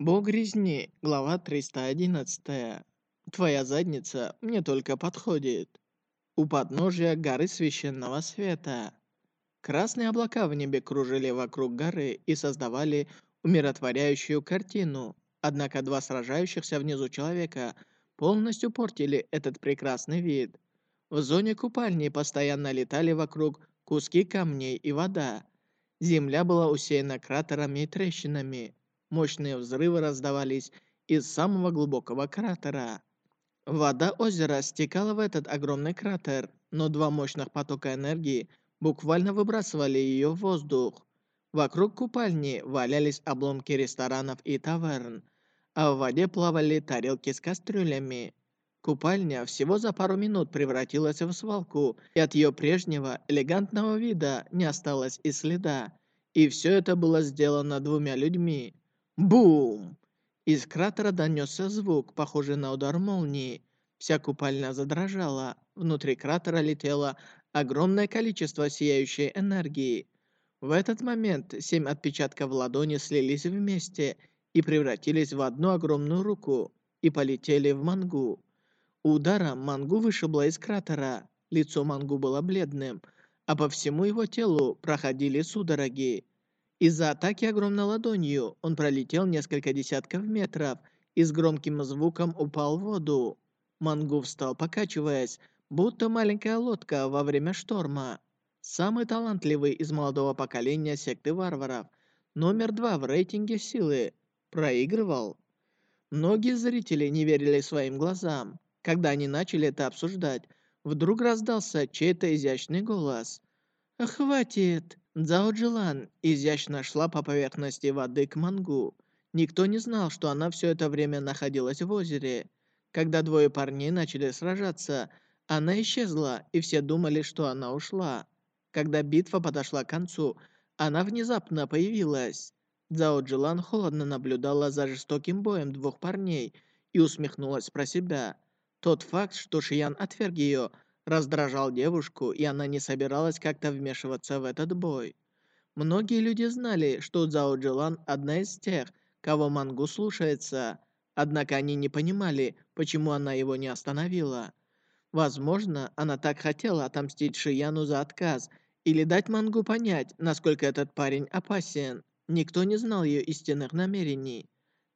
Бог резни, глава 311. Твоя задница мне только подходит. У подножия горы священного света. Красные облака в небе кружили вокруг горы и создавали умиротворяющую картину. Однако два сражающихся внизу человека полностью портили этот прекрасный вид. В зоне купальни постоянно летали вокруг куски камней и вода. Земля была усеяна кратерами и трещинами. Мощные взрывы раздавались из самого глубокого кратера. Вода озера стекала в этот огромный кратер, но два мощных потока энергии буквально выбрасывали ее в воздух. Вокруг купальни валялись обломки ресторанов и таверн, а в воде плавали тарелки с кастрюлями. Купальня всего за пару минут превратилась в свалку, и от ее прежнего элегантного вида не осталось и следа. И все это было сделано двумя людьми. Бум! Из кратера донесся звук, похожий на удар молнии. Вся купальня задрожала. Внутри кратера летело огромное количество сияющей энергии. В этот момент семь отпечатков ладони слились вместе и превратились в одну огромную руку и полетели в Мангу. Ударом Мангу вышибло из кратера. Лицо Мангу было бледным, а по всему его телу проходили судороги. Из-за атаки огромной ладонью он пролетел несколько десятков метров и с громким звуком упал в воду. Мангу встал, покачиваясь, будто маленькая лодка во время шторма. Самый талантливый из молодого поколения секты варваров, номер два в рейтинге силы, проигрывал. Многие зрители не верили своим глазам. Когда они начали это обсуждать, вдруг раздался чей-то изящный голос. «Хватит! Цзао Джилан изящно шла по поверхности воды к Мангу. Никто не знал, что она все это время находилась в озере. Когда двое парней начали сражаться, она исчезла, и все думали, что она ушла. Когда битва подошла к концу, она внезапно появилась. Цзао Джилан холодно наблюдала за жестоким боем двух парней и усмехнулась про себя. Тот факт, что Шиян отверг ее – раздражал девушку, и она не собиралась как-то вмешиваться в этот бой. Многие люди знали, что Цао Джилан одна из тех, кого Мангу слушается, однако они не понимали, почему она его не остановила. Возможно, она так хотела отомстить Шияну за отказ или дать Мангу понять, насколько этот парень опасен. Никто не знал ее истинных намерений.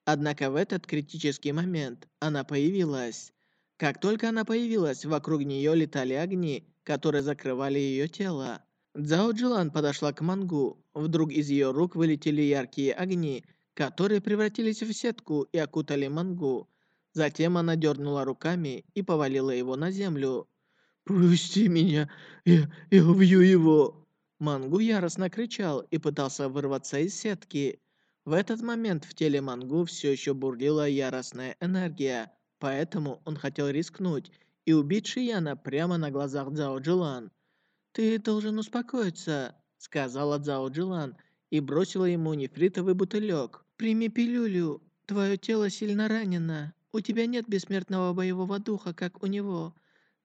Однако в этот критический момент она появилась. Как только она появилась, вокруг нее летали огни, которые закрывали ее тело. Цзао Джилан подошла к Мангу. Вдруг из ее рук вылетели яркие огни, которые превратились в сетку и окутали Мангу. Затем она дернула руками и повалила его на землю. «Пусти меня, я, я убью его!» Мангу яростно кричал и пытался вырваться из сетки. В этот момент в теле Мангу все еще бурлила яростная энергия. Поэтому он хотел рискнуть и убить Шияна прямо на глазах Цао Джилан. «Ты должен успокоиться», — сказала Цао Джилан и бросила ему нефритовый бутылек. «Прими пилюлю. Твое тело сильно ранено. У тебя нет бессмертного боевого духа, как у него.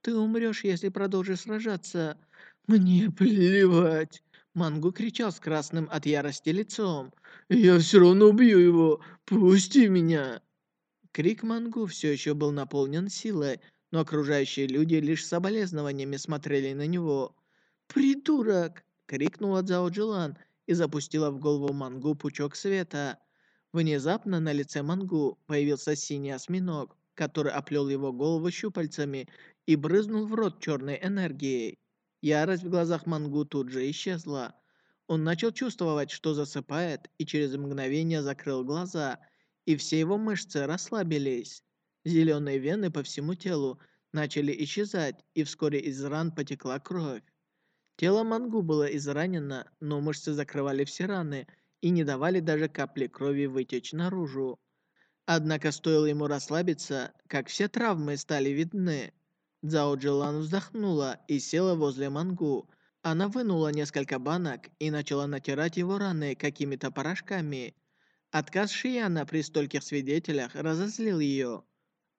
Ты умрешь, если продолжишь сражаться». «Мне плевать!» Мангу кричал с красным от ярости лицом. «Я все равно убью его! Пусти меня!» Крик Мангу все еще был наполнен силой, но окружающие люди лишь с соболезнованиями смотрели на него. «Придурок!» — крикнула Цао Джилан и запустила в голову Мангу пучок света. Внезапно на лице Мангу появился синий осьминог, который оплел его голову щупальцами и брызнул в рот черной энергией. Ярость в глазах Мангу тут же исчезла. Он начал чувствовать, что засыпает, и через мгновение закрыл глаза — и все его мышцы расслабились. Зеленые вены по всему телу начали исчезать, и вскоре из ран потекла кровь. Тело Мангу было изранено, но мышцы закрывали все раны и не давали даже капли крови вытечь наружу. Однако стоило ему расслабиться, как все травмы стали видны. Цао Джилан вздохнула и села возле Мангу. Она вынула несколько банок и начала натирать его раны какими-то порошками – Отказ Шияна при стольких свидетелях разозлил ее.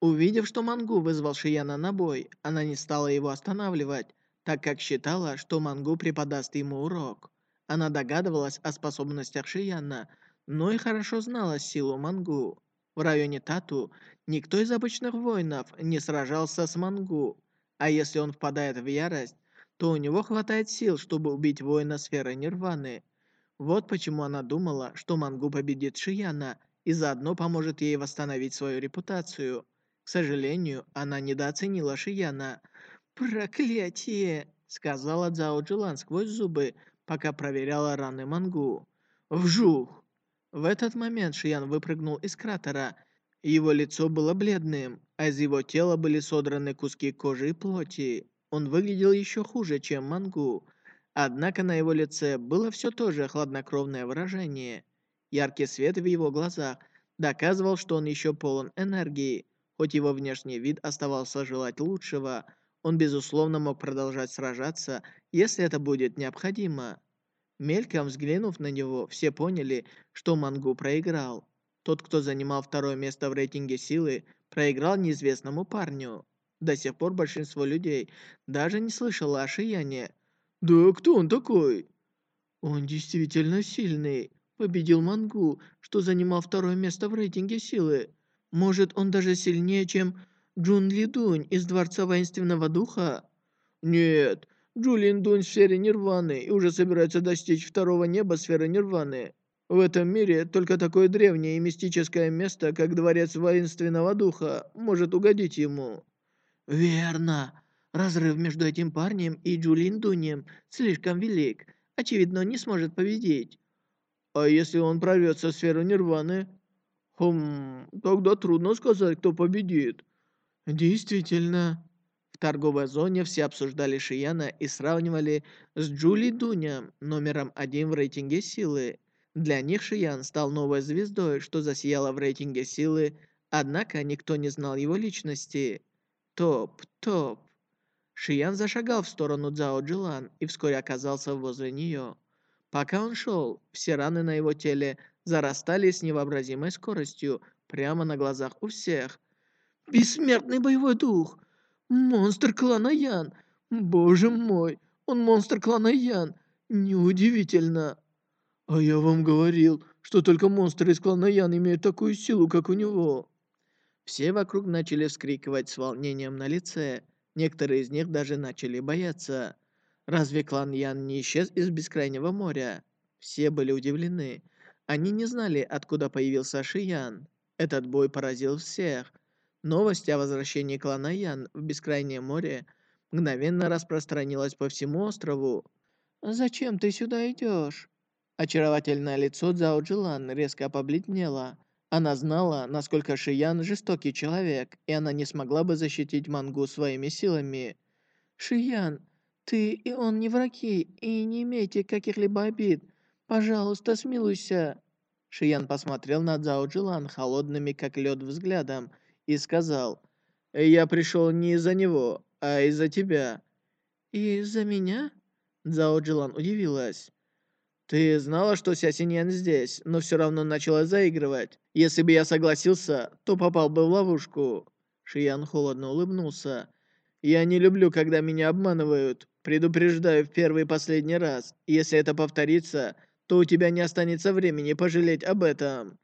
Увидев, что Мангу вызвал Шияна на бой, она не стала его останавливать, так как считала, что Мангу преподаст ему урок. Она догадывалась о способностях Шияна, но и хорошо знала силу Мангу. В районе Тату никто из обычных воинов не сражался с Мангу, а если он впадает в ярость, то у него хватает сил, чтобы убить воина сферы Нирваны. Вот почему она думала, что Мангу победит Шияна и заодно поможет ей восстановить свою репутацию. К сожалению, она недооценила Шияна. «Проклятие!» — сказала Цао Джилан сквозь зубы, пока проверяла раны Мангу. «Вжух!» В этот момент Шиян выпрыгнул из кратера. Его лицо было бледным, а из его тела были содраны куски кожи и плоти. Он выглядел еще хуже, чем Мангу. Однако на его лице было все то же хладнокровное выражение. Яркий свет в его глазах доказывал, что он еще полон энергии. Хоть его внешний вид оставался желать лучшего, он безусловно мог продолжать сражаться, если это будет необходимо. Мельком взглянув на него, все поняли, что Мангу проиграл. Тот, кто занимал второе место в рейтинге силы, проиграл неизвестному парню. До сих пор большинство людей даже не слышало о Шияне. «Да кто он такой?» «Он действительно сильный. Победил Мангу, что занимал второе место в рейтинге силы. Может, он даже сильнее, чем Джун Ли Дунь из Дворца Воинственного Духа?» «Нет, Джулин Дунь в сфере Нирваны и уже собирается достичь второго неба сферы Нирваны. В этом мире только такое древнее и мистическое место, как Дворец Воинственного Духа, может угодить ему». «Верно. Разрыв между этим парнем и Джулин Дунем слишком велик. Очевидно, он не сможет победить». «А если он прорвется в сферу Нирваны?» «Хм, тогда трудно сказать, кто победит». «Действительно». В торговой зоне все обсуждали Шияна и сравнивали с Джули Дунем, номером один в рейтинге силы. Для них Шиян стал новой звездой, что засияла в рейтинге силы, однако никто не знал его личности. Топ, топ. Шиян зашагал в сторону Цао Джилан и вскоре оказался возле нее. Пока он шел, все раны на его теле зарастали с невообразимой скоростью прямо на глазах у всех. «Бессмертный боевой дух! Монстр клана Ян! Боже мой, он монстр клана Ян! Неудивительно!» «А я вам говорил, что только монстры из клана Ян имеют такую силу, как у него!» Все вокруг начали вскрикивать с волнением на лице. Некоторые из них даже начали бояться. Разве клан Ян не исчез из Бескрайнего моря? Все были удивлены. Они не знали, откуда появился Шиян. Этот бой поразил всех. Новость о возвращении клана Ян в Бескрайнее море мгновенно распространилась по всему острову. «Зачем ты сюда идешь?» Очаровательное лицо Цзао Джилан резко побледнело. Она знала, насколько Шиян жестокий человек, и она не смогла бы защитить Мангу своими силами. «Шиян, ты и он не враги, и не имейте каких-либо обид. Пожалуйста, смилуйся». Шиян посмотрел на Цзао Джилан холодными, как лед, взглядом и сказал, «Я пришел не из-за него, а из-за тебя». «Из-за меня?» Цзао Джилан удивилась. «Ты знала, что Ся Синьян здесь, но все равно начала заигрывать. Если бы я согласился, то попал бы в ловушку». Шиян холодно улыбнулся. «Я не люблю, когда меня обманывают. Предупреждаю в первый и последний раз. Если это повторится, то у тебя не останется времени пожалеть об этом».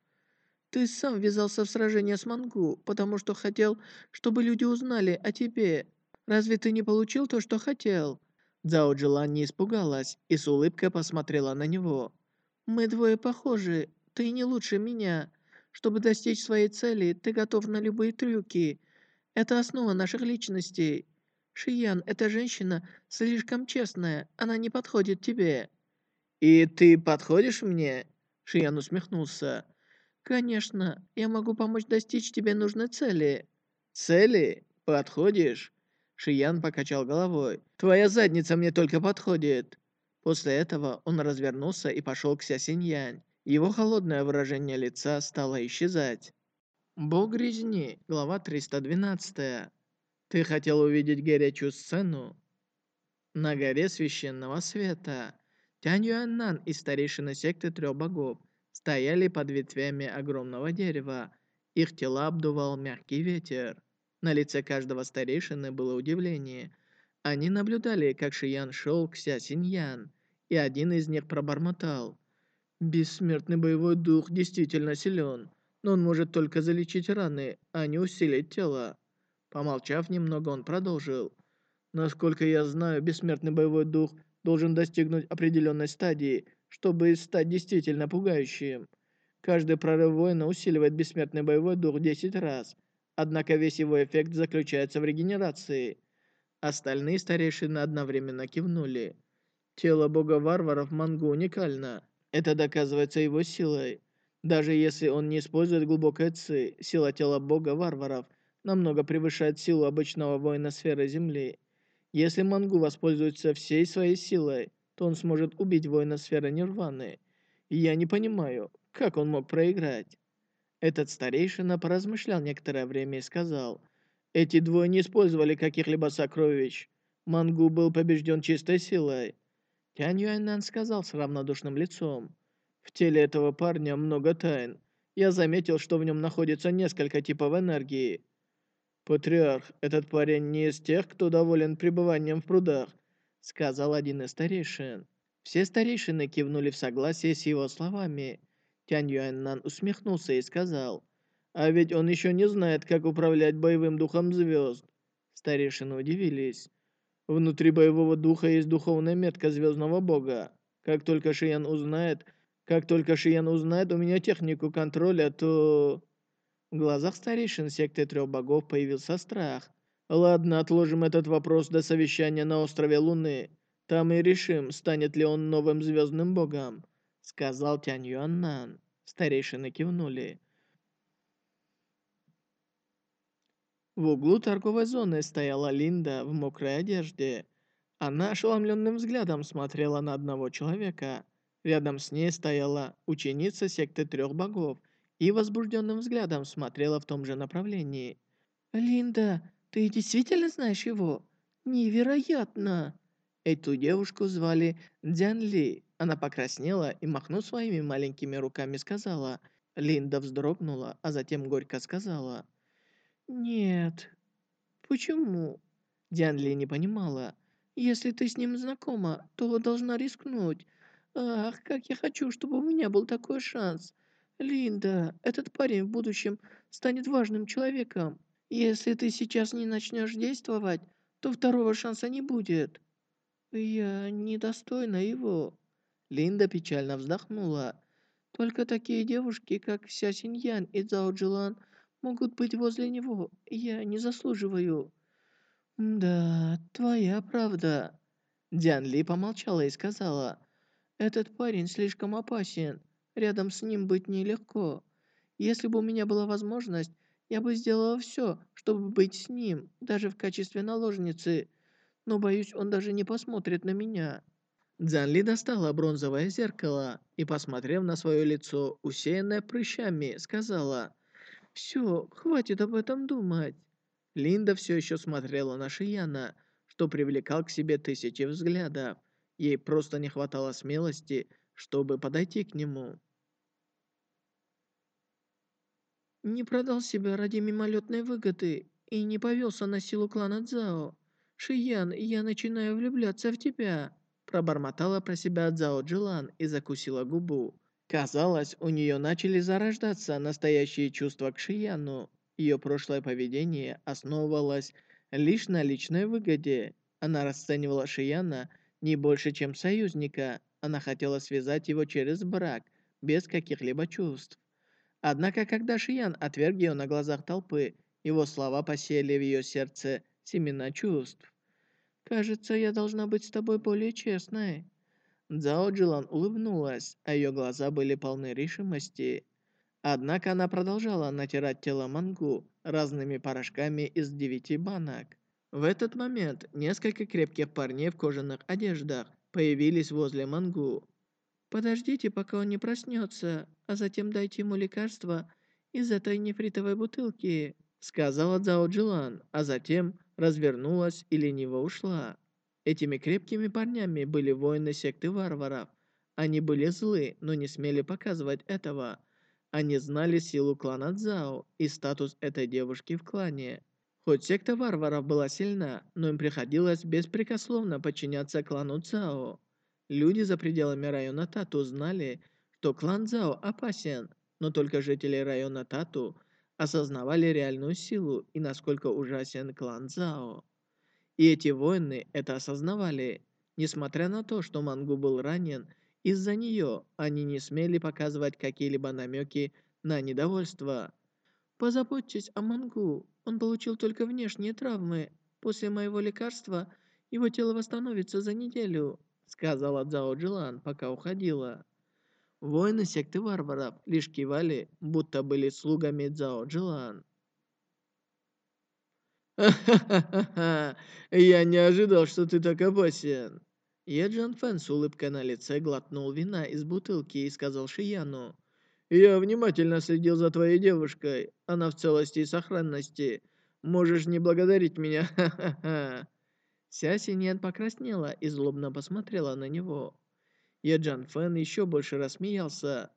Ты сам ввязался в сражение с Мангу, потому что хотел, чтобы люди узнали о тебе. Разве ты не получил то, что хотел?» Цао Джилан не испугалась и с улыбкой посмотрела на него. «Мы двое похожи. Ты не лучше меня. Чтобы достичь своей цели, ты готов на любые трюки. Это основа наших личностей. Шиян, эта женщина слишком честная. Она не подходит тебе». «И ты подходишь мне?» Шиян усмехнулся. «Конечно, я могу помочь достичь тебе нужной цели». «Цели? Подходишь?» Шиян покачал головой. «Твоя задница мне только подходит». После этого он развернулся и пошел к Ся Синьянь. Его холодное выражение лица стало исчезать. Бог резни, глава 312. Ты хотел увидеть горячую сцену? На горе священного света. Тянь Юаннан из старейшины секты трех богов стояли под ветвями огромного дерева. Их тела обдувал мягкий ветер. На лице каждого старейшины было удивление. Они наблюдали, как Шиян шел к Ся Синьян, и один из них пробормотал. Бессмертный боевой дух действительно силен, но он может только залечить раны, а не усилить тело. Помолчав немного, он продолжил. Насколько я знаю, бессмертный боевой дух должен достигнуть определенной стадии, чтобы стать действительно пугающим. Каждый прорыв воина усиливает бессмертный боевой дух 10 раз, однако весь его эффект заключается в регенерации. Остальные старейшины одновременно кивнули. Тело бога варваров Мангу уникально. Это доказывается его силой. Даже если он не использует глубокое ци, сила тела бога варваров намного превышает силу обычного воина сферы Земли. Если Мангу воспользуется всей своей силой, то он сможет убить воина сферы Нирваны. Я не понимаю, как он мог проиграть? Этот старейшина поразмышлял некоторое время и сказал, «Эти двое не использовали каких-либо сокровищ. Мангу был побежден чистой силой». Тянь Юаньнан сказал с равнодушным лицом, «В теле этого парня много тайн. Я заметил, что в нем находится несколько типов энергии». «Патриарх, этот парень не из тех, кто доволен пребыванием в прудах», сказал один из старейшин. Все старейшины кивнули в согласии с его словами. Тянь Юаньнан усмехнулся и сказал, «А ведь он еще не знает, как управлять боевым духом звезд». Старейшины удивились. Внутри боевого духа есть духовная метка звездного бога. Как только Шиян узнает, как только Шиян узнает у меня технику контроля, то... В глазах старейшин секты трех богов появился страх. Ладно, отложим этот вопрос до совещания на острове Луны. Там и решим, станет ли он новым звездным богом сказал Тянь Юаннан. Старейшины кивнули. В углу торговой зоны стояла Линда в мокрой одежде. Она ошеломленным взглядом смотрела на одного человека. Рядом с ней стояла ученица секты трех богов и возбужденным взглядом смотрела в том же направлении. «Линда, ты действительно знаешь его? Невероятно!» Эту девушку звали Дзян Ли. Она покраснела и, махнув своими маленькими руками, сказала. Линда вздрогнула, а затем горько сказала. «Нет». «Почему?» Диан Ли не понимала. «Если ты с ним знакома, то должна рискнуть. Ах, как я хочу, чтобы у меня был такой шанс. Линда, этот парень в будущем станет важным человеком. Если ты сейчас не начнешь действовать, то второго шанса не будет. Я недостойна его». Линда печально вздохнула. «Только такие девушки, как Ся Синьян и Цао Джилан, могут быть возле него. Я не заслуживаю». «Да, твоя правда». Дзян Ли помолчала и сказала, «Этот парень слишком опасен. Рядом с ним быть нелегко. Если бы у меня была возможность, я бы сделала все, чтобы быть с ним, даже в качестве наложницы. Но, боюсь, он даже не посмотрит на меня». Дзанли достала бронзовое зеркало и, посмотрев на свое лицо, усеянное прыщами, сказала «Все, хватит об этом думать». Линда все еще смотрела на Шияна, что привлекал к себе тысячи взглядов. Ей просто не хватало смелости, чтобы подойти к нему. Не продал себя ради мимолетной выгоды и не повелся на силу клана Цзао. Шиян, я начинаю влюбляться в тебя. Пробормотала про себя Цао Джилан и закусила губу. Казалось, у нее начали зарождаться настоящие чувства к Шияну. Ее прошлое поведение основывалось лишь на личной выгоде. Она расценивала Шияна не больше, чем союзника. Она хотела связать его через брак, без каких-либо чувств. Однако, когда Шиян отверг ее на глазах толпы, его слова посеяли в ее сердце семена чувств. «Кажется, я должна быть с тобой более честной». Цао Джилан улыбнулась, а ее глаза были полны решимости. Однако она продолжала натирать тело Мангу разными порошками из девяти банок. В этот момент несколько крепких парней в кожаных одеждах появились возле Мангу. «Подождите, пока он не проснется, а затем дайте ему лекарство из этой нефритовой бутылки», сказала Цао Джилан, а затем развернулась и лениво ушла. Этими крепкими парнями были воины секты варваров. Они были злы, но не смели показывать этого. Они знали силу клана Цзао и статус этой девушки в клане. Хоть секта варваров была сильна, но им приходилось беспрекословно подчиняться клану Цао. Люди за пределами района Тату знали, что клан Цао опасен, но только жители района Тату осознавали реальную силу и насколько ужасен клан Цао. И эти воины это осознавали. Несмотря на то, что Мангу был ранен, из-за нее они не смели показывать какие-либо намеки на недовольство. «Позаботьтесь о Мангу. Он получил только внешние травмы. После моего лекарства его тело восстановится за неделю», сказала Цао Джилан, пока уходила. Воины секты варваров лишь кивали, будто были слугами Цао Джилан. «Ха-ха-ха! Я не ожидал, что ты так опасен!» Еджан Фэн с улыбкой на лице глотнул вина из бутылки и сказал Шияну. «Я внимательно следил за твоей девушкой. Она в целости и сохранности. Можешь не благодарить меня, ха-ха-ха!» Ся Синьян покраснела и злобно посмотрела на него. Еджан Фэн еще больше рассмеялся.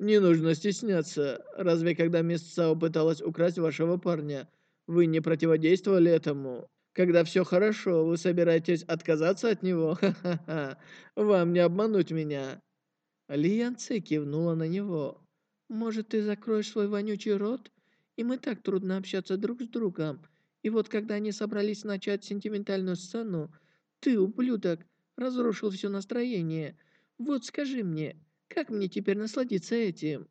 «Не нужно стесняться. Разве когда мисс Цао пыталась украсть вашего парня, вы не противодействовали этому. Когда все хорошо, вы собираетесь отказаться от него? Ха-ха-ха. Вам не обмануть меня. Ли Ян Ци кивнула на него. Может, ты закроешь свой вонючий рот? Им и так трудно общаться друг с другом. И вот когда они собрались начать сентиментальную сцену, ты, ублюдок, разрушил все настроение. Вот скажи мне, как мне теперь насладиться этим?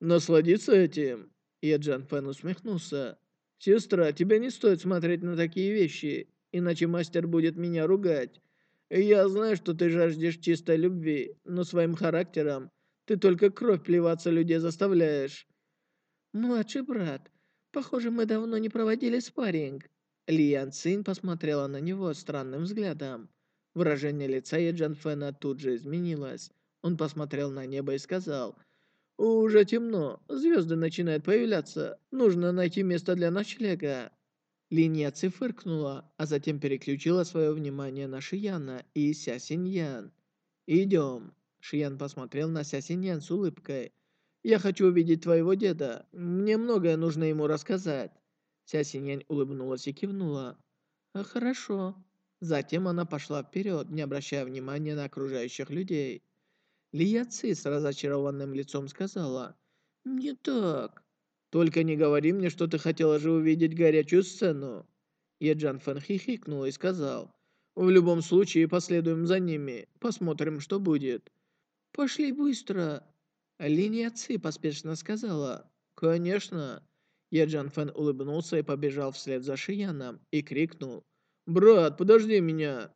Насладиться этим? Еджан Фэн усмехнулся. «Сестра, тебе не стоит смотреть на такие вещи, иначе мастер будет меня ругать. Я знаю, что ты жаждешь чистой любви, но своим характером ты только кровь плеваться людей заставляешь». «Младший брат, похоже, мы давно не проводили спарринг». Лиян Цин посмотрела на него странным взглядом. Выражение лица Еджан Фэна тут же изменилось. Он посмотрел на небо и сказал, «Уже темно, звезды начинают появляться. Нужно найти место для ночлега». Линия Ци фыркнула, а затем переключила свое внимание на Шияна и Ся Синьян. «Идем». Шиян посмотрел на Ся Синьян с улыбкой. «Я хочу увидеть твоего деда. Мне многое нужно ему рассказать». Ся Синьян улыбнулась и кивнула. «А, «Хорошо». Затем она пошла вперед, не обращая внимания на окружающих людей. Лия Ци с разочарованным лицом сказала, «Не так. Только не говори мне, что ты хотела же увидеть горячую сцену». Еджан Фэн хихикнул и сказал, «В любом случае последуем за ними, посмотрим, что будет». «Пошли быстро!» Линия Ци поспешно сказала, «Конечно». Еджан Фэн улыбнулся и побежал вслед за Шияном и крикнул, «Брат, подожди меня!»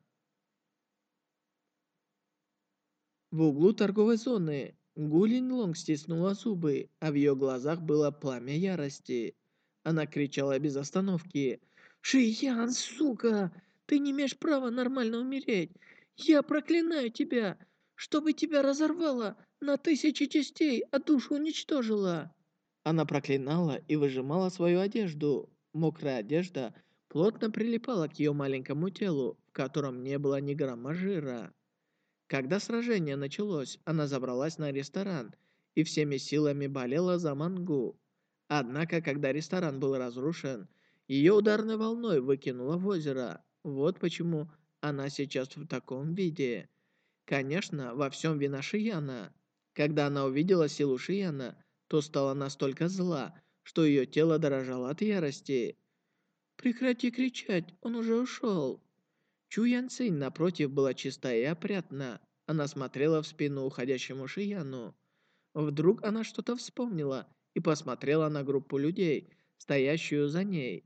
В углу торговой зоны Гулин Лонг стиснула зубы, а в ее глазах было пламя ярости. Она кричала без остановки. «Шиян, сука! Ты не имеешь права нормально умереть! Я проклинаю тебя! Чтобы тебя разорвало на тысячи частей, а душу уничтожила!» Она проклинала и выжимала свою одежду. Мокрая одежда плотно прилипала к ее маленькому телу, в котором не было ни грамма жира. Когда сражение началось, она забралась на ресторан и всеми силами болела за Мангу. Однако, когда ресторан был разрушен, ее ударной волной выкинуло в озеро. Вот почему она сейчас в таком виде. Конечно, во всем вина Шияна. Когда она увидела силу Шияна, то стала настолько зла, что ее тело дрожало от ярости. «Прекрати кричать, он уже ушел!» Чу Ян Цинь, напротив, была чистая и опрятна. Она смотрела в спину уходящему Шияну. Вдруг она что-то вспомнила и посмотрела на группу людей, стоящую за ней.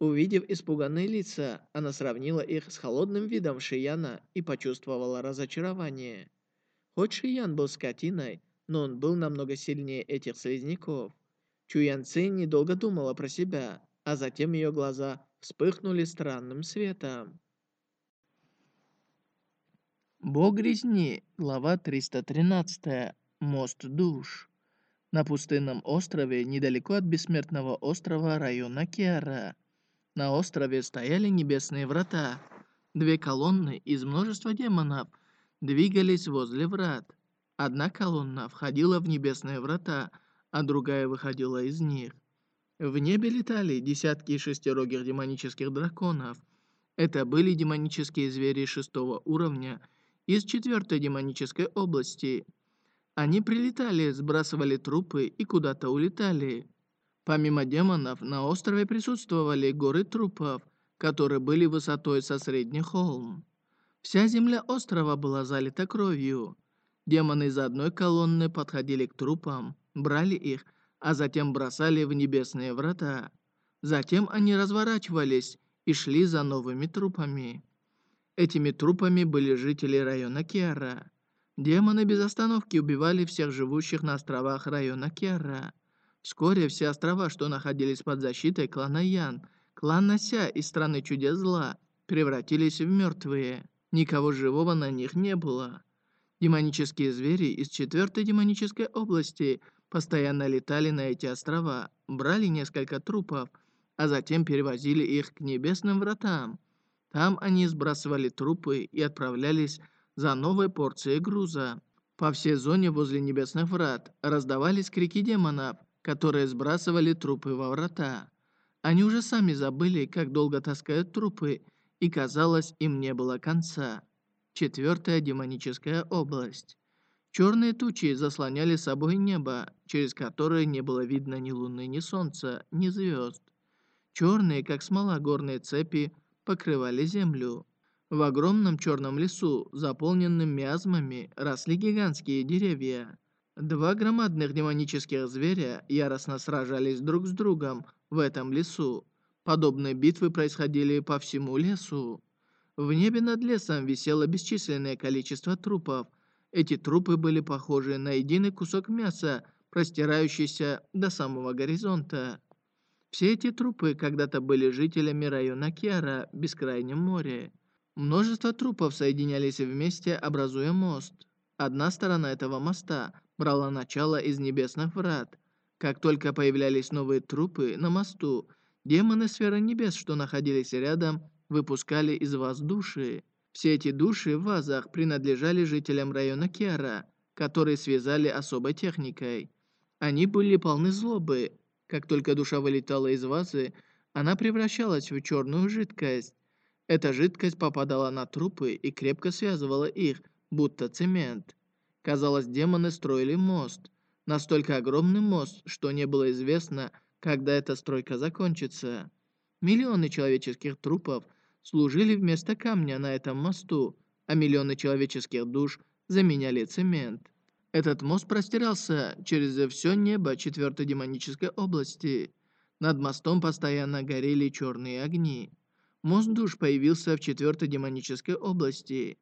Увидев испуганные лица, она сравнила их с холодным видом Шияна и почувствовала разочарование. Хоть Шиян был скотиной, но он был намного сильнее этих слизняков. Чуян Цин недолго думала про себя, а затем ее глаза вспыхнули странным светом. Бог резни, глава 313, мост душ. На пустынном острове, недалеко от бессмертного острова района Киара. На острове стояли небесные врата. Две колонны из множества демонов двигались возле врат. Одна колонна входила в небесные врата, а другая выходила из них. В небе летали десятки шестирогих демонических драконов. Это были демонические звери шестого уровня из четвертой демонической области. Они прилетали, сбрасывали трупы и куда-то улетали. Помимо демонов, на острове присутствовали горы трупов, которые были высотой со средний холм. Вся земля острова была залита кровью. Демоны из одной колонны подходили к трупам, брали их, а затем бросали в небесные врата. Затем они разворачивались и шли за новыми трупами. Этими трупами были жители района Кера. Демоны без остановки убивали всех живущих на островах района Кера. Вскоре все острова, что находились под защитой клана Ян, клана Ся и страны чудес зла, превратились в мертвые. Никого живого на них не было. Демонические звери из четвертой демонической области постоянно летали на эти острова, брали несколько трупов, а затем перевозили их к небесным вратам. Там они сбрасывали трупы и отправлялись за новой порцией груза. По всей зоне возле небесных врат раздавались крики демонов, которые сбрасывали трупы во врата. Они уже сами забыли, как долго таскают трупы, и, казалось, им не было конца. Четвертая демоническая область. Черные тучи заслоняли собой небо, через которое не было видно ни луны, ни солнца, ни звезд. Черные, как смола горные цепи, покрывали землю. В огромном черном лесу, заполненном миазмами, росли гигантские деревья. Два громадных демонических зверя яростно сражались друг с другом в этом лесу. Подобные битвы происходили по всему лесу. В небе над лесом висело бесчисленное количество трупов. Эти трупы были похожи на единый кусок мяса, простирающийся до самого горизонта. Все эти трупы когда-то были жителями района Киара, Бескрайнем море. Множество трупов соединялись вместе, образуя мост. Одна сторона этого моста брала начало из небесных врат. Как только появлялись новые трупы на мосту, демоны сферы небес, что находились рядом, выпускали из вас души. Все эти души в вазах принадлежали жителям района Киара, которые связали особой техникой. Они были полны злобы. Как только душа вылетала из вазы, она превращалась в черную жидкость. Эта жидкость попадала на трупы и крепко связывала их, будто цемент. Казалось, демоны строили мост. Настолько огромный мост, что не было известно, когда эта стройка закончится. Миллионы человеческих трупов служили вместо камня на этом мосту, а миллионы человеческих душ заменяли цемент. Этот мост простирался через все небо четвертой демонической области. Над мостом постоянно горели черные огни. Мост душ появился в четвертой демонической области.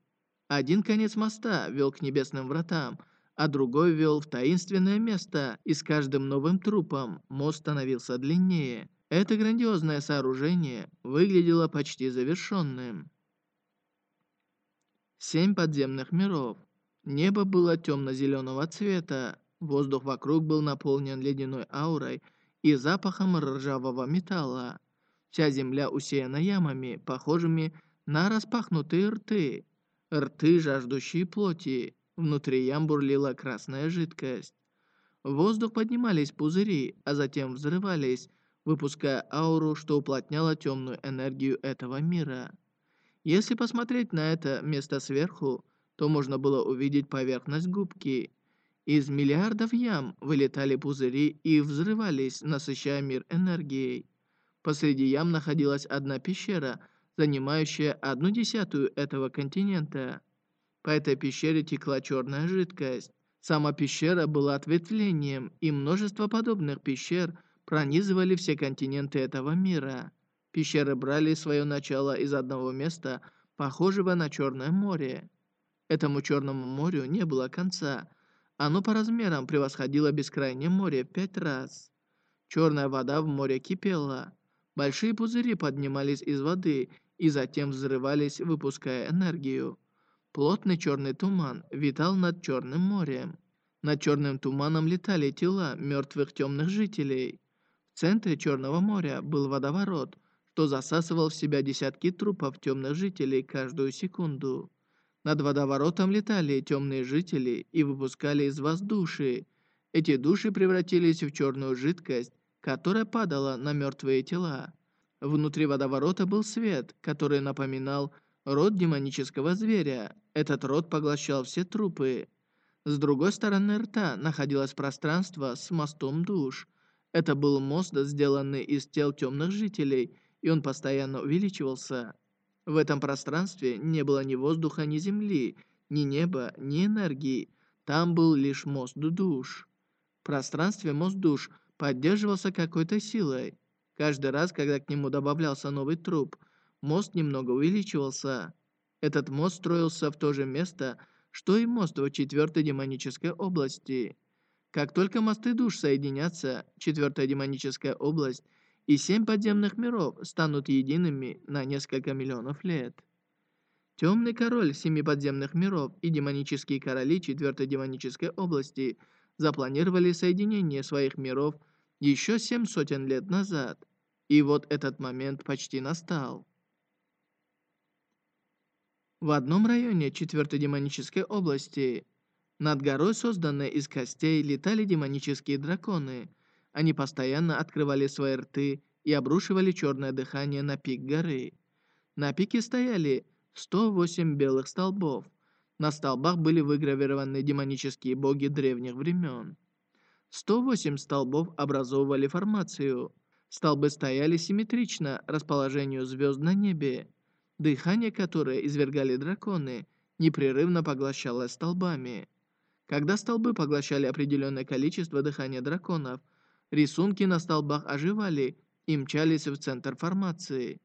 Один конец моста вел к небесным вратам, а другой вел в таинственное место, и с каждым новым трупом мост становился длиннее. Это грандиозное сооружение выглядело почти завершенным. Семь подземных миров. Небо было темно-зеленого цвета, воздух вокруг был наполнен ледяной аурой и запахом ржавого металла. Вся земля усеяна ямами, похожими на распахнутые рты. Рты, жаждущие плоти. Внутри ям бурлила красная жидкость. В воздух поднимались пузыри, а затем взрывались, выпуская ауру, что уплотняло темную энергию этого мира. Если посмотреть на это место сверху, то можно было увидеть поверхность губки. Из миллиардов ям вылетали пузыри и взрывались, насыщая мир энергией. Посреди ям находилась одна пещера, занимающая одну десятую этого континента. По этой пещере текла черная жидкость. Сама пещера была ответвлением, и множество подобных пещер пронизывали все континенты этого мира. Пещеры брали свое начало из одного места, похожего на Черное море. Этому Черному морю не было конца. Оно по размерам превосходило бескрайнее море в пять раз. Черная вода в море кипела. Большие пузыри поднимались из воды и затем взрывались, выпуская энергию. Плотный черный туман витал над Черным морем. Над черным туманом летали тела мертвых темных жителей. В центре Черного моря был водоворот, что засасывал в себя десятки трупов темных жителей каждую секунду. Над водоворотом летали темные жители и выпускали из вас души. Эти души превратились в черную жидкость, которая падала на мертвые тела. Внутри водоворота был свет, который напоминал род демонического зверя. Этот род поглощал все трупы. С другой стороны рта находилось пространство с мостом душ. Это был мост, сделанный из тел темных жителей, и он постоянно увеличивался. В этом пространстве не было ни воздуха, ни земли, ни неба, ни энергии. Там был лишь мост душ. В пространстве мост душ поддерживался какой-то силой. Каждый раз, когда к нему добавлялся новый труп, мост немного увеличивался. Этот мост строился в то же место, что и мост в четвертой демонической области. Как только мосты душ соединятся, четвертая демоническая область и семь подземных миров станут едиными на несколько миллионов лет. Темный король семи подземных миров и демонические короли четвертой демонической области запланировали соединение своих миров еще семь сотен лет назад. И вот этот момент почти настал. В одном районе четвертой демонической области над горой, созданной из костей, летали демонические драконы. Они постоянно открывали свои рты и обрушивали черное дыхание на пик горы. На пике стояли 108 белых столбов. На столбах были выгравированы демонические боги древних времен. 108 столбов образовывали формацию. Столбы стояли симметрично расположению звезд на небе. Дыхание, которое извергали драконы, непрерывно поглощалось столбами. Когда столбы поглощали определенное количество дыхания драконов, рисунки на столбах оживали и мчались в центр формации.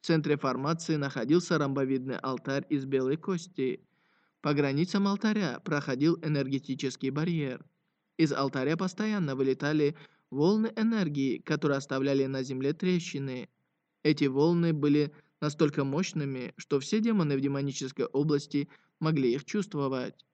В центре формации находился ромбовидный алтарь из белой кости. По границам алтаря проходил энергетический барьер. Из алтаря постоянно вылетали волны энергии, которые оставляли на земле трещины. Эти волны были настолько мощными, что все демоны в демонической области могли их чувствовать.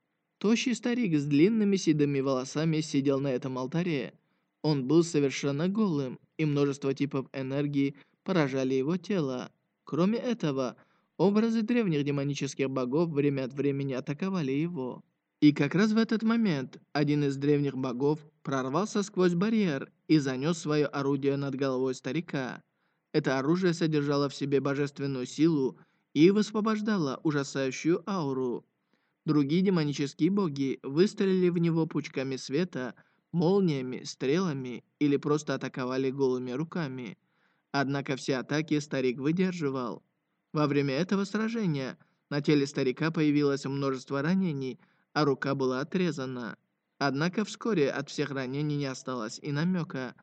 Тощий старик с длинными седыми волосами сидел на этом алтаре. Он был совершенно голым, и множество типов энергии поражали его тело. Кроме этого, образы древних демонических богов время от времени атаковали его. И как раз в этот момент один из древних богов прорвался сквозь барьер и занес свое орудие над головой старика. Это оружие содержало в себе божественную силу и высвобождало ужасающую ауру. Другие демонические боги выстрелили в него пучками света, молниями, стрелами или просто атаковали голыми руками. Однако все атаки старик выдерживал. Во время этого сражения на теле старика появилось множество ранений, а рука была отрезана. Однако вскоре от всех ранений не осталось и намека.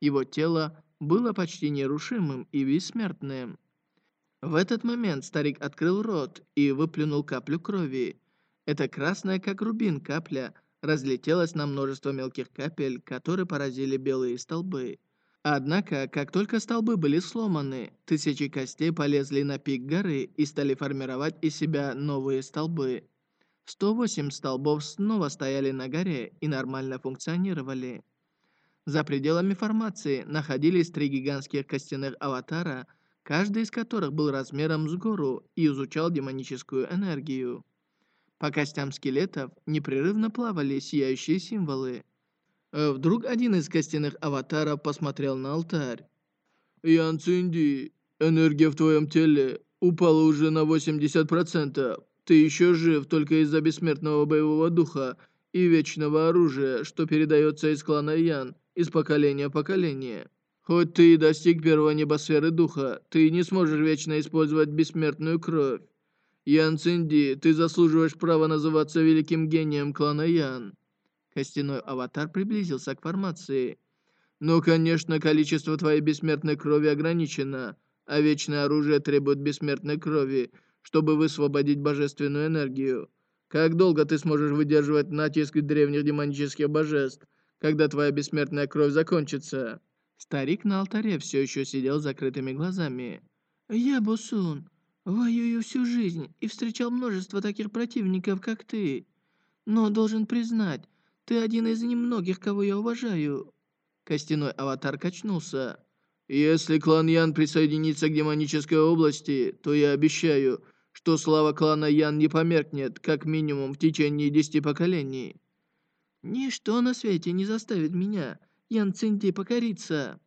Его тело было почти нерушимым и бессмертным. В этот момент старик открыл рот и выплюнул каплю крови. Эта красная, как рубин, капля разлетелась на множество мелких капель, которые поразили белые столбы. Однако, как только столбы были сломаны, тысячи костей полезли на пик горы и стали формировать из себя новые столбы. 108 столбов снова стояли на горе и нормально функционировали. За пределами формации находились три гигантских костяных аватара, каждый из которых был размером с гору и изучал демоническую энергию. По костям скелетов непрерывно плавали сияющие символы. Э, вдруг один из костяных аватаров посмотрел на алтарь. «Ян Цинди, энергия в твоем теле упала уже на 80%. Ты еще жив только из-за бессмертного боевого духа и вечного оружия, что передается из клана Ян из поколения в поколение. Хоть ты и достиг первой небосферы духа, ты не сможешь вечно использовать бессмертную кровь. Ян Цинди, ты заслуживаешь права называться великим гением клана Ян. Костяной аватар приблизился к формации. Но, конечно, количество твоей бессмертной крови ограничено, а вечное оружие требует бессмертной крови, чтобы высвободить божественную энергию. Как долго ты сможешь выдерживать натиск древних демонических божеств? когда твоя бессмертная кровь закончится». Старик на алтаре все еще сидел с закрытыми глазами. «Я, Босун, воюю всю жизнь и встречал множество таких противников, как ты. Но должен признать, ты один из немногих, кого я уважаю». Костяной аватар качнулся. «Если клан Ян присоединится к демонической области, то я обещаю, что слава клана Ян не померкнет, как минимум в течение десяти поколений». Ничто на свете не заставит меня, Ян Цинти, покориться.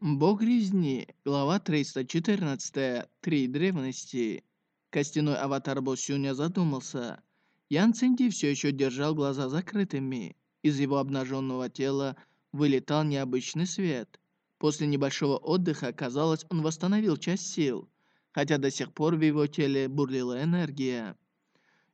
Бог резни, глава 314, Три древности. Костяной аватар Босюня задумался. Ян Цинди все еще держал глаза закрытыми. Из его обнаженного тела вылетал необычный свет. После небольшого отдыха, казалось, он восстановил часть сил, хотя до сих пор в его теле бурлила энергия.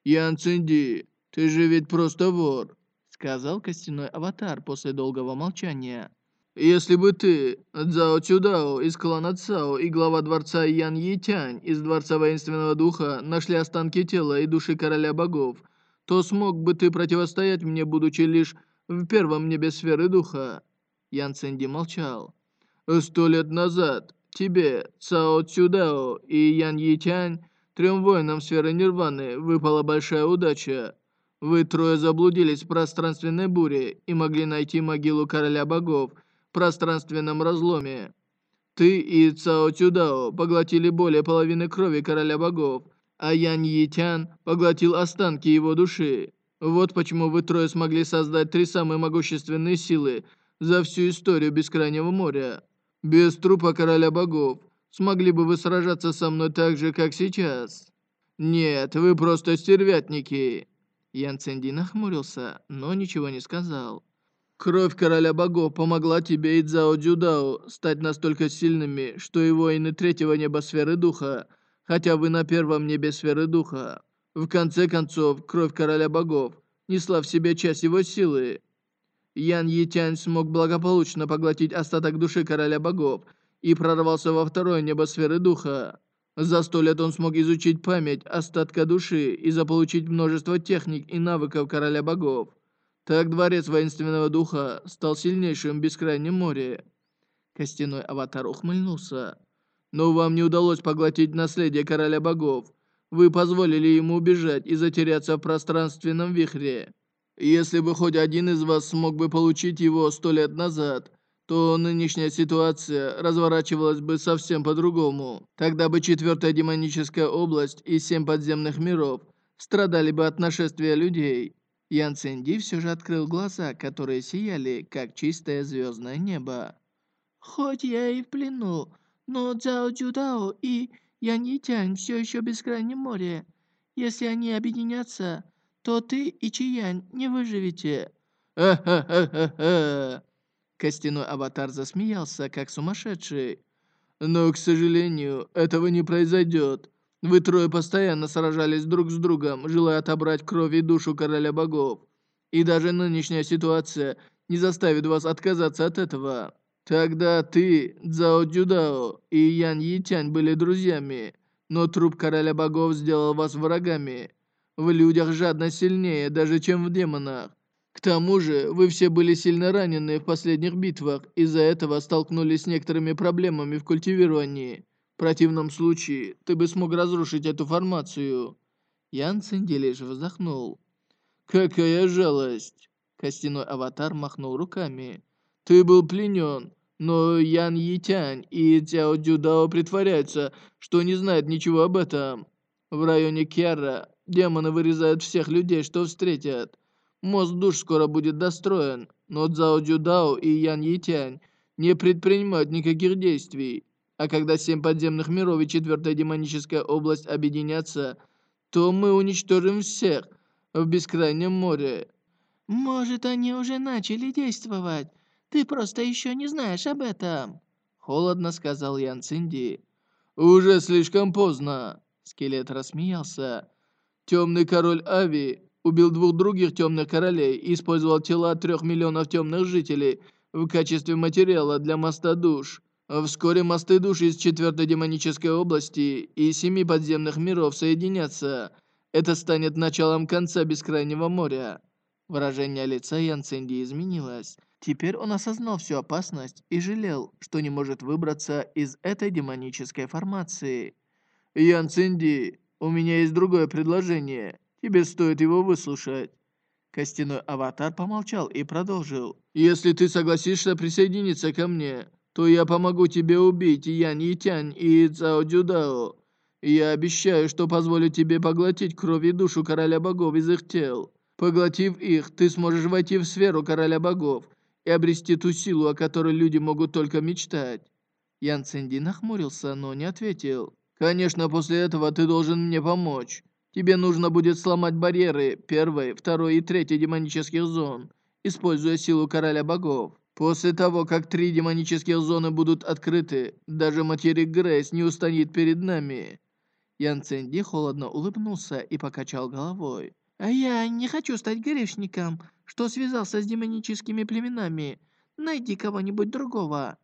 «Ян Цинди, ты же ведь просто вор», — сказал костяной аватар после долгого молчания. «Если бы ты, Цзао Цюдао из клана Цао и глава дворца Ян Йитянь из Дворца Воинственного Духа нашли останки тела и души короля богов, то смог бы ты противостоять мне, будучи лишь в первом небе сферы духа?» Ян Цинди молчал. «Сто лет назад тебе, Цао Цюдао и Ян Йитянь, трем воинам сферы Нирваны, выпала большая удача. Вы трое заблудились в пространственной буре и могли найти могилу короля богов пространственном разломе. Ты и Цао Цюдао поглотили более половины крови короля богов, а Ян Йитян поглотил останки его души. Вот почему вы трое смогли создать три самые могущественные силы за всю историю Бескрайнего моря. Без трупа короля богов смогли бы вы сражаться со мной так же, как сейчас? Нет, вы просто стервятники. Ян Цэнди нахмурился, но ничего не сказал. Кровь короля богов помогла тебе и Цзао Дзюдао стать настолько сильными, что и воины третьего неба сферы духа, хотя вы на первом небе сферы духа, в конце концов, кровь короля богов несла в себе часть его силы. Ян Йитянь смог благополучно поглотить остаток души короля богов и прорвался во второе небо сферы духа. За сто лет он смог изучить память остатка души и заполучить множество техник и навыков короля богов. Так дворец воинственного духа стал сильнейшим в бескрайнем море. Костяной аватар ухмыльнулся. Но вам не удалось поглотить наследие короля богов. Вы позволили ему убежать и затеряться в пространственном вихре. Если бы хоть один из вас смог бы получить его сто лет назад, то нынешняя ситуация разворачивалась бы совсем по-другому. Тогда бы четвертая демоническая область и семь подземных миров страдали бы от нашествия людей. Ян Цинди все же открыл глаза, которые сияли, как чистое звездное небо. «Хоть я и в плену, но Цао Цюдао и Ян Йитянь все еще в море. Если они объединятся, то ты и Чиянь не выживете». «Ха-ха-ха-ха-ха!» Костяной аватар засмеялся, как сумасшедший. «Но, к сожалению, этого не произойдет. Вы трое постоянно сражались друг с другом, желая отобрать кровь и душу короля богов. И даже нынешняя ситуация не заставит вас отказаться от этого. Тогда ты, Цао Дюдао и Ян Йитянь были друзьями, но труп короля богов сделал вас врагами. В людях жадность сильнее, даже чем в демонах. К тому же, вы все были сильно ранены в последних битвах, из-за этого столкнулись с некоторыми проблемами в культивировании. В противном случае, ты бы смог разрушить эту формацию. Ян Цинди лишь вздохнул. «Какая жалость!» Костяной аватар махнул руками. Ты был пленен, но Ян Йитянь и Цяо Дюдао притворяются, что не знают ничего об этом. В районе Кьяра демоны вырезают всех людей, что встретят. Мост душ скоро будет достроен, но Цао Дюдао и Ян Йитянь не предпринимают никаких действий. А когда семь подземных миров и четвертая демоническая область объединятся, то мы уничтожим всех в бескрайнем море. Может, они уже начали действовать? Ты просто еще не знаешь об этом!» Холодно сказал Ян Цинди. «Уже слишком поздно!» Скелет рассмеялся. «Темный король Ави убил двух других темных королей и использовал тела трех миллионов темных жителей в качестве материала для моста душ. Вскоре мосты душ из четвертой демонической области и семи подземных миров соединятся. Это станет началом конца Бескрайнего моря». Выражение лица Ян Цинди изменилось. Теперь он осознал всю опасность и жалел, что не может выбраться из этой демонической формации. «Ян Цинди, у меня есть другое предложение. Тебе стоит его выслушать». Костяной аватар помолчал и продолжил. «Если ты согласишься присоединиться ко мне, то я помогу тебе убить Ян Йитянь и Цао Дюдао. Я обещаю, что позволю тебе поглотить кровь и душу короля богов из их тел. Поглотив их, ты сможешь войти в сферу короля богов и обрести ту силу, о которой люди могут только мечтать». Ян Цинди нахмурился, но не ответил. «Конечно, после этого ты должен мне помочь. Тебе нужно будет сломать барьеры первой, второй и третьей демонических зон, используя силу короля богов. После того, как три демонических зоны будут открыты, даже материк Грейс не устоит перед нами. Ян Цинди холодно улыбнулся и покачал головой. «А я не хочу стать грешником, что связался с демоническими племенами. Найди кого-нибудь другого».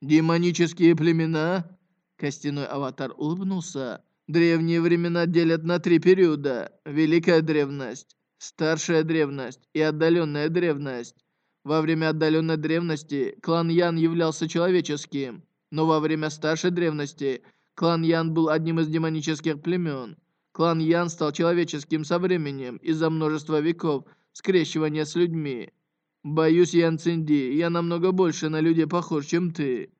«Демонические племена?» Костяной аватар улыбнулся. «Древние времена делят на три периода. Великая древность, старшая древность и отдаленная древность. Во время отдаленной древности клан Ян являлся человеческим, но во время старшей древности клан Ян был одним из демонических племен. Клан Ян стал человеческим со временем из-за множества веков скрещивания с людьми. Боюсь, Ян Цинди, я намного больше на людей похож, чем ты.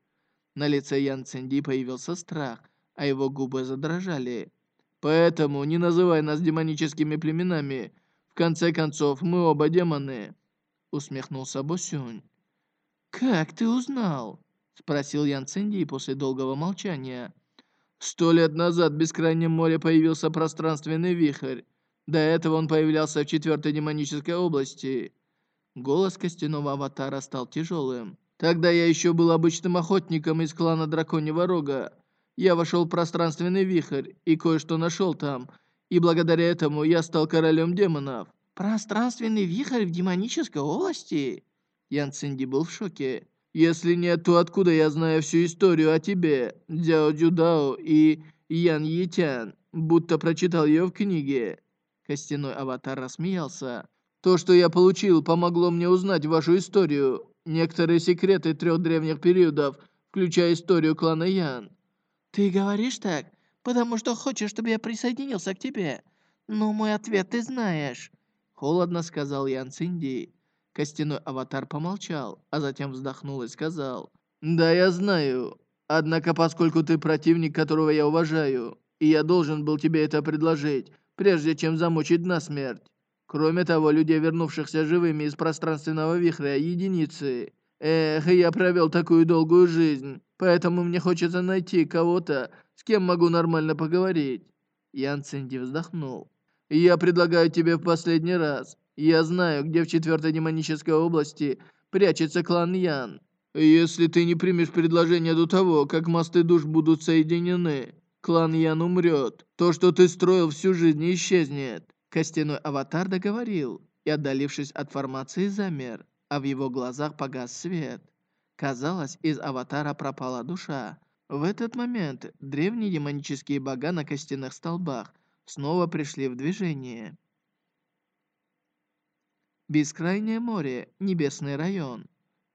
На лице Ян Цинди появился страх, а его губы задрожали. Поэтому не называй нас демоническими племенами. В конце концов, мы оба демоны. Усмехнулся Босюнь. «Как ты узнал?» Спросил Ян Цинди после долгого молчания. Сто лет назад в Бескрайнем море появился пространственный вихрь. До этого он появлялся в четвертой демонической области. Голос костяного аватара стал тяжелым. Тогда я еще был обычным охотником из клана Драконьего Рога. Я вошел в пространственный вихрь и кое-что нашел там. И благодаря этому я стал королем демонов. Пространственный вихрь в демонической области? Ян Цинди был в шоке. Если нет, то откуда я знаю всю историю о тебе, Дяо Дюдао и Ян Йитян, будто прочитал ее в книге?» Костяной аватар рассмеялся. «То, что я получил, помогло мне узнать вашу историю, некоторые секреты трех древних периодов, включая историю клана Ян». «Ты говоришь так, потому что хочешь, чтобы я присоединился к тебе? Но мой ответ ты знаешь», — холодно сказал Ян Цинди. Костяной аватар помолчал, а затем вздохнул и сказал, «Да, я знаю. Однако, поскольку ты противник, которого я уважаю, и я должен был тебе это предложить, прежде чем замучить насмерть. Кроме того, людей, вернувшихся живыми из пространственного вихря, единицы. Эх, я провел такую долгую жизнь, поэтому мне хочется найти кого-то, с кем могу нормально поговорить». Ян Цинди вздохнул. «Я предлагаю тебе в последний раз. Я знаю, где в четвертой демонической области прячется клан Ян. Если ты не примешь предложение до того, как мосты душ будут соединены, клан Ян умрет. То, что ты строил всю жизнь, исчезнет». Костяной аватар договорил и, отдалившись от формации, замер, а в его глазах погас свет. Казалось, из аватара пропала душа. В этот момент древние демонические бога на костяных столбах снова пришли в движение. Бескрайнее море, небесный район.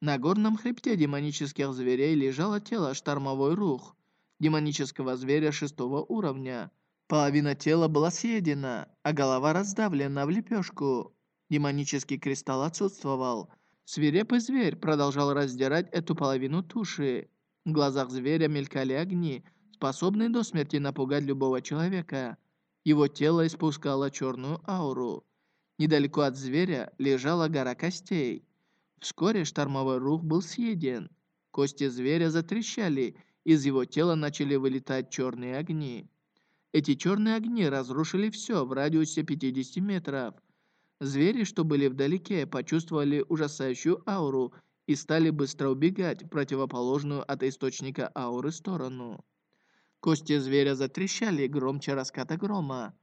На горном хребте демонических зверей лежало тело штормовой рух, демонического зверя шестого уровня. Половина тела была съедена, а голова раздавлена в лепешку. Демонический кристалл отсутствовал. Свирепый зверь продолжал раздирать эту половину туши. В глазах зверя мелькали огни, способные до смерти напугать любого человека. Его тело испускало черную ауру. Недалеко от зверя лежала гора костей. Вскоре штормовой рух был съеден. Кости зверя затрещали, из его тела начали вылетать черные огни. Эти черные огни разрушили все в радиусе 50 метров. Звери, что были вдалеке, почувствовали ужасающую ауру и стали быстро убегать в противоположную от источника ауры сторону. Кости зверя затрещали громче раската грома.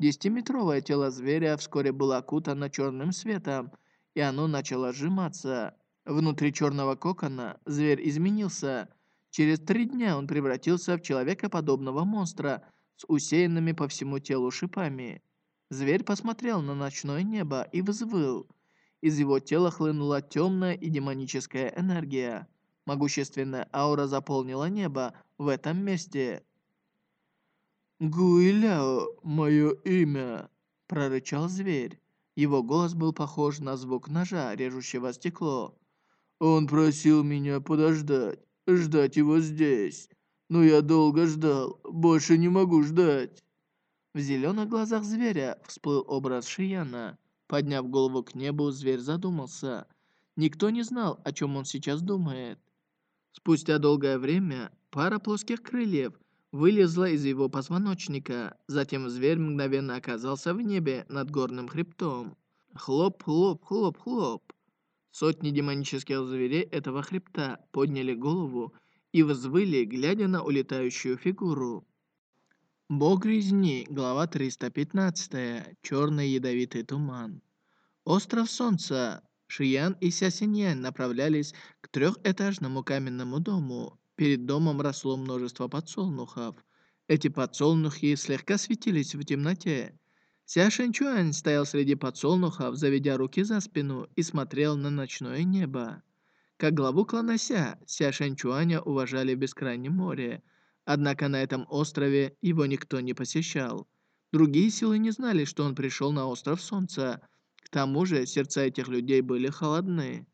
Десятиметровое тело зверя вскоре было окутано черным светом, и оно начало сжиматься. Внутри черного кокона зверь изменился. Через три дня он превратился в человекоподобного монстра с усеянными по всему телу шипами. Зверь посмотрел на ночное небо и взвыл. Из его тела хлынула темная и демоническая энергия. Могущественная аура заполнила небо в этом месте. «Гуиляо, мое имя!» – прорычал зверь. Его голос был похож на звук ножа, режущего стекло. «Он просил меня подождать, ждать его здесь. Но я долго ждал, больше не могу ждать». В зеленых глазах зверя всплыл образ Шияна. Подняв голову к небу, зверь задумался. Никто не знал, о чем он сейчас думает. Спустя долгое время пара плоских крыльев – вылезла из его позвоночника. Затем зверь мгновенно оказался в небе над горным хребтом. Хлоп, хлоп, хлоп, хлоп. Сотни демонических зверей этого хребта подняли голову и взвыли, глядя на улетающую фигуру. Бог резни, глава 315. Черный ядовитый туман. Остров Солнца. Шиян и Сясиньян направлялись к трехэтажному каменному дому. Перед домом росло множество подсолнухов. Эти подсолнухи слегка светились в темноте. Ся Шэньчуань стоял среди подсолнухов, заведя руки за спину и смотрел на ночное небо. Как главу клана Ся, Ся Шэньчуаня уважали в Бескрайнем море. Однако на этом острове его никто не посещал. Другие силы не знали, что он пришел на остров Солнца. К тому же сердца этих людей были холодны.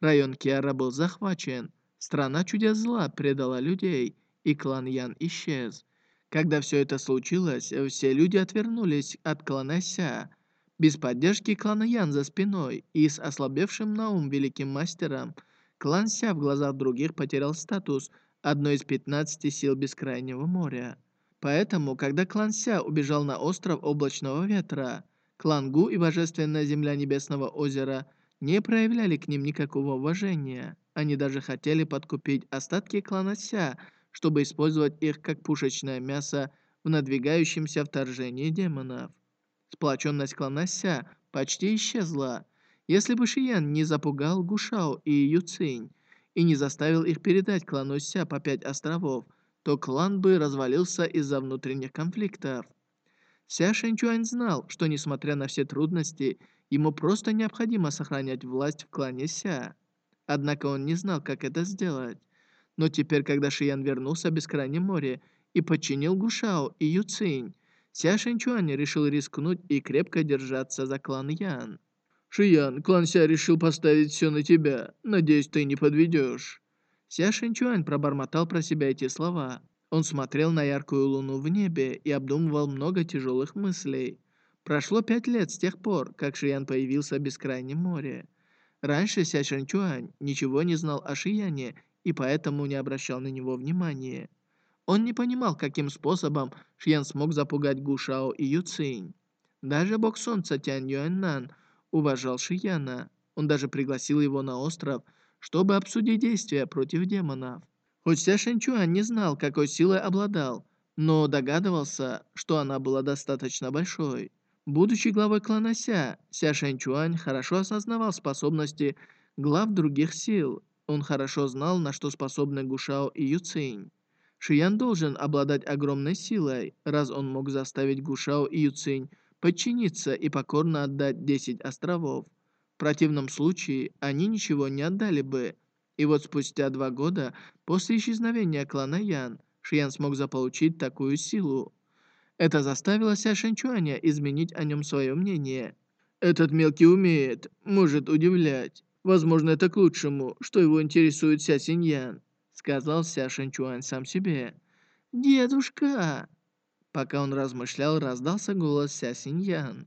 Район Киара был захвачен. Страна чудес зла предала людей, и клан Ян исчез. Когда все это случилось, все люди отвернулись от клана Ся. Без поддержки клана Ян за спиной и с ослабевшим на ум великим мастером, клан Ся в глазах других потерял статус одной из 15 сил Бескрайнего моря. Поэтому, когда клан Ся убежал на остров Облачного Ветра, клан Гу и Божественная Земля Небесного Озера не проявляли к ним никакого уважения. Они даже хотели подкупить остатки клана Ся, чтобы использовать их как пушечное мясо в надвигающемся вторжении демонов. Сплоченность клана Ся почти исчезла. Если бы Шиян не запугал Гушао и Юцинь и не заставил их передать клану Ся по пять островов, то клан бы развалился из-за внутренних конфликтов. Ся Шэньчуань знал, что несмотря на все трудности, ему просто необходимо сохранять власть в клане Ся. Однако он не знал, как это сделать. Но теперь, когда Шиян вернулся в Бескрайнем море и подчинил Гушао и Юцинь, Ся Шэньчуань решил рискнуть и крепко держаться за клан Ян. «Шиян, клан Ся решил поставить все на тебя. Надеюсь, ты не подведешь». Ся Шэньчуань пробормотал про себя эти слова. Он смотрел на яркую луну в небе и обдумывал много тяжелых мыслей. Прошло пять лет с тех пор, как Шиян появился в Бескрайнем море. Раньше Ся Шэньчуань ничего не знал о Шияне и поэтому не обращал на него внимания. Он не понимал, каким способом Шиян смог запугать Гушао и Юцинь. Даже бог солнца Тянь Юэннан уважал Шияна. Он даже пригласил его на остров, чтобы обсудить действия против демонов. Хоть Ся Шэньчуань не знал, какой силой обладал, но догадывался, что она была достаточно большой. Будучи главой клана Ся, Ся Шэньчуань хорошо осознавал способности глав других сил. Он хорошо знал, на что способны Гушао и Юцинь. Шиян должен обладать огромной силой, раз он мог заставить Гушао и Юцинь подчиниться и покорно отдать 10 островов. В противном случае они ничего не отдали бы. И вот спустя два года после исчезновения клана Ян, Шиян смог заполучить такую силу. Это заставило Ся Шэньчуаня изменить о нем свое мнение. «Этот мелкий умеет, может удивлять. Возможно, это к лучшему, что его интересует Ся Синьян сказал Ся Шэньчуань сам себе. «Дедушка!» Пока он размышлял, раздался голос Ся Синьян.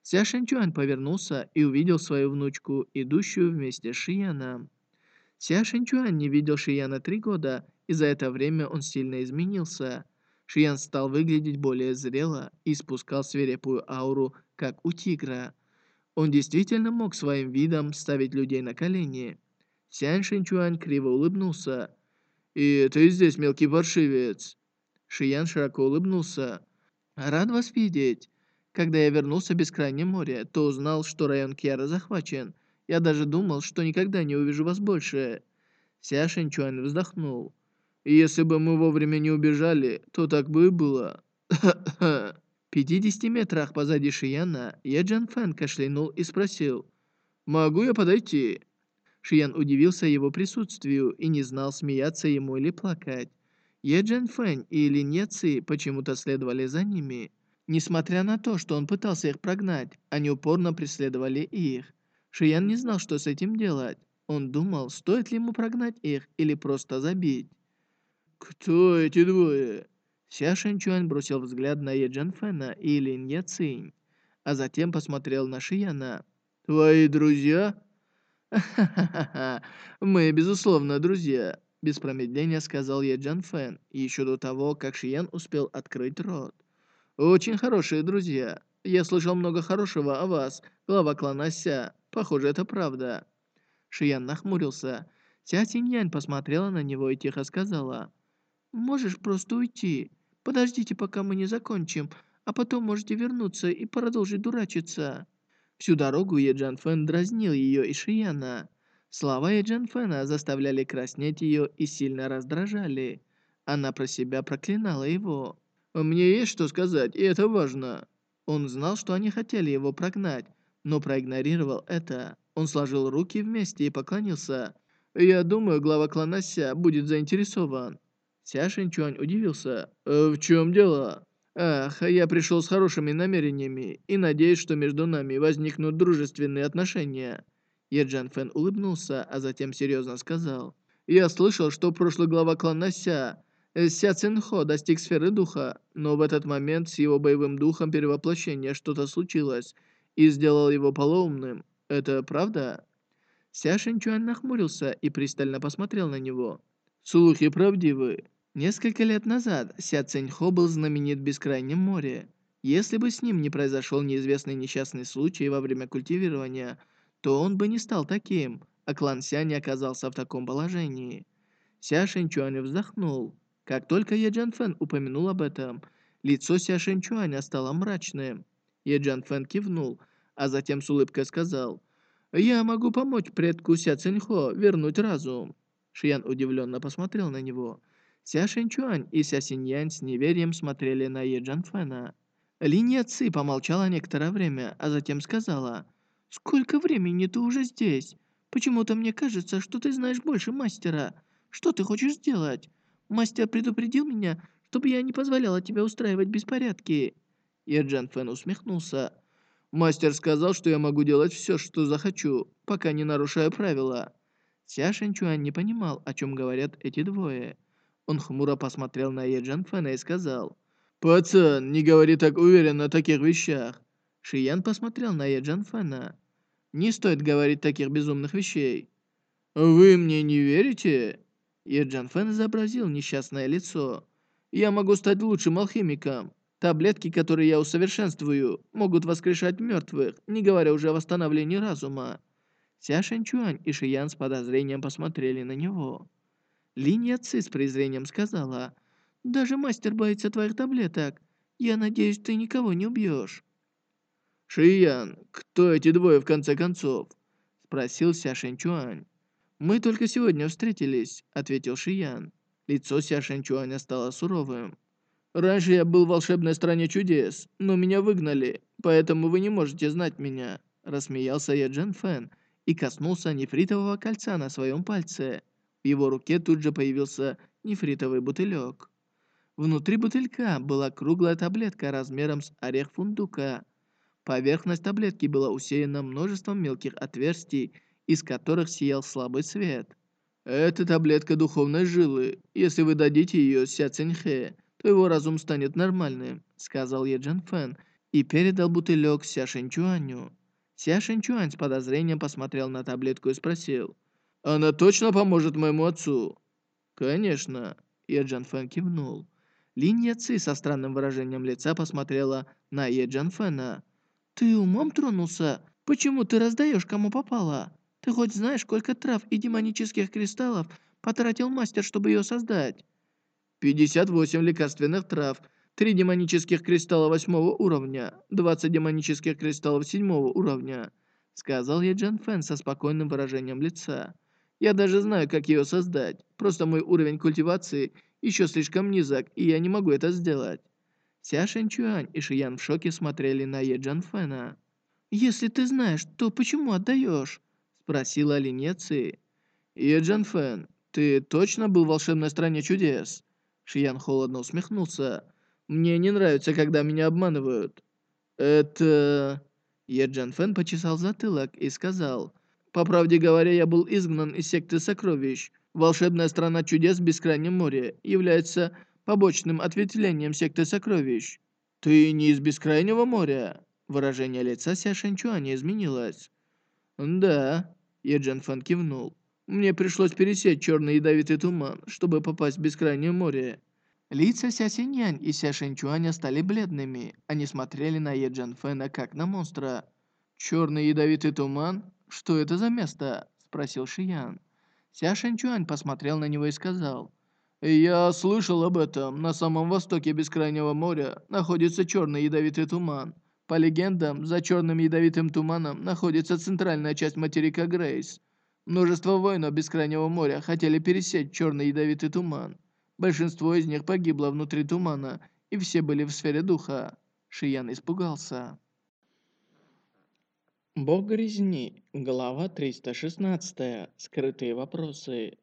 Ся Шэньчуань повернулся и увидел свою внучку, идущую вместе с Шияном. Ся Шэньчуань не видел Шияна три года, и за это время он сильно изменился. Шиян стал выглядеть более зрело и испускал свирепую ауру, как у тигра. Он действительно мог своим видом ставить людей на колени. Сян Шинчуань криво улыбнулся. «И ты здесь, мелкий паршивец!» Шиян широко улыбнулся. «Рад вас видеть. Когда я вернулся в Бескрайнее море, то узнал, что район Кьяра захвачен. Я даже думал, что никогда не увижу вас больше». Ся Шинчуань вздохнул. «Если бы мы вовремя не убежали, то так бы и было». В 50 метрах позади Шияна Еджан Фэн кашлянул и спросил. «Могу я подойти?» Шиян удивился его присутствию и не знал, смеяться ему или плакать. Е Джен Фэнь и Лин Е Ци почему-то следовали за ними. Несмотря на то, что он пытался их прогнать, они упорно преследовали их. Шиян не знал, что с этим делать. Он думал, стоит ли ему прогнать их или просто забить. «Кто эти двое?» Ся Шэньчуань бросил взгляд на Е Джан Фэна и Лин Я Цинь, а затем посмотрел на Шияна. «Твои друзья?» «Ха-ха-ха, мы, безусловно, друзья. Без промедления сказал Е Джан Фэн, еще до того, как Шиян успел открыть рот. «Очень хорошие друзья. Я слышал много хорошего о вас, глава клана Ся. Похоже, это правда». Шиян нахмурился. Ся Синьянь посмотрела на него и тихо сказала. «Можешь просто уйти. Подождите, пока мы не закончим, а потом можете вернуться и продолжить дурачиться». Всю дорогу Еджан Фэн дразнил ее и Шияна. Слова Еджан Фэна заставляли краснеть ее и сильно раздражали. Она про себя проклинала его. «Мне есть что сказать, и это важно». Он знал, что они хотели его прогнать, но проигнорировал это. Он сложил руки вместе и поклонился. «Я думаю, глава клана Ся будет заинтересован». Ся Шинчуань удивился. «Э, «В чем дело?» «Ах, я пришел с хорошими намерениями и надеюсь, что между нами возникнут дружественные отношения». Еджан Фэн улыбнулся, а затем серьезно сказал. «Я слышал, что прошлый глава клана Ся, э, Ся Цинхо, достиг сферы духа, но в этот момент с его боевым духом перевоплощения что-то случилось и сделал его полоумным. Это правда?» Ся Шинчуань нахмурился и пристально посмотрел на него. «Слухи правдивы. Несколько лет назад Ся Цинхо был знаменит в море. Если бы с ним не произошел неизвестный несчастный случай во время культивирования – то он бы не стал таким, а клан Ся не оказался в таком положении. Ся Шэньчуань вздохнул. Как только Е Джан Фэн упомянул об этом, лицо Ся Шэньчуаня стало мрачным. Е Джан Фэн кивнул, а затем с улыбкой сказал, «Я могу помочь предку Ся Цинхо вернуть разум». Шиян удивленно посмотрел на него. Ся Шэньчуань и Ся Синьянь с неверием смотрели на Е Джан Фэна. Линия Ци помолчала некоторое время, а затем сказала, «Сколько времени ты уже здесь? Почему-то мне кажется, что ты знаешь больше мастера. Что ты хочешь сделать? Мастер предупредил меня, чтобы я не позволяла тебе устраивать беспорядки». Ерджан Фэн усмехнулся. «Мастер сказал, что я могу делать все, что захочу, пока не нарушаю правила». Ся Шэньчуань не понимал, о чем говорят эти двое. Он хмуро посмотрел на Еджан Фэна и сказал, «Пацан, не говори так уверенно о таких вещах». Шиян посмотрел на Еджан Фэна. Не стоит говорить таких безумных вещей. Вы мне не верите? Еджан Фэн изобразил несчастное лицо. Я могу стать лучшим алхимиком. Таблетки, которые я усовершенствую, могут воскрешать мертвых, не говоря уже о восстановлении разума. Ся Шэньчуань и Шиян с подозрением посмотрели на него. Линия Ци с презрением сказала, «Даже мастер боится твоих таблеток. Я надеюсь, ты никого не убьешь». «Шиян, кто эти двое в конце концов?» — спросил Ся Шэньчуань. «Мы только сегодня встретились», — ответил Шиян. Лицо Ся Шэньчуаня стало суровым. «Раньше я был в волшебной стране чудес, но меня выгнали, поэтому вы не можете знать меня», — рассмеялся я Джен Фэн и коснулся нефритового кольца на своем пальце. В его руке тут же появился нефритовый бутылек. Внутри бутылька была круглая таблетка размером с орех фундука — Поверхность таблетки была усеяна множеством мелких отверстий, из которых сиял слабый свет. «Это таблетка духовной жилы. Если вы дадите ее Ся Циньхэ, то его разум станет нормальным», сказал Е Джан Фэн и передал бутылек Ся Шинчуаню. Ся Шинчуань с подозрением посмотрел на таблетку и спросил, «Она точно поможет моему отцу?» «Конечно», Е Джан Фэн кивнул. Линья Ци со странным выражением лица посмотрела на Е Джан Фэна. «Ты умом тронулся? Почему ты раздаешь, кому попало? Ты хоть знаешь, сколько трав и демонических кристаллов потратил мастер, чтобы ее создать?» «58 лекарственных трав, 3 демонических кристалла восьмого уровня, 20 демонических кристаллов седьмого уровня», сказал я Джан Фэн со спокойным выражением лица. «Я даже знаю, как ее создать. Просто мой уровень культивации еще слишком низок, и я не могу это сделать». Ся Шэньчуань и Шиян в шоке смотрели на Е Джан Фэна. «Если ты знаешь, то почему отдаешь?» Спросила Линья Ци. «Е Джан Фэн, ты точно был в волшебной стране чудес?» Шиян холодно усмехнулся. «Мне не нравится, когда меня обманывают». «Это...» Е Джан Фэн почесал затылок и сказал. «По правде говоря, я был изгнан из секты сокровищ. Волшебная страна чудес в Бескрайнем море является побочным ответвлением секты сокровищ. Ты не из бескрайнего моря?» Выражение лица Ся Шэньчуаня изменилось. «Да», Еджен Фэн кивнул. Мне пришлось пересечь черный ядовитый туман, чтобы попасть в бескрайнее море. Лица Ся Синьянь и Ся Шэньчуаня стали бледными. Они смотрели на Е Джан Фэна как на монстра. «Черный ядовитый туман? Что это за место?» – спросил Шиян. Ся Шэньчуань посмотрел на него и сказал. «Я слышал об этом. На самом востоке Бескрайнего моря находится черный ядовитый туман. По легендам, за черным ядовитым туманом находится центральная часть материка Грейс. Множество воинов Бескрайнего моря хотели пересечь черный ядовитый туман. Большинство из них погибло внутри тумана, и все были в сфере духа. Шиян испугался. Бог резни. Глава 316. Скрытые вопросы.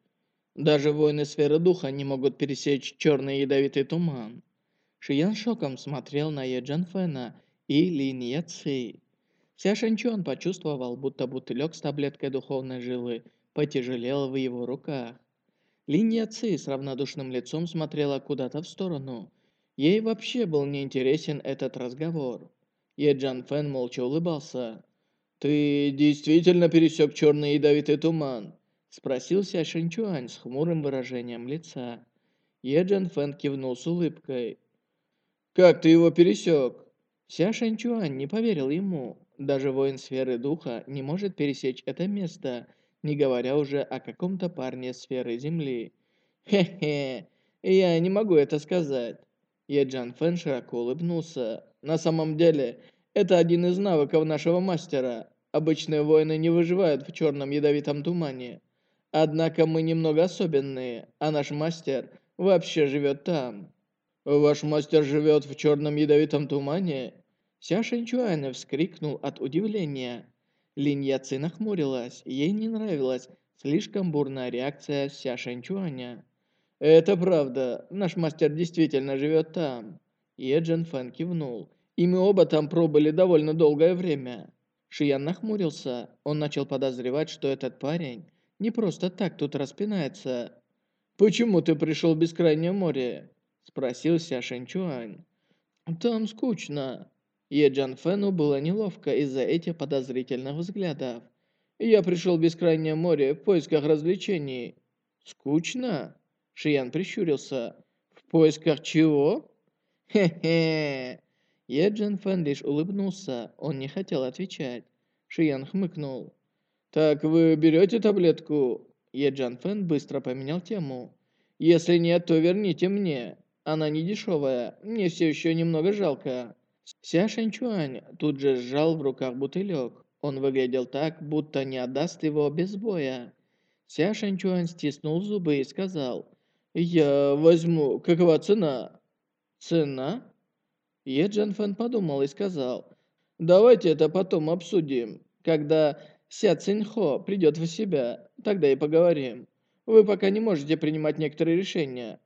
Даже воины сферы духа не могут пересечь черный ядовитый туман. Шиян шоком смотрел на Е Джан Фэна и Лин Е Ци. Ся Шэнчуан почувствовал, будто бутылек с таблеткой духовной жилы потяжелел в его руках. Линья Ци с равнодушным лицом смотрела куда-то в сторону. Ей вообще был неинтересен этот разговор. Е Джан Фэн молча улыбался. «Ты действительно пересек черный ядовитый туман?» Спросил Ся Шэньчуань с хмурым выражением лица. Е Джан Фэн кивнул с улыбкой. «Как ты его пересек?» Ся Шэньчуань не поверил ему. Даже воин сферы духа не может пересечь это место – не говоря уже о каком-то парне сферы Земли. «Хе-хе, я не могу это сказать». Еджан Фэн широко улыбнулся. «На самом деле, это один из навыков нашего мастера. Обычные воины не выживают в черном ядовитом тумане. Однако мы немного особенные, а наш мастер вообще живет там». «Ваш мастер живет в черном ядовитом тумане?» Ся Шэньчуань вскрикнул от удивления. Линь Яци нахмурилась, ей не нравилась слишком бурная реакция Ся Шэньчуаня. «Это правда, наш мастер действительно живет там». Е Джин Фэн кивнул. «И мы оба там пробыли довольно долгое время». Шиян нахмурился. Он начал подозревать, что этот парень не просто так тут распинается. «Почему ты пришел в Бескрайнее море?» Спросил Ся Шэньчуань. «Там скучно. Е Джан Фэну было неловко из-за этих подозрительных взглядов. «Я пришел в Бескрайнее море в поисках развлечений». «Скучно?» Шиян прищурился. «В поисках чего?» «Хе-хе!» Е Джан Фэн лишь улыбнулся, он не хотел отвечать. Шиян хмыкнул. «Так вы берете таблетку?» Е Джан Фэн быстро поменял тему. «Если нет, то верните мне. Она не дешевая, мне все еще немного жалко». Ся Шэньчуань тут же сжал в руках бутылек. Он выглядел так, будто не отдаст его без боя. Ся Шэньчуань стиснул зубы и сказал, «Я возьму. Какова цена?» «Цена?» Е Джан Фэн подумал и сказал, «Давайте это потом обсудим. Когда Ся Цинхо придет в себя, тогда и поговорим. Вы пока не можете принимать некоторые решения».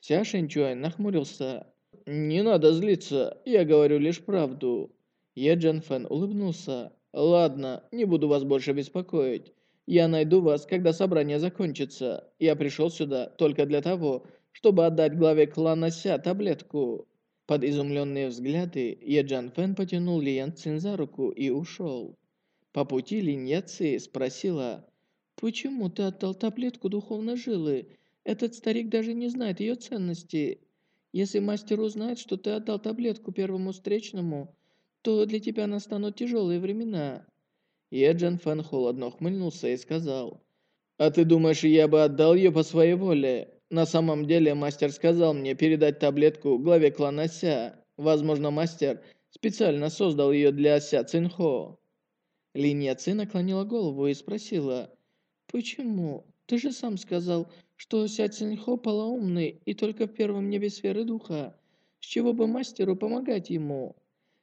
Ся Шэньчуань нахмурился. «Не надо злиться, я говорю лишь правду». Е Джан Фэн улыбнулся. «Ладно, не буду вас больше беспокоить. Я найду вас, когда собрание закончится. Я пришел сюда только для того, чтобы отдать главе клана Ся таблетку». Под изумленные взгляды Е Джан Фэн потянул Ли Ян Цин за руку и ушел. По пути Линь Я Ци спросила, «Почему ты отдал таблетку духовной жилы? Этот старик даже не знает ее ценности». Если мастер узнает, что ты отдал таблетку первому встречному, то для тебя настанут тяжелые времена». Еджин Фэн холодно ухмыльнулся и сказал, «А ты думаешь, я бы отдал ее по своей воле? На самом деле мастер сказал мне передать таблетку главе клана Ся. Возможно, мастер специально создал ее для Ся Цинхо». Линья Ци наклонила голову и спросила, «Почему? Ты же сам сказал, что Ся Цинхо полоумный и только в первом небе сферы духа. С чего бы мастеру помогать ему?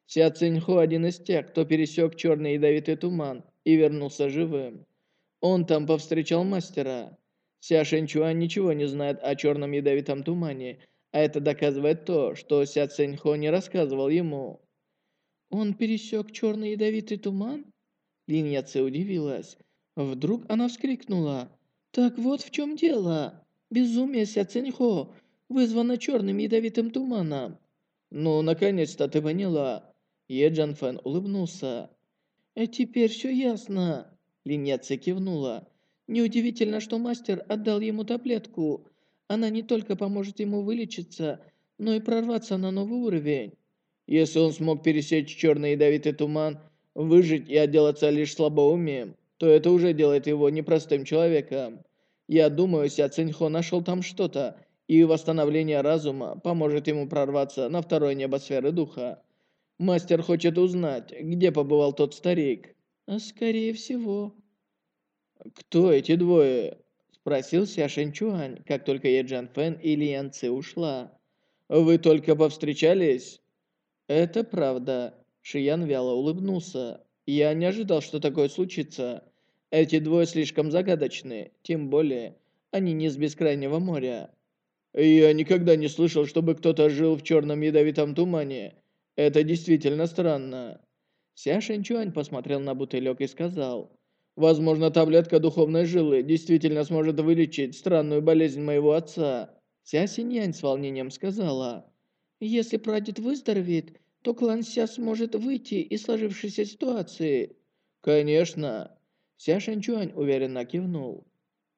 Ся Цинхо один из тех, кто пересек черный ядовитый туман и вернулся живым. Он там повстречал мастера. Ся Шэньчуань ничего не знает о черном ядовитом тумане, а это доказывает то, что Ся Цинхо не рассказывал ему. «Он пересек черный ядовитый туман?» Линья Ци удивилась. Вдруг она вскрикнула. «Так вот в чем дело. Безумие Ся Циньхо вызвано черным ядовитым туманом». «Ну, наконец-то ты поняла». Е Джан Фэн улыбнулся. «А теперь все ясно». Линья Ци кивнула. Неудивительно, что мастер отдал ему таблетку. Она не только поможет ему вылечиться, но и прорваться на новый уровень. Если он смог пересечь черный ядовитый туман, выжить и отделаться лишь слабоумием, то это уже делает его непростым человеком. Я думаю, Ся Циньхо нашел там что-то, и восстановление разума поможет ему прорваться на второе небо сферы духа. Мастер хочет узнать, где побывал тот старик. А скорее всего. Кто эти двое? Спросил Ся Шэньчуань, как только Е Джан Фэн и Лиан Ци ушла. Вы только повстречались? Это правда. Шиян вяло улыбнулся. Я не ожидал, что такое случится. Эти двое слишком загадочны, тем более они не с бескрайнего моря. Я никогда не слышал, чтобы кто-то жил в черном ядовитом тумане. Это действительно странно. Ся Шэньчуань посмотрел на бутылек и сказал, «Возможно, таблетка духовной жилы действительно сможет вылечить странную болезнь моего отца». Ся Синьянь с волнением сказала, «Если прадед выздоровеет, то клан Ся сможет выйти из сложившейся ситуации». «Конечно». Ся Шэньчуань уверенно кивнул.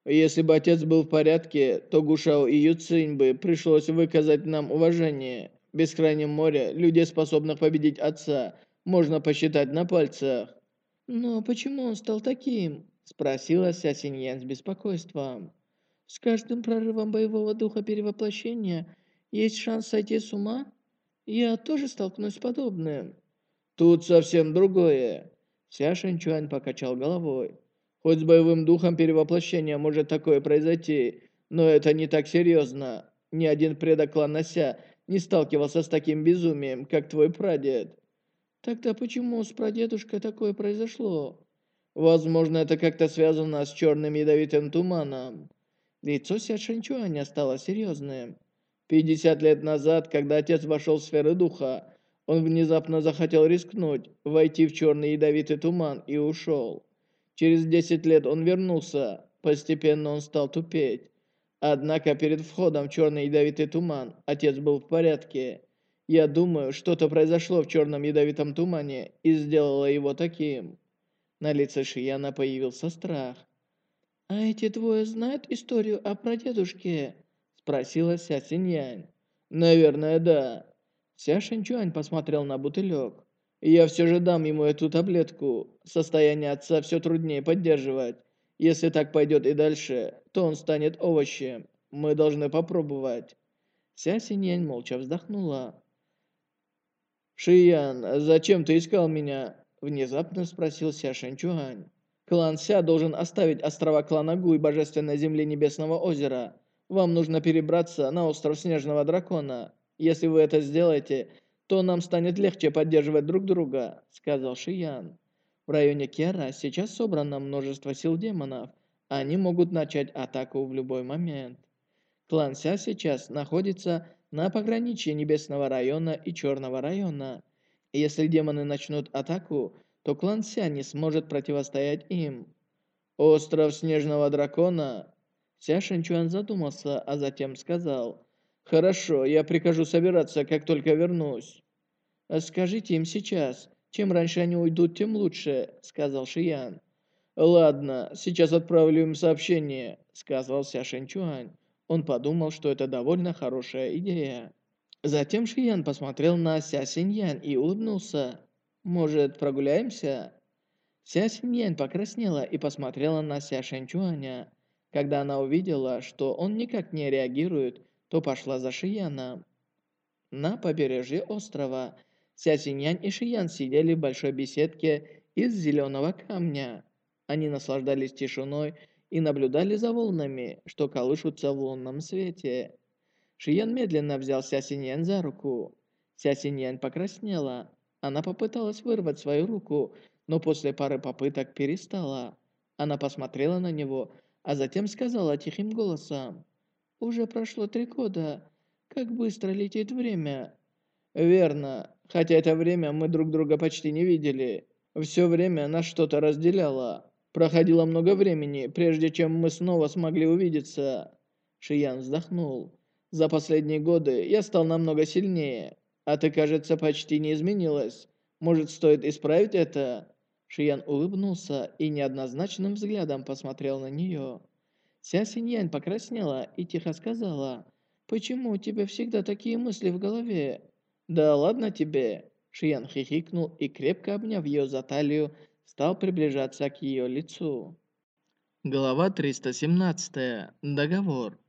Если бы отец был в порядке, то Гушао и Юцинь бы пришлось выказать нам уважение. В бескрайнем море людей, способных победить отца, можно посчитать на пальцах. «Но почему он стал таким?» – спросила Ся Синьян с беспокойством. «С каждым прорывом боевого духа перевоплощения есть шанс сойти с ума? Я тоже столкнусь с подобным». «Тут совсем другое». Ся Шэньчуань покачал головой. Хоть с боевым духом перевоплощения может такое произойти, но это не так серьезно. Ни один предок клана Ся не сталкивался с таким безумием, как твой прадед. Тогда почему с прадедушкой такое произошло? Возможно, это как-то связано с черным ядовитым туманом. Лицо Ся Шэньчуаня стало серьезным. 50 лет назад, когда отец вошел в сферы духа, он внезапно захотел рискнуть, войти в черный ядовитый туман и ушел. Через 10 лет он вернулся. Постепенно он стал тупеть. Однако перед входом в черный ядовитый туман отец был в порядке. Я думаю, что-то произошло в черном ядовитом тумане и сделало его таким. На лице Шияна появился страх. «А эти двое знают историю о прадедушке?» Спросила Ся Синьянь. «Наверное, да». Ся Шинчуань посмотрел на бутылек. Я все же дам ему эту таблетку. Состояние отца все труднее поддерживать. Если так пойдет и дальше, то он станет овощем. Мы должны попробовать. Ся Синьянь молча вздохнула. «Шиян, зачем ты искал меня?» Внезапно спросил Ся Шэньчуань. «Клан Ся должен оставить острова клана Гу и Божественной Земли Небесного Озера. Вам нужно перебраться на остров Снежного Дракона. Если вы это сделаете, то нам станет легче поддерживать друг друга», — сказал Шиян. «В районе Кера сейчас собрано множество сил демонов. Они могут начать атаку в любой момент. Клан Ся сейчас находится на пограничье Небесного района и Черного района. если демоны начнут атаку, то клан Ся не сможет противостоять им. «Остров Снежного Дракона?» Ся Шэньчуан задумался, а затем сказал, «Хорошо, я прикажу собираться, как только вернусь». «Скажите им сейчас. Чем раньше они уйдут, тем лучше», — сказал Шиян. «Ладно, сейчас отправлю им сообщение», — сказал Ся Шэньчуань. Он подумал, что это довольно хорошая идея. Затем Шиян посмотрел на Ся Синьян и улыбнулся. «Может, прогуляемся?» Ся Синьян покраснела и посмотрела на Ся Шэньчуаня. Когда она увидела, что он никак не реагирует, то пошла за Шияном. На побережье острова Ся Синьянь и Шиян сидели в большой беседке из зеленого камня. Они наслаждались тишиной и наблюдали за волнами, что колышутся в лунном свете. Шиян медленно взял Ся Синьян за руку. Ся Синьян покраснела. Она попыталась вырвать свою руку, но после пары попыток перестала. Она посмотрела на него, а затем сказала тихим голосом. «Уже прошло три года. Как быстро летит время!» «Верно. Хотя это время мы друг друга почти не видели. Все время нас что-то разделяло. Проходило много времени, прежде чем мы снова смогли увидеться. Шиян вздохнул. За последние годы я стал намного сильнее. А ты, кажется, почти не изменилась. Может, стоит исправить это? Шиян улыбнулся и неоднозначным взглядом посмотрел на нее. Ся Синьянь покраснела и тихо сказала, «Почему у тебя всегда такие мысли в голове?» «Да ладно тебе!» Шиян хихикнул и, крепко обняв ее за талию, стал приближаться к ее лицу. Глава 317. Договор.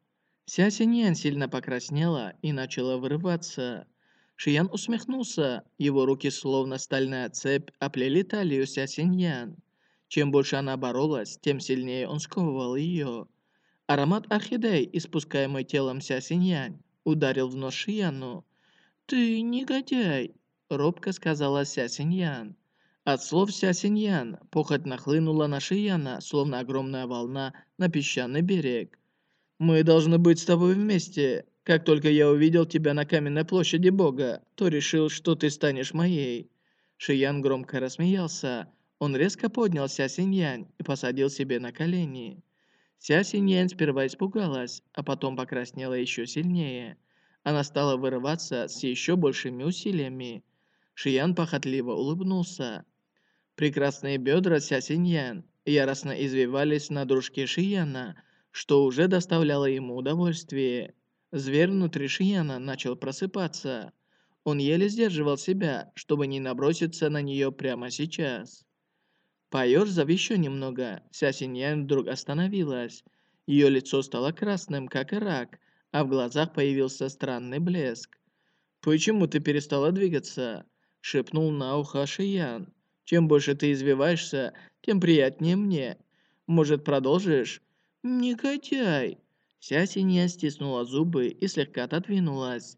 Ся Синьян сильно покраснела и начала вырываться. Шиян усмехнулся, его руки, словно стальная цепь, оплели талию Ся Синьян. Чем больше она боролась, тем сильнее он сковывал ее. Аромат орхидей, испускаемый телом Ся Синьян, ударил в нос Шияну. «Ты негодяй!» — робко сказала Ся Синьян. От слов Ся Синьян похоть нахлынула на Шияна, словно огромная волна на песчаный берег. «Мы должны быть с тобой вместе. Как только я увидел тебя на каменной площади Бога, то решил, что ты станешь моей». Шиян громко рассмеялся. Он резко поднял Ся Синьянь и посадил себе на колени. Ся Синьянь сперва испугалась, а потом покраснела еще сильнее. Она стала вырываться с еще большими усилиями. Шиян похотливо улыбнулся. Прекрасные бедра Ся Синьян яростно извивались на дружке Шияна, что уже доставляло ему удовольствие. Зверь внутри Шияна начал просыпаться. Он еле сдерживал себя, чтобы не наброситься на нее прямо сейчас. Поёрзав еще немного, Ся Синьян вдруг остановилась. Ее лицо стало красным, как и рак, а в глазах появился странный блеск. «Почему ты перестала двигаться?» — шепнул на ухо Шиян. «Чем больше ты извиваешься, тем приятнее мне. Может, продолжишь?» «Негодяй!» Ся Синья стиснула зубы и слегка отодвинулась.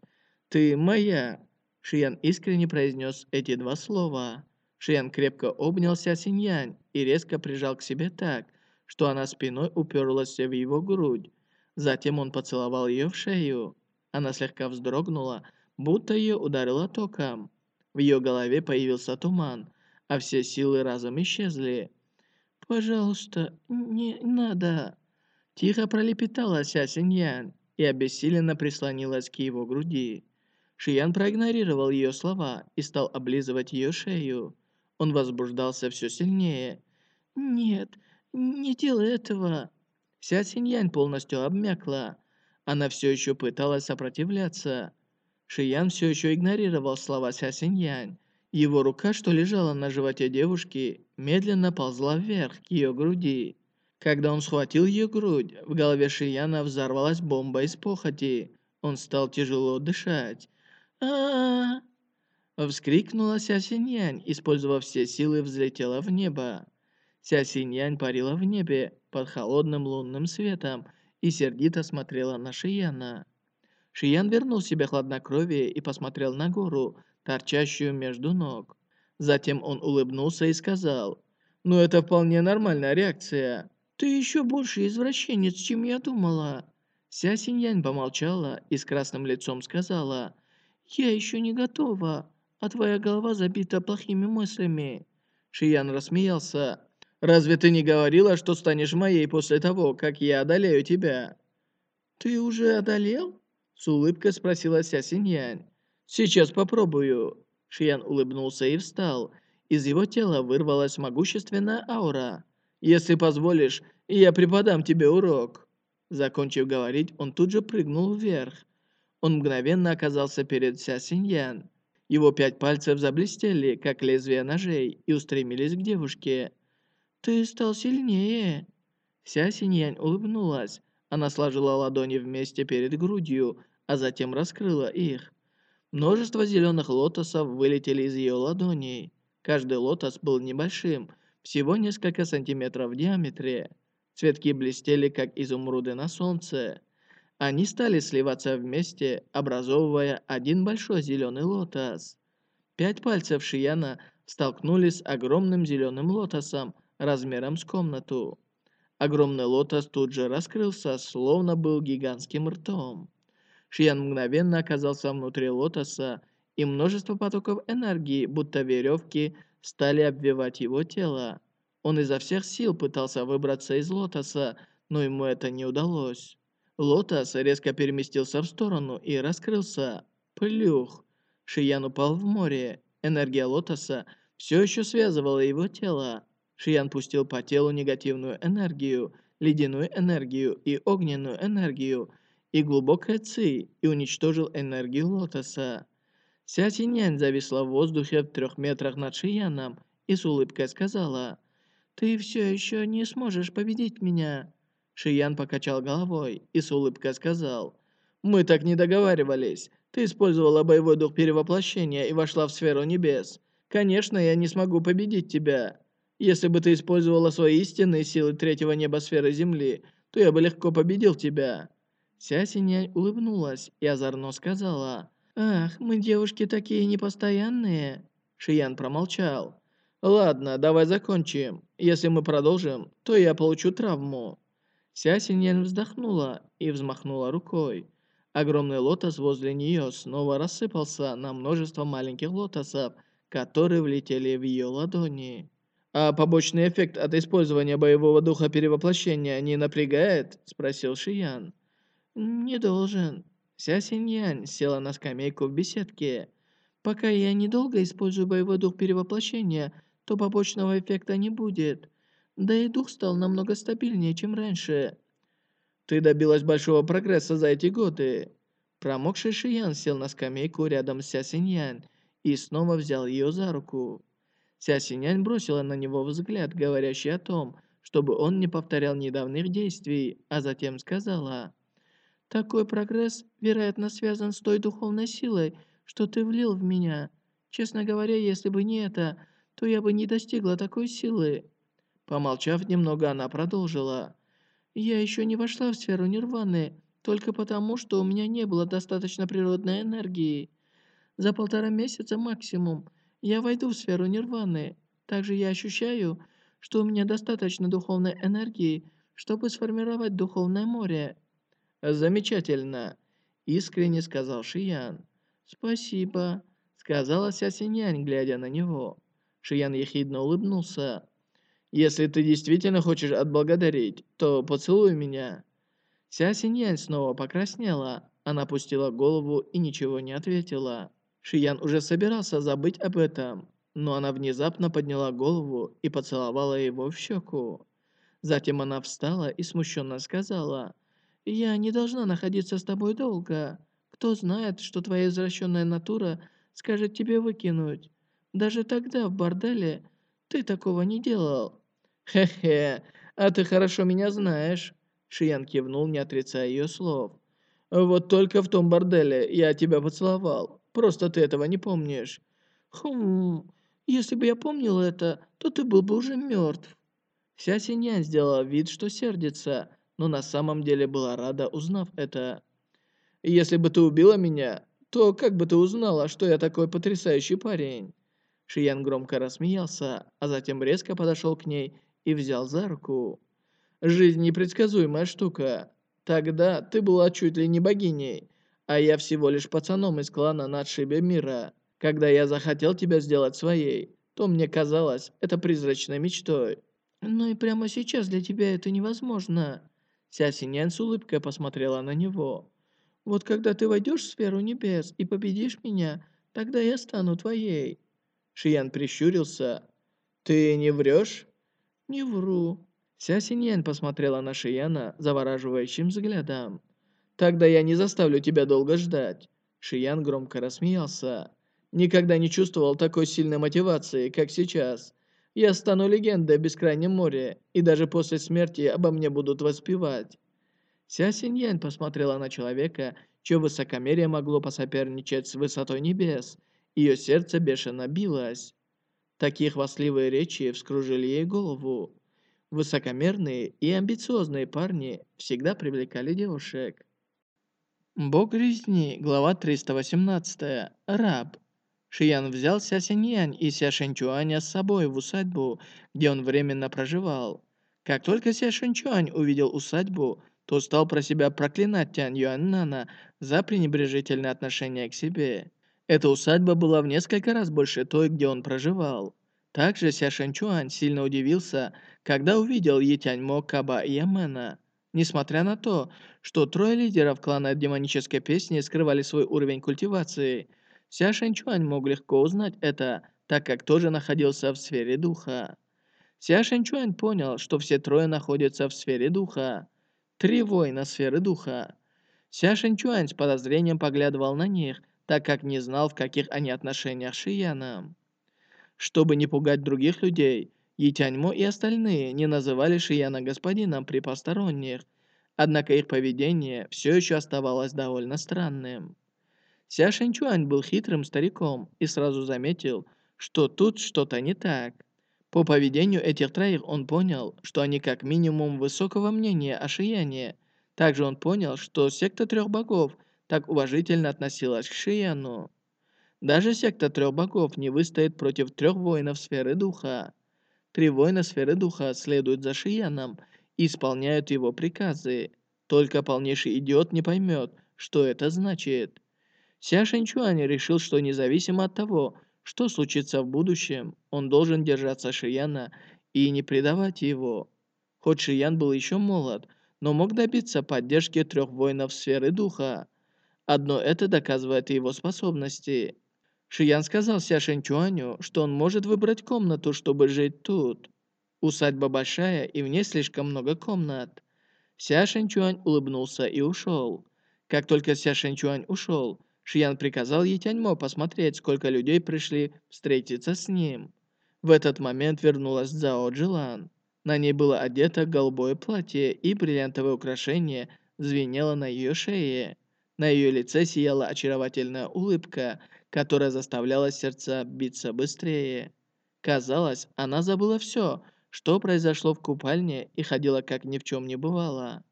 «Ты моя!» Шиян искренне произнес эти два слова. Шиян крепко обнял Ся Синьянь и резко прижал к себе так, что она спиной уперлась в его грудь. Затем он поцеловал ее в шею. Она слегка вздрогнула, будто ее ударило током. В ее голове появился туман, а все силы разом исчезли. «Пожалуйста, не надо!» Тихо пролепетала Ся Синьян и обессиленно прислонилась к его груди. Шиян проигнорировал ее слова и стал облизывать ее шею. Он возбуждался все сильнее. «Нет, не делай этого!» Ся Синьян полностью обмякла. Она все еще пыталась сопротивляться. Шиян все еще игнорировал слова Ся Синьян. Его рука, что лежала на животе девушки, медленно ползла вверх к ее груди. Когда он схватил ее грудь, в голове Шияна взорвалась бомба из похоти. Он стал тяжело дышать. а а Вскрикнула Ся Синьянь, использовав все силы, взлетела в небо. Ся Синьянь парила в небе под холодным лунным светом и сердито смотрела на Шияна. Шиян вернул себе хладнокровие и посмотрел на гору, торчащую между ног. Затем он улыбнулся и сказал, «Ну это вполне нормальная реакция. «Ты еще больше извращенец, чем я думала!» Ся Синьянь помолчала и с красным лицом сказала, «Я еще не готова, а твоя голова забита плохими мыслями». Шиян рассмеялся. «Разве ты не говорила, что станешь моей после того, как я одолею тебя?» «Ты уже одолел?» С улыбкой спросила Ся Синьянь. «Сейчас попробую». Шиян улыбнулся и встал. Из его тела вырвалась могущественная аура. Если позволишь, я преподам тебе урок». Закончив говорить, он тут же прыгнул вверх. Он мгновенно оказался перед Ся Синьян. Его пять пальцев заблестели, как лезвия ножей, и устремились к девушке. «Ты стал сильнее!» Ся Синьян улыбнулась. Она сложила ладони вместе перед грудью, а затем раскрыла их. Множество зеленых лотосов вылетели из ее ладоней. Каждый лотос был небольшим – всего несколько сантиметров в диаметре. Цветки блестели, как изумруды на солнце. Они стали сливаться вместе, образовывая один большой зеленый лотос. Пять пальцев Шияна столкнулись с огромным зеленым лотосом размером с комнату. Огромный лотос тут же раскрылся, словно был гигантским ртом. Шиян мгновенно оказался внутри лотоса, и множество потоков энергии, будто веревки, стали обвивать его тело. Он изо всех сил пытался выбраться из лотоса, но ему это не удалось. Лотос резко переместился в сторону и раскрылся. Плюх! Шиян упал в море. Энергия лотоса все еще связывало его тело. Шиян пустил по телу негативную энергию, ледяную энергию и огненную энергию, и глубокое ци, и уничтожил энергию лотоса. Ся Синьянь зависла в воздухе в трех метрах над Шияном и с улыбкой сказала, «Ты все еще не сможешь победить меня». Шиян покачал головой и с улыбкой сказал, «Мы так не договаривались. Ты использовала боевой дух перевоплощения и вошла в сферу небес. Конечно, я не смогу победить тебя. Если бы ты использовала свои истинные силы третьего небосферы Земли, то я бы легко победил тебя». Ся Синянь улыбнулась и озорно сказала, «Ах, мы девушки такие непостоянные». Шиян промолчал. «Ладно, давай закончим. Если мы продолжим, то я получу травму». Ся Синьян вздохнула и взмахнула рукой. Огромный лотос возле нее снова рассыпался на множество маленьких лотосов, которые влетели в ее ладони. «А побочный эффект от использования боевого духа перевоплощения не напрягает?» – спросил Шиян. «Не должен». Ся Синьян села на скамейку в беседке. «Пока я недолго использую боевой дух перевоплощения, то побочного эффекта не будет. Да и дух стал намного стабильнее, чем раньше. Ты добилась большого прогресса за эти годы. Промокший Шиян сел на скамейку рядом с Ся Синьян и снова взял ее за руку. Ся Синьян бросила на него взгляд, говорящий о том, чтобы он не повторял недавних действий, а затем сказала, «Такой прогресс, вероятно, связан с той духовной силой, что ты влил в меня. Честно говоря, если бы не это, то я бы не достигла такой силы. Помолчав немного, она продолжила. «Я еще не вошла в сферу нирваны, только потому, что у меня не было достаточно природной энергии. За полтора месяца максимум я войду в сферу нирваны. Также я ощущаю, что у меня достаточно духовной энергии, чтобы сформировать духовное море». «Замечательно», — искренне сказал Шиян. «Спасибо», — сказала Ся Синьянь, глядя на него. Шиян ехидно улыбнулся. Если ты действительно хочешь отблагодарить, то поцелуй меня». Ся Синьянь снова покраснела. Она опустила голову и ничего не ответила. Шиян уже собирался забыть об этом, но она внезапно подняла голову и поцеловала его в щеку. Затем она встала и смущенно сказала, «Я не должна находиться с тобой долго. Кто знает, что твоя извращенная натура скажет тебе выкинуть. Даже тогда в борделе ты такого не делал». «Хе-хе, а ты хорошо меня знаешь», — Шиян кивнул, не отрицая ее слов. «Вот только в том борделе я тебя поцеловал. Просто ты этого не помнишь». «Хм, если бы я помнил это, то ты был бы уже мертв». Вся Синьян сделала вид, что сердится, но на самом деле была рада, узнав это. «Если бы ты убила меня, то как бы ты узнала, что я такой потрясающий парень?» Шиян громко рассмеялся, а затем резко подошел к ней и взял за руку. «Жизнь непредсказуемая штука. Тогда ты была чуть ли не богиней, а я всего лишь пацаном из клана на отшибе мира. Когда я захотел тебя сделать своей, то мне казалось это призрачной мечтой». «Но и прямо сейчас для тебя это невозможно». Ся Синьян с улыбкой посмотрела на него. «Вот когда ты войдешь в сферу небес и победишь меня, тогда я стану твоей». Шиян прищурился. «Ты не врешь?» «Не вру». Ся Синьян посмотрела на Шияна завораживающим взглядом. «Тогда я не заставлю тебя долго ждать». Шиян громко рассмеялся. «Никогда не чувствовал такой сильной мотивации, как сейчас. Я стану легендой в Бескрайнем море, и даже после смерти обо мне будут воспевать». Ся Синьян посмотрела на человека, чье высокомерие могло посоперничать с высотой небес. Ее сердце бешено билось. Такие хвастливые речи вскружили ей голову. Высокомерные и амбициозные парни всегда привлекали девушек. Бог резни, глава 318. Раб. Шиян взял Ся Синьянь и Ся Шэньчуаня с собой в усадьбу, где он временно проживал. Как только Ся Шэньчуань увидел усадьбу, то стал про себя проклинать Тянь Юаннана за пренебрежительное отношение к себе. Эта усадьба была в несколько раз больше той, где он проживал. Также Ся Шэньчуань сильно удивился, когда увидел Етяньмо, Каба и Ямена. Несмотря на то, что трое лидеров клана демонической песни скрывали свой уровень культивации, Ся Шэньчуань мог легко узнать это так как тоже находился в сфере духа. Ся Шэньчуань понял, что все трое находятся в сфере духа. Три воина сферы духа. Ся Шэньчуань с подозрением поглядывал на них, так как не знал, в каких они отношениях с Шияном. Чтобы не пугать других людей, Етяньмо и остальные не называли Шияна господином при посторонних, однако их поведение все еще оставалось довольно странным. Ся Шэньчуань был хитрым стариком и сразу заметил, что тут что-то не так. По поведению этих троих он понял, что они как минимум высокого мнения о Шияне. Также он понял, что секта трех богов так уважительно относилась к Шияну. Даже секта трех богов не выстоит против трех воинов сферы духа. Три воина сферы духа следуют за Шияном и исполняют его приказы. Только полнейший идиот не поймет, что это значит. Ся Шэньчуань решил, что независимо от того, что случится в будущем, он должен держаться Шияна и не предавать его. Хоть Шиян был еще молод, но мог добиться поддержки трех воинов сферы духа. Одно это доказывает его способности. Шиян сказал Ся Шэньчуаню, что он может выбрать комнату, чтобы жить тут. Усадьба большая, и в ней слишком много комнат. Ся Шэньчуань улыбнулся и ушел. Как только Ся Шэньчуань ушел, Шиян приказал Етяньмо посмотреть, сколько людей пришли встретиться с ним. В этот момент вернулась Цзао Джилан. На ней было одето голубое платье, и бриллиантовое украшение звенело на ее шее. На ее лице сияла очаровательная улыбка, которая заставляла сердце биться быстрее. Казалось, она забыла все, что произошло в купальне, и ходила как ни в чем не бывало.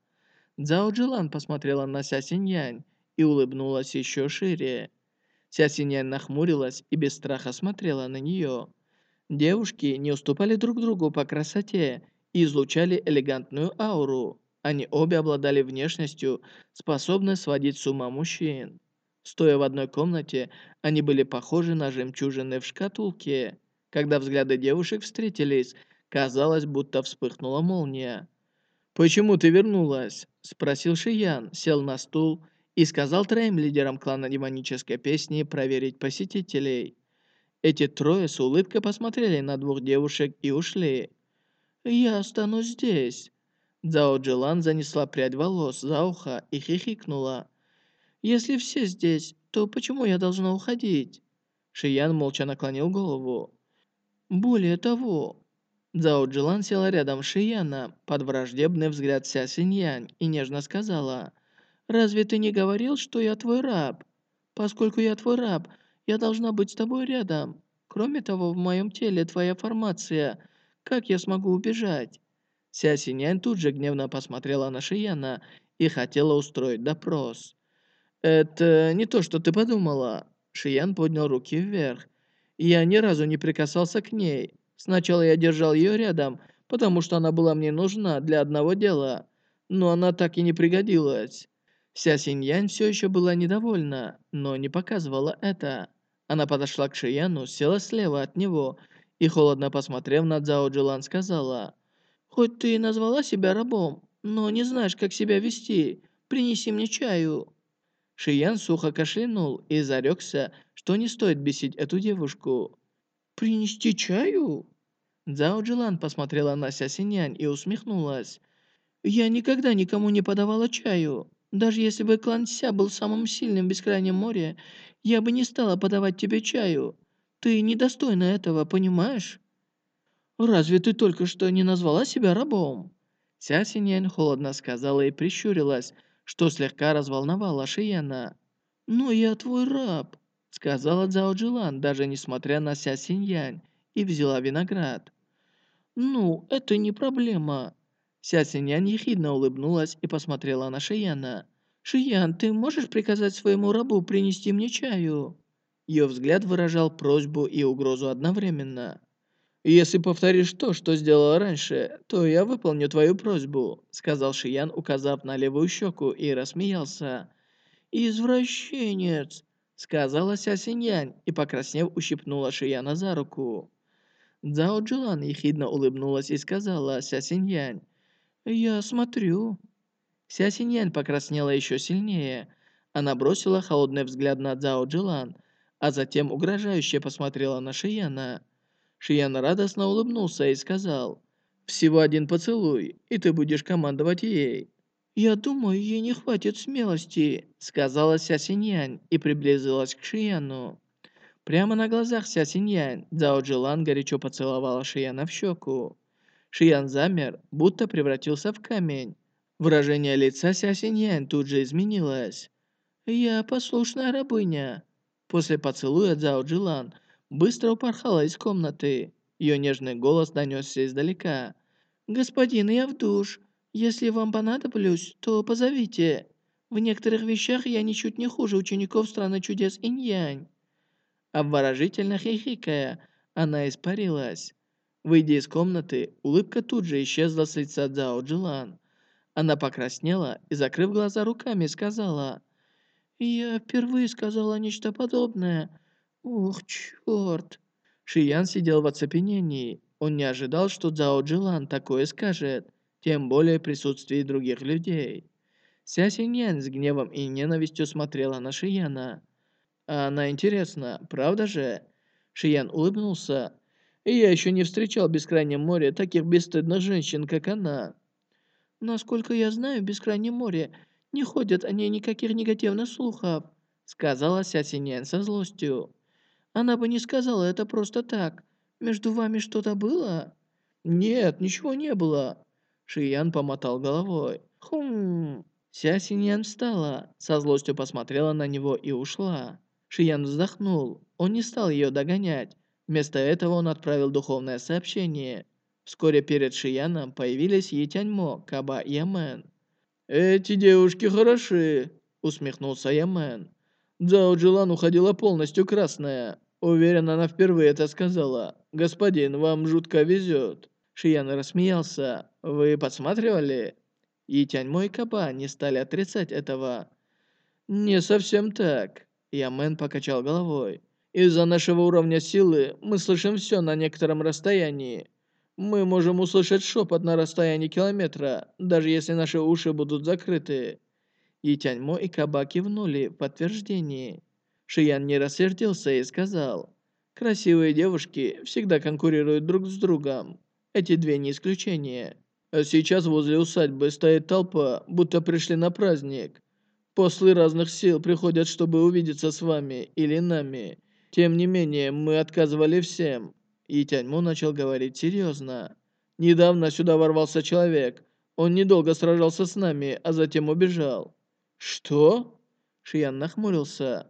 Цзао Джилан посмотрела на Ся Синьянь и улыбнулась еще шире. Ся Синьянь нахмурилась и без страха смотрела на нее. Девушки не уступали друг другу по красоте и излучали элегантную ауру. Они обе обладали внешностью, способной сводить с ума мужчин. Стоя в одной комнате, они были похожи на жемчужины в шкатулке. Когда взгляды девушек встретились, казалось, будто вспыхнула молния. «Почему ты вернулась?» – спросил Шиян, сел на стул и сказал троим лидерам клана демонической песни проверить посетителей. Эти трое с улыбкой посмотрели на двух девушек и ушли. «Я останусь здесь». Цао Джилан занесла прядь волос за ухо и хихикнула. «Если все здесь, то почему я должна уходить?» Шиян молча наклонил голову. «Более того...» Цао Джилан села рядом с Шияна под враждебный взгляд Ся Синьянь и нежно сказала Разве ты не говорил, что я твой раб? Поскольку я твой раб, я должна быть с тобой рядом. Кроме того, в моем теле твоя формация. Как я смогу убежать?» Ся Синянь тут же гневно посмотрела на Шияна и хотела устроить допрос. «Это не то, что ты подумала». Шиян поднял руки вверх. «Я ни разу не прикасался к ней. Сначала я держал ее рядом, потому что она была мне нужна для одного дела. Но она так и не пригодилась. Ся Синьянь все еще была недовольна, но не показывала это. Она подошла к Шияну, села слева от него и, холодно посмотрев на Цао Джилан, сказала, «Хоть ты и назвала себя рабом, но не знаешь, как себя вести. Принеси мне чаю». Шиян сухо кашлянул и зарекся, что не стоит бесить эту девушку. «Принести чаю?» Цао Джилан посмотрела на Ся Синьянь и усмехнулась. «Я никогда никому не подавала чаю. Даже если бы клан Ся был самым сильным в Бескрайнем море, я бы не стала подавать тебе чаю. Ты недостойна этого, понимаешь? Разве ты только что не назвала себя рабом? Ся Синьянь холодно сказала и прищурилась, что слегка разволновала Шияна. «Но я твой раб», — сказала Цао Джилан, даже несмотря на Ся Синьянь, и взяла виноград. «Ну, это не проблема. Ся Синьян ехидно улыбнулась и посмотрела на Шияна. «Шиян, ты можешь приказать своему рабу принести мне чаю?» Ее взгляд выражал просьбу и угрозу одновременно. «Если повторишь то, что сделала раньше, то я выполню твою просьбу», сказал Шиян, указав на левую щеку, и рассмеялся. «Извращенец», сказала Ся Синьянь и, покраснев, ущипнула Шияна за руку. Цао Джилан ехидно улыбнулась и сказала Ся Синьянь, «Я смотрю». Ся Синьян покраснела еще сильнее. Она бросила холодный взгляд на Цао Джилан, а затем угрожающе посмотрела на Шияна. Шиян радостно улыбнулся и сказал, «Всего один поцелуй, и ты будешь командовать ей». «Я думаю, ей не хватит смелости», сказала Ся Синьянь и приблизилась к Шияну. Прямо на глазах Ся Синьянь Цао Джилан горячо поцеловала Шияна в щеку. Шиян замер, будто превратился в камень. Выражение лица Ся Синьянь тут же изменилось. «Я послушная рабыня». После поцелуя Цао Джилан быстро упорхала из комнаты. Ее нежный голос донесся издалека. «Господин, я в душ. Если вам понадоблюсь, то позовите. В некоторых вещах я ничуть не хуже учеников Страны Чудес Инь-Янь». Обворожительно хихикая, она испарилась. Выйдя из комнаты, улыбка тут же исчезла с лица Цао Джилан. Она покраснела и, закрыв глаза руками, сказала, «Я впервые сказала нечто подобное. Ух, черт!» Шиян сидел в оцепенении. Он не ожидал, что Цао Джилан такое скажет, тем более в присутствии других людей. Ся Синьян с гневом и ненавистью смотрела на Шияна. А она интересна, правда же?» Шиян улыбнулся. «Я еще не встречал в Бескрайнем море таких бесстыдных женщин, как она». «Насколько я знаю, в Бескрайнем море не ходят о ней никаких негативных слухов», сказала Ся Синьян со злостью. «Она бы не сказала это просто так. Между вами что-то было?» «Нет, ничего не было». Шиян помотал головой. «Хм...» Ся Синьян встала, со злостью посмотрела на него и ушла. Шиян вздохнул. Он не стал ее догонять. Вместо этого он отправил духовное сообщение. Вскоре перед Шияном появились Етяньмо, Каба и Ямен. «Эти девушки хороши», — усмехнулся Ямен. Цзао Джилан уходила полностью красная. Уверен, она впервые это сказала. «Господин, вам жутко везет». Шиян рассмеялся. «Вы подсматривали?» Етяньмо и Каба не стали отрицать этого. «Не совсем так. Ямен покачал головой. «Из-за нашего уровня силы мы слышим все на некотором расстоянии. Мы можем услышать шепот на расстоянии километра, даже если наши уши будут закрыты». И Тяньмо и Каба кивнули в подтверждении. Шиян не рассердился и сказал, «Красивые девушки всегда конкурируют друг с другом. Эти две не исключение. Сейчас возле усадьбы стоит толпа, будто пришли на праздник. Послы разных сил приходят, чтобы увидеться с вами или нами. Тем не менее, мы отказывали всем». И Тяньму начал говорить серьезно. «Недавно сюда ворвался человек. Он недолго сражался с нами, а затем убежал». «Что?» Шиян нахмурился.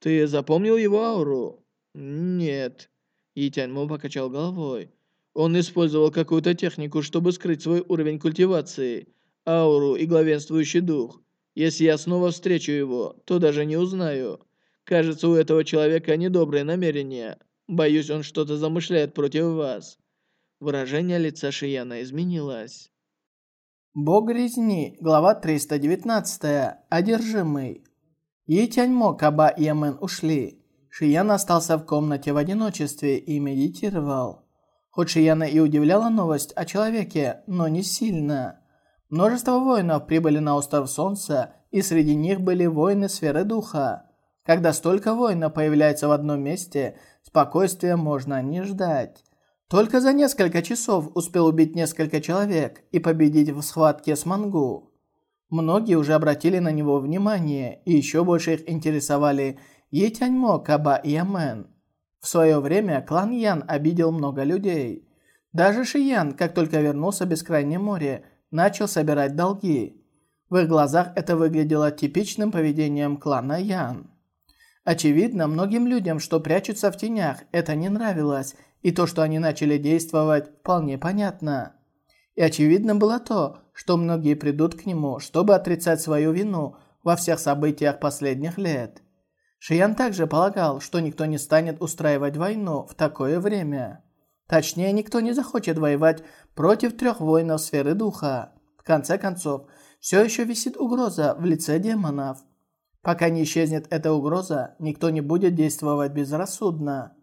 «Ты запомнил его ауру?» «Нет». И Тяньму покачал головой. Он использовал какую-то технику, чтобы скрыть свой уровень культивации, ауру и главенствующий дух. Если я снова встречу его, то даже не узнаю. Кажется, у этого человека недобрые намерения. Боюсь, он что-то замышляет против вас». Выражение лица Шияна изменилось. Бог резни, глава 319, одержимый. Етяньмо, Каба и Ямен ушли. Шиян остался в комнате в одиночестве и медитировал. Хоть Шияна и удивляла новость о человеке, но не сильно. Множество воинов прибыли на остров Солнца, и среди них были воины сферы духа. Когда столько воинов появляется в одном месте, спокойствия можно не ждать. Только за несколько часов успел убить несколько человек и победить в схватке с Мангу. Многие уже обратили на него внимание, и еще больше их интересовали Етяньмо, Каба и Ямен. В свое время клан Ян обидел много людей. Даже Шиян, как только вернулся в Бескрайнее море, начал собирать долги. В их глазах это выглядело типичным поведением клана Ян. Очевидно, многим людям, что прячутся в тенях, это не нравилось, и то, что они начали действовать, вполне понятно. И очевидно было то, что многие придут к нему, чтобы отрицать свою вину во всех событиях последних лет. Шиян также полагал, что никто не станет устраивать войну в такое время. Точнее, никто не захочет воевать против трех воинов сферы духа. В конце концов, все еще висит угроза в лице демонов. Пока не исчезнет эта угроза, никто не будет действовать безрассудно.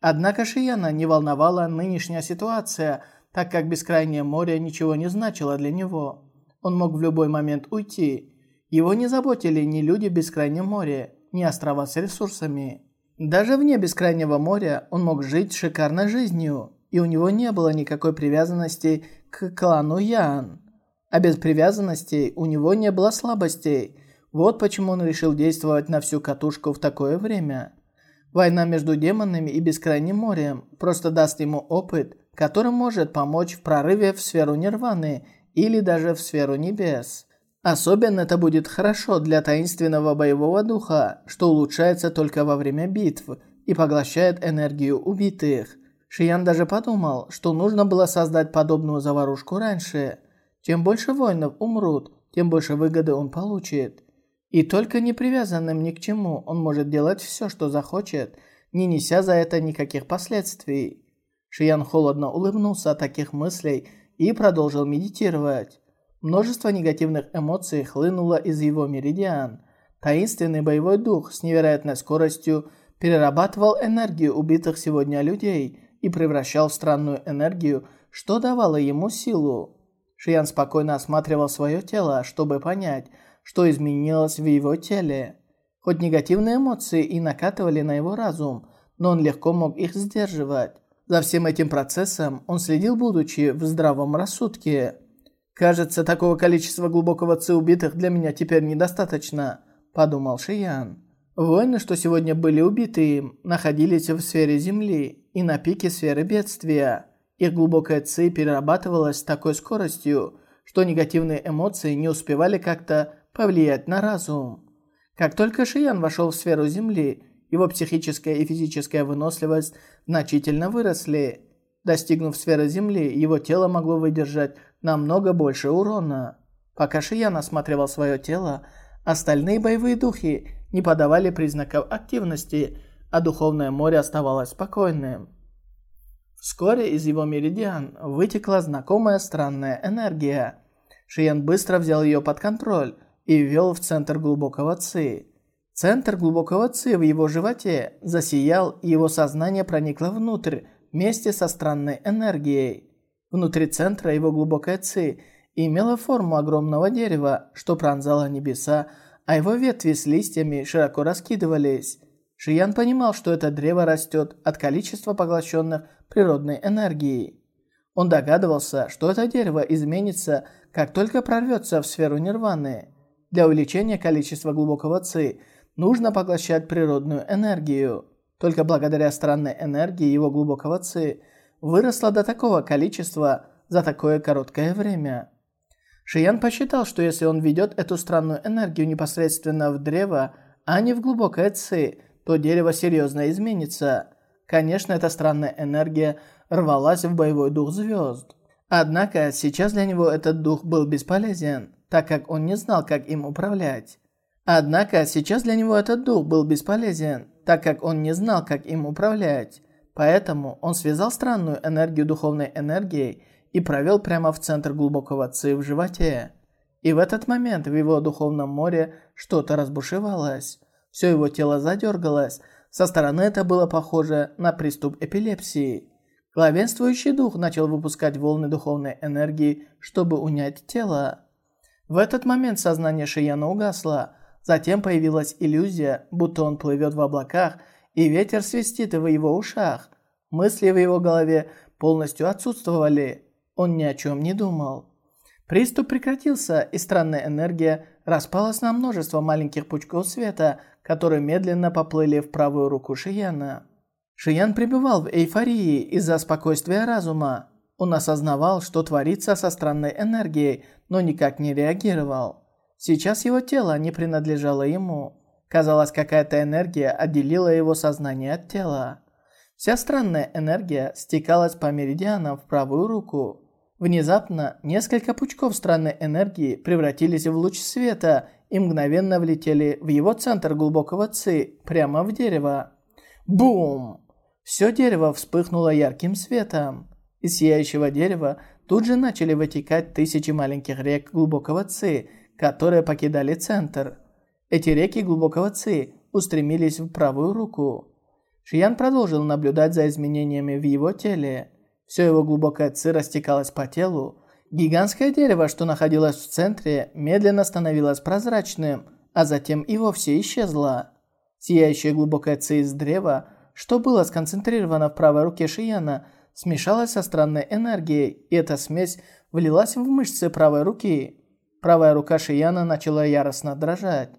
Однако Шияна не волновала нынешняя ситуация, так как бескрайнее море ничего не значило для него. Он мог в любой момент уйти. Его не заботили ни люди в бескрайнем море, ни острова с ресурсами. Даже вне бескрайнего моря он мог жить шикарной жизнью, и у него не было никакой привязанности к клану Ян. А без привязанностей у него не было слабостей. Вот почему он решил действовать на всю катушку в такое время. Война между демонами и Бескрайним морем просто даст ему опыт, который может помочь в прорыве в сферу Нирваны или даже в сферу небес. Особенно это будет хорошо для таинственного боевого духа, что улучшается только во время битв и поглощает энергию убитых. Шиян даже подумал, что нужно было создать подобную заварушку раньше. Чем больше воинов умрут, тем больше выгоды он получит. И только не привязанным ни к чему он может делать все, что захочет, не неся за это никаких последствий. Шиян холодно улыбнулся от таких мыслей и продолжил медитировать. Множество негативных эмоций хлынуло из его меридиан. Таинственный боевой дух с невероятной скоростью перерабатывал энергию убитых сегодня людей и превращал в странную энергию, что давало ему силу. Шиян спокойно осматривал свое тело, чтобы понять, что изменилось в его теле. Хоть негативные эмоции и накатывали на его разум, но он легко мог их сдерживать. За всем этим процессом он следил, будучи в здравом рассудке. «Кажется, такого количества глубокого ци убитых для меня теперь недостаточно», – подумал Шиян. Воины, что сегодня были убиты находились в сфере Земли и на пике сферы бедствия. Их глубокая ци перерабатывалась с такой скоростью, что негативные эмоции не успевали как-то повлиять на разум. Как только Шиян вошел в сферу Земли, его психическая и физическая выносливость значительно выросли. Достигнув сферы Земли, его тело могло выдержать намного больше урона. Пока Шиян осматривал свое тело, остальные боевые духи не подавали признаков активности, а духовное море оставалось спокойным. Вскоре из его меридиан вытекла знакомая странная энергия. Шиян быстро взял ее под контроль и ввел в центр глубокого ци. Центр глубокого ци в его животе засиял, и его сознание проникло внутрь вместе со странной энергией. Внутри центра его глубокая ци имела форму огромного дерева, что пронзало небеса, а его ветви с листьями широко раскидывались. Шиян понимал, что это древо растет от количества поглощенных природной энергии. Он догадывался, что это дерево изменится, как только прорвется в сферу нирваны. Для увеличения количества глубокого ци нужно поглощать природную энергию. Только благодаря странной энергии его глубокого ци – выросла до такого количества за такое короткое время. Шиян посчитал, что если он ведет эту странную энергию непосредственно в древо, а не в глубокое ци, то дерево серьезно изменится. Конечно, эта странная энергия рвалась в боевой дух звезд. Однако сейчас для него этот дух был бесполезен, так как он не знал, как им управлять. Однако сейчас для него этот дух был бесполезен, так как он не знал, как им управлять. Поэтому он связал странную энергию духовной энергией и провел прямо в центр глубокого ци в животе. И в этот момент в его духовном море что-то разбушевалось. Все его тело задергалось. Со стороны это было похоже на приступ эпилепсии. Главенствующий дух начал выпускать волны духовной энергии, чтобы унять тело. В этот момент сознание Шияна угасло. Затем появилась иллюзия, будто он плывет в облаках и ветер свистит в его ушах. Мысли в его голове полностью отсутствовали. Он ни о чем не думал. Приступ прекратился, и странная энергия распалась на множество маленьких пучков света, которые медленно поплыли в правую руку Шияна. Шиян пребывал в эйфории из-за спокойствия разума. Он осознавал, что творится со странной энергией, но никак не реагировал. Сейчас его тело не принадлежало ему. Казалось, какая-то энергия отделила его сознание от тела. Вся странная энергия стекалась по меридианам в правую руку. Внезапно несколько пучков странной энергии превратились в луч света и мгновенно влетели в его центр глубокого ци, прямо в дерево. Бум! Все дерево вспыхнуло ярким светом. Из сияющего дерева тут же начали вытекать тысячи маленьких рек глубокого ци, которые покидали центр. Эти реки глубокого ци устремились в правую руку. Шиян продолжил наблюдать за изменениями в его теле. Все его глубокое ци растекалось по телу. Гигантское дерево, что находилось в центре, медленно становилось прозрачным, а затем и вовсе исчезло. Сияющая глубокая ци из древа, что было сконцентрировано в правой руке Шияна, смешалась со странной энергией, и эта смесь влилась в мышцы правой руки. Правая рука Шияна начала яростно дрожать.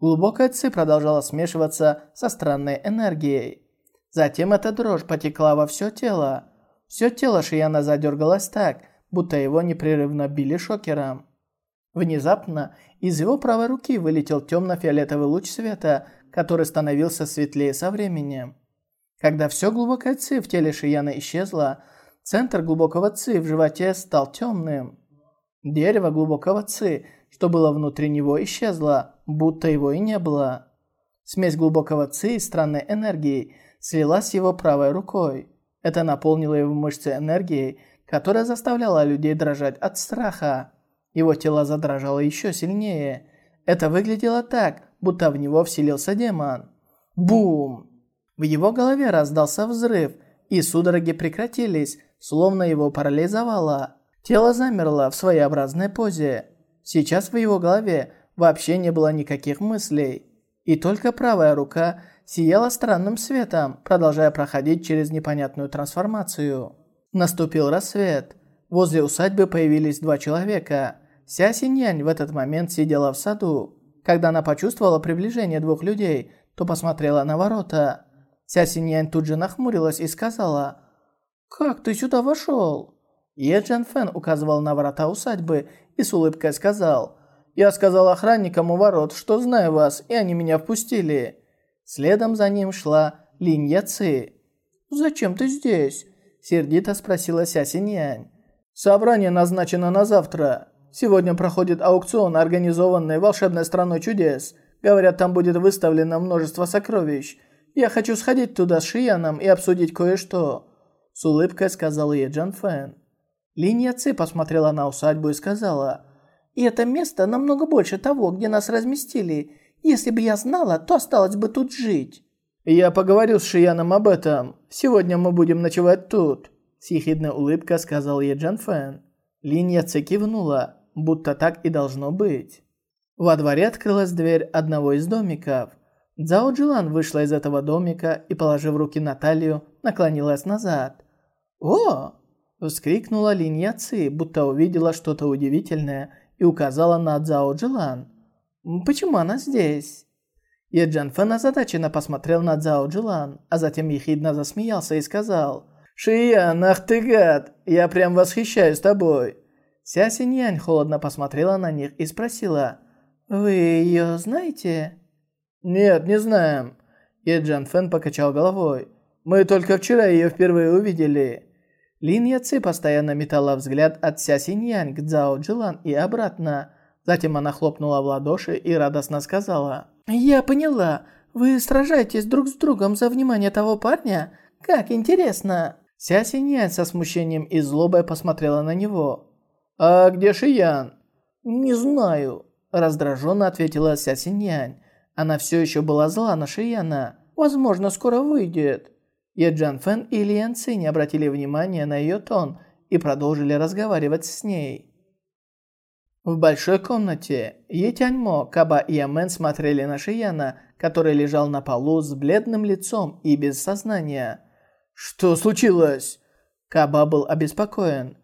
Глубокая ци продолжала смешиваться со странной энергией. Затем эта дрожь потекла во все тело. Все тело Шияна задергалось так, будто его непрерывно били шокером. Внезапно из его правой руки вылетел темно-фиолетовый луч света, который становился светлее со временем. Когда все глубокое ци в теле Шияна исчезло, центр глубокого ци в животе стал темным. Дерево глубокого ци, что было внутри него, исчезло, будто его и не было. Смесь глубокого ци и странной энергии слилась с его правой рукой. Это наполнило его мышцы энергией, которая заставляла людей дрожать от страха. Его тело задрожало еще сильнее. Это выглядело так, будто в него вселился демон. Бум! В его голове раздался взрыв, и судороги прекратились, словно его парализовало. Тело замерло в своеобразной позе. Сейчас в его голове вообще не было никаких мыслей. И только правая рука сияла странным светом, продолжая проходить через непонятную трансформацию. Наступил рассвет. Возле усадьбы появились два человека. Ся Синьянь в этот момент сидела в саду. Когда она почувствовала приближение двух людей, то посмотрела на ворота. Ся Синьянь тут же нахмурилась и сказала, «Как ты сюда вошел?» Е Джан Фэн указывал на ворота усадьбы и с улыбкой сказал, «Я сказал охранникам у ворот, что знаю вас, и они меня впустили». Следом за ним шла Линь Яци. «Зачем ты здесь?» – сердито спросила Ся Синьянь. «Собрание назначено на завтра. Сегодня проходит аукцион, организованный волшебной страной чудес. Говорят, там будет выставлено множество сокровищ. Я хочу сходить туда с Шияном и обсудить кое-что», – с улыбкой сказал ей Джан Фэн. Линия Ци посмотрела на усадьбу и сказала, «И это место намного больше того, где нас разместили. Если бы я знала, то осталось бы тут жить». «Я поговорил с Шияном об этом. Сегодня мы будем ночевать тут», – с ехидной улыбкой сказал ей Джан Фэн. Линия Ци кивнула будто так и должно быть. Во дворе открылась дверь одного из домиков. Цао Джилан вышла из этого домика и, положив руки на талию, наклонилась назад. «О!» – вскрикнула Линь Яци, будто увидела что-то удивительное и указала на Цао Джилан. «Почему она здесь?» Еджан Фэн озадаченно посмотрел на Цао Джилан, а затем ехидно засмеялся и сказал «Шиян, ах ты гад! Я прям восхищаюсь тобой!» Ся Синьянь холодно посмотрела на них и спросила, «Вы ее знаете?» «Нет, не знаем». И Джан Фэн покачал головой. «Мы только вчера ее впервые увидели». Лин Яци постоянно метала взгляд от Ся Синьянь к Цао Джилан и обратно. Затем она хлопнула в ладоши и радостно сказала, «Я поняла. Вы сражаетесь друг с другом за внимание того парня? Как интересно!» Ся Синьянь со смущением и злобой посмотрела на него. «А где Шиян?» «Не знаю», – раздраженно ответила Ся Синьянь. Она все еще была зла на Шияна. «Возможно, скоро выйдет». Я Джан Фэн и Лиан Ци не обратили внимания на ее тон и продолжили разговаривать с ней. В большой комнате Е Тяньмо, Каба и Ямен смотрели на Шияна, который лежал на полу с бледным лицом и без сознания. «Что случилось?» Каба был обеспокоен.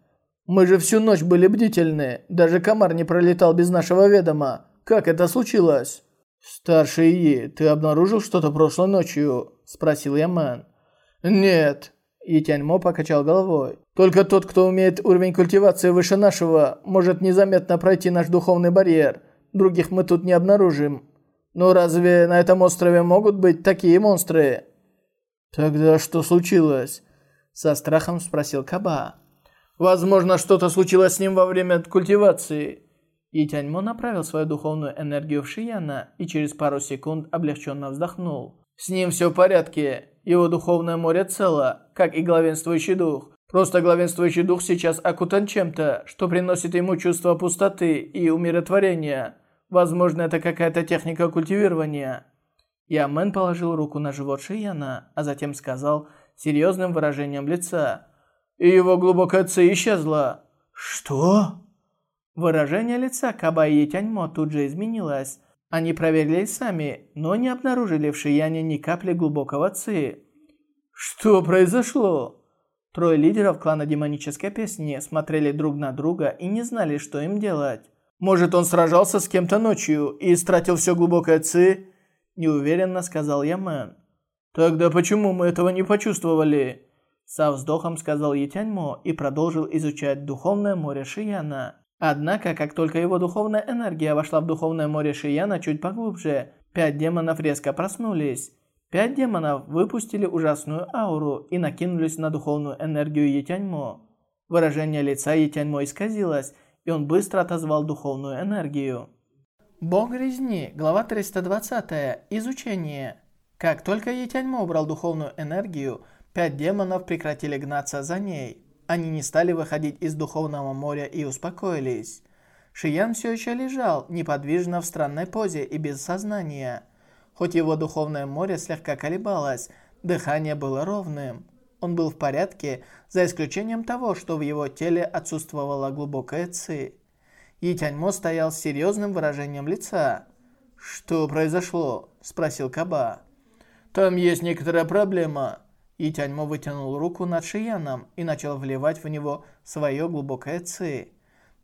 Мы же всю ночь были бдительны. Даже комар не пролетал без нашего ведома. Как это случилось?» «Старший Yi, ты обнаружил что-то прошлой ночью?» – спросил я Мэн. «Нет». И Тяньмо покачал головой. «Только тот, кто умеет уровень культивации выше нашего, может незаметно пройти наш духовный барьер. Других мы тут не обнаружим. Но разве на этом острове могут быть такие монстры?» «Тогда что случилось?» – со страхом спросил Каба. Возможно, что-то случилось с ним во время культивации. И Тяньмо направил свою духовную энергию в Шияна и через пару секунд облегченно вздохнул. С ним все в порядке. Его духовное море цело, как и главенствующий дух. Просто главенствующий дух сейчас окутан чем-то, что приносит ему чувство пустоты и умиротворения. Возможно, это какая-то техника культивирования. Ямен положил руку на живот Шияна, а затем сказал серьезным выражением лица – и его глубокая ци исчезла». «Что?» Выражение лица Кабаи Тяньмо тут же изменилось. Они проверили сами, но не обнаружили в Шияне ни капли глубокого ци. Что произошло? Трое лидеров клана Демонической Песни смотрели друг на друга и не знали, что им делать. Может, он сражался с кем-то ночью и истратил все глубокое ци? Неуверенно сказал Ямен. Тогда почему мы этого не почувствовали? Со вздохом сказал Етяньмо и продолжил изучать духовное море Шияна. Однако, как только его духовная энергия вошла в духовное море Шияна чуть поглубже, пять демонов резко проснулись. Пять демонов выпустили ужасную ауру и накинулись на духовную энергию Етяньмо. Выражение лица Етяньмо исказилось, и он быстро отозвал духовную энергию. Бог резни, глава 320, изучение. Как только Етяньмо убрал духовную энергию, пять демонов прекратили гнаться за ней. Они не стали выходить из духовного моря и успокоились. Шиян все еще лежал, неподвижно в странной позе и без сознания. Хоть его духовное море слегка колебалось, дыхание было ровным. Он был в порядке, за исключением того, что в его теле отсутствовала глубокая ци. Етяньмо стоял с серьезным выражением лица. «Что произошло?» – спросил Каба. «Там есть некоторая проблема. И Тяньмо вытянул руку над Шияном и начал вливать в него свое глубокое ци.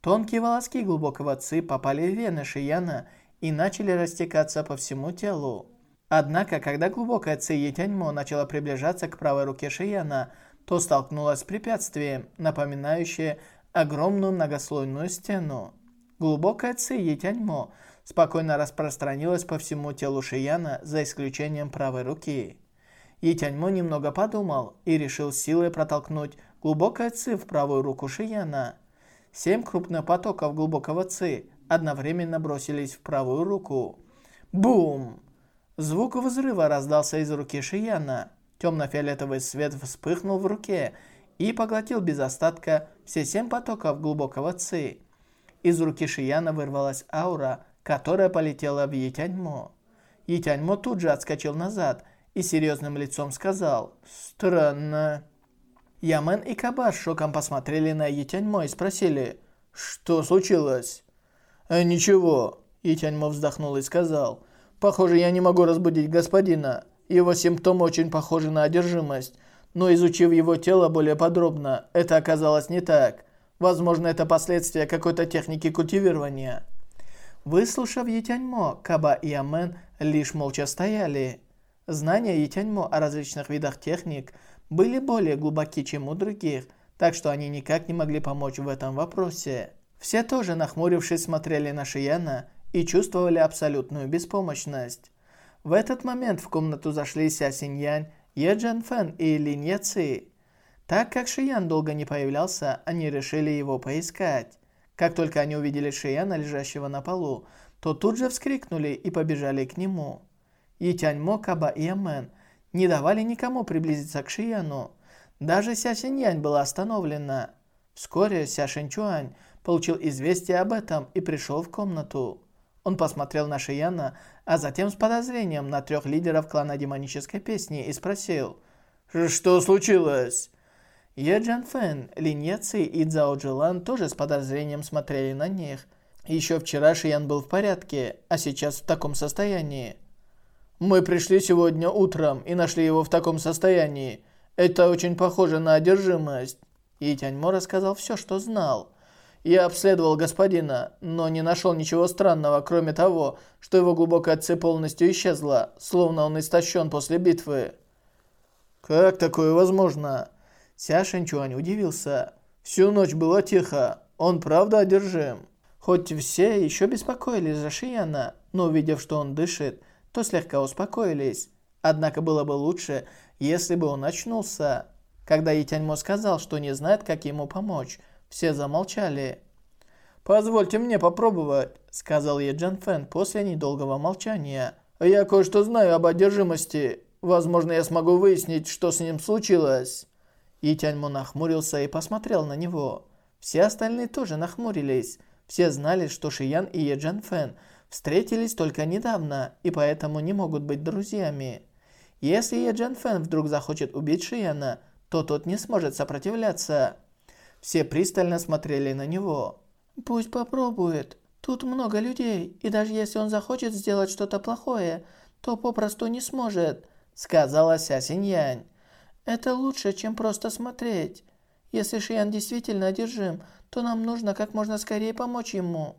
Тонкие волоски глубокого ци попали в вены Шияна и начали растекаться по всему телу. Однако, когда глубокая ци Етяньмо начала приближаться к правой руке Шияна, то столкнулась с препятствием, напоминающее огромную многослойную стену. Глубокая ци Етяньмо спокойно распространилась по всему телу Шияна, за исключением правой руки. И Тяньмо немного подумал и решил силой протолкнуть глубокое ци в правую руку Шияна. Семь крупных потоков глубокого ци одновременно бросились в правую руку. Бум! Звук взрыва раздался из руки Шияна. Темно-фиолетовый свет вспыхнул в руке и поглотил без остатка все семь потоков глубокого ци. Из руки Шияна вырвалась аура, которая полетела в Етяньмо. Етяньмо тут же отскочил назад и серьезным лицом сказал «Странно». Ямен и Каба шоком посмотрели на Етяньмо и спросили «Что случилось?» «Э, «Ничего», Етяньмо вздохнул и сказал «Похоже, я не могу разбудить господина. Его симптомы очень похожи на одержимость, но изучив его тело более подробно, это оказалось не так. Возможно, это последствия какой-то техники культивирования». Выслушав Етяньмо, Каба и Ямен лишь молча стояли. Знания Етяньмо о различных видах техник были более глубоки, чем у других, так что они никак не могли помочь в этом вопросе. Все тоже, нахмурившись, смотрели на Шияна и чувствовали абсолютную беспомощность. В этот момент в комнату зашли Ся Синьянь, Е Джан Фэн и Лин Яци. Так как Шиян долго не появлялся, они решили его поискать. Как только они увидели Шияна, лежащего на полу, то тут же вскрикнули и побежали к нему. И Тяньмо, Каба и Ямен не давали никому приблизиться к Шияну. Даже Ся Синьянь была остановлена. Вскоре Ся Шинчуань получил известие об этом и пришел в комнату. Он посмотрел на Шияна, а затем с подозрением на трех лидеров клана демонической песни и спросил «Что случилось?» Е Джан Фэн, Лин Яци и Цзао Джилан тоже с подозрением смотрели на них. Еще вчера Шиян был в порядке, а сейчас в таком состоянии. Мы пришли сегодня утром и нашли его в таком состоянии. Это очень похоже на одержимость. И Тяньмо рассказал все, что знал. Я обследовал господина, но не нашел ничего странного, кроме того, что его глубокая цепь полностью исчезла, словно он истощен после битвы. Как такое возможно? Ся Шэньчуань удивился. Всю ночь было тихо. Он правда одержим? Хоть все еще беспокоились за Шияна, но увидев, что он дышит, то слегка успокоились. Однако было бы лучше, если бы он очнулся. Когда Етяньмо сказал, что не знает, как ему помочь, все замолчали. «Позвольте мне попробовать», — сказал Еджан Фэн после недолгого молчания. «Я кое-что знаю об одержимости. Возможно, я смогу выяснить, что с ним случилось». Етяньмо нахмурился и посмотрел на него. Все остальные тоже нахмурились. Все знали, что Шиян и Еджан Фэн встретились только недавно и поэтому не могут быть друзьями. Если Еджан Фэн вдруг захочет убить Шияна, то тот не сможет сопротивляться. Все пристально смотрели на него. «Пусть попробует», Тут много людей, и даже если он захочет сделать что-то плохое, то попросту не сможет», — сказала Ся Синьянь. «Это лучше, чем просто смотреть. Если Шиян действительно одержим, то нам нужно как можно скорее помочь ему».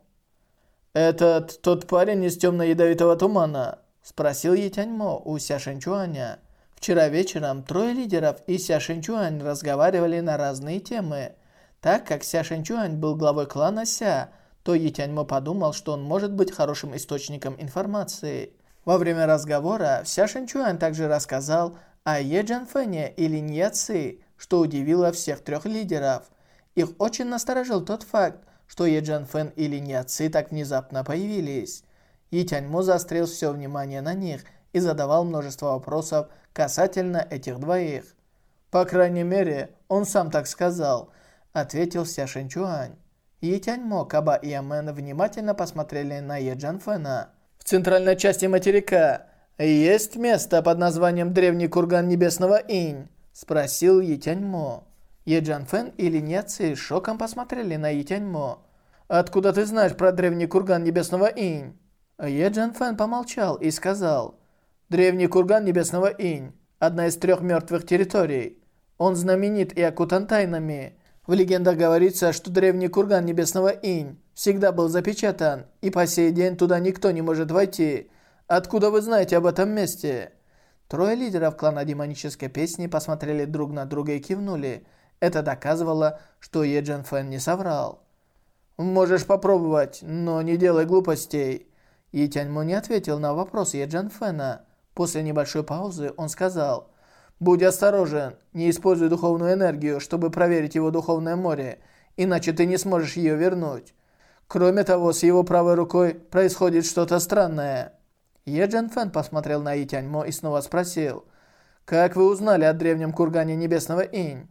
«Этот тот парень из темно-ядовитого тумана?» – спросил Етяньмо у Ся Шэньчуаня. Вчера вечером трое лидеров и Ся Шэньчуань разговаривали на разные темы. Так как Ся Шэньчуань был главой клана Ся, то Етяньмо подумал, что он может быть хорошим источником информации. Во время разговора Ся Шэньчуань также рассказал о Е Джан Фэне и Линь Яци, что удивило всех трех лидеров. Их очень насторожил тот факт, что Еджан Фэн и Линь Яци так внезапно появились. И Тяньму заострил все внимание на них и задавал множество вопросов касательно этих двоих. «По крайней мере, он сам так сказал», — ответил Ся Шэньчуань. И Тяньмо, Каба и Амен внимательно посмотрели на Еджан Фэна. «В центральной части материка есть место под названием Древний Курган Небесного Инь?» — спросил Етяньмо. Еджан Фэн и Линьяци шоком посмотрели на Етяньмо. «Откуда ты знаешь про древний курган Небесного Инь?» Еджан Фэн помолчал и сказал. «Древний курган Небесного Инь – одна из трех мертвых территорий. Он знаменит и окутан тайнами. В легендах говорится, что древний курган Небесного Инь всегда был запечатан, и по сей день туда никто не может войти. Откуда вы знаете об этом месте?» Трое лидеров клана демонической песни посмотрели друг на друга и кивнули – это доказывало, что Еджин Фэн не соврал. «Можешь попробовать, но не делай глупостей». И Тяньмо не ответил на вопрос Еджин Фэна. После небольшой паузы он сказал, «Будь осторожен, не используй духовную энергию, чтобы проверить его духовное море, иначе ты не сможешь ее вернуть. Кроме того, с его правой рукой происходит что-то странное». Еджин Фэн посмотрел на Итяньмо и снова спросил, «Как вы узнали о древнем кургане Небесного Инь?»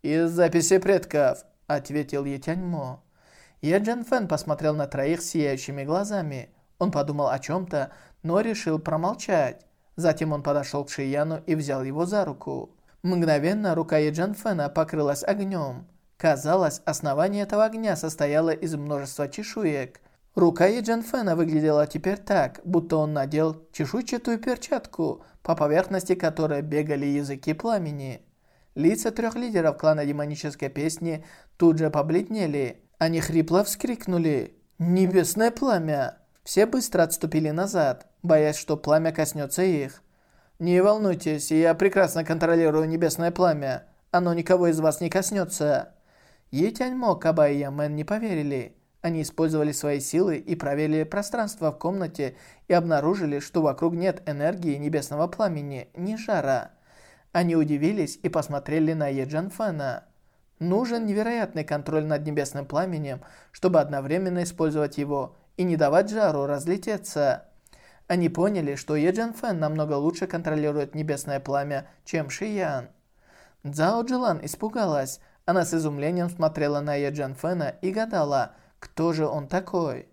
«Из записи предков», — ответил Етяньмо. Еджан Фэн посмотрел на троих сияющими глазами. Он подумал о чем-то, но решил промолчать. Затем он подошел к Шияну и взял его за руку. Мгновенно рука Еджан Фэна покрылась огнем. Казалось, основание этого огня состояло из множества чешуек. Рука Еджан Фэна выглядела теперь так, будто он надел чешуйчатую перчатку, по поверхности которой бегали языки пламени. Лица трех лидеров клана демонической песни тут же побледнели. Они хрипло вскрикнули «Небесное пламя!». Все быстро отступили назад, боясь, что пламя коснется их. «Не волнуйтесь, я прекрасно контролирую небесное пламя. Оно никого из вас не коснется». Етяньмо, Каба и Ямен не поверили. Они использовали свои силы и проверили пространство в комнате и обнаружили, что вокруг нет энергии небесного пламени, ни жара. Они удивились и посмотрели на Еджан Фэна. Нужен невероятный контроль над небесным пламенем, чтобы одновременно использовать его и не давать жару разлететься. Они поняли, что Еджан Фэн намного лучше контролирует небесное пламя, чем Шиян. Цзао Джилан испугалась. Она с изумлением смотрела на Еджан Фэна и гадала, кто же он такой.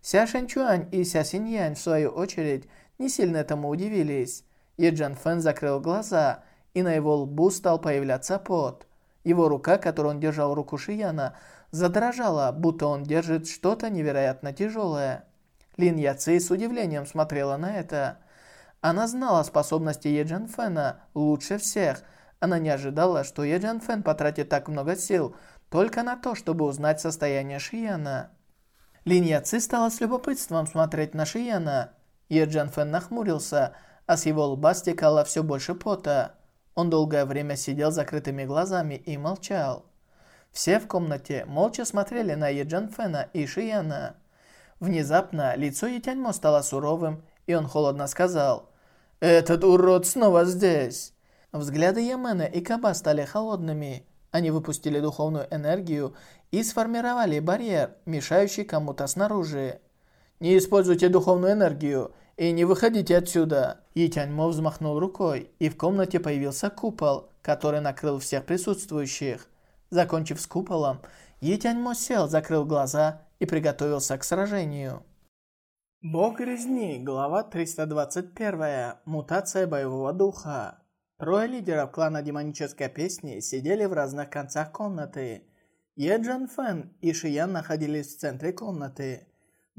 Ся Шэньчуань и Ся Синьянь, в свою очередь, не сильно этому удивились. Еджан Фэн закрыл глаза – и на его лбу стал появляться пот. Его рука, которую он держал руку Шияна, задрожала, будто он держит что-то невероятно тяжелое. Лин Яци с удивлением смотрела на это. Она знала способности Еджан Фэна лучше всех. Она не ожидала, что Еджан Фэн потратит так много сил только на то, чтобы узнать состояние Шияна. Лин Яци стала с любопытством смотреть на Шияна. Еджан Фэн нахмурился, а с его лба стекало все больше пота. Он долгое время сидел закрытыми глазами и молчал. Все в комнате молча смотрели на Еджан Фэна и Шияна. Внезапно лицо Етяньмо стало суровым, и он холодно сказал «Этот урод снова здесь!» Взгляды Ямена и Каба стали холодными. Они выпустили духовную энергию и сформировали барьер, мешающий кому-то снаружи. «Не используйте духовную энергию и не выходите отсюда!» И Тяньмо взмахнул рукой, и в комнате появился купол, который накрыл всех присутствующих. Закончив с куполом, Етяньмо сел, закрыл глаза и приготовился к сражению. Бог резни, глава 321. Мутация боевого духа. Трое лидеров клана демонической песни сидели в разных концах комнаты. Еджан Фэн и Шиян находились в центре комнаты.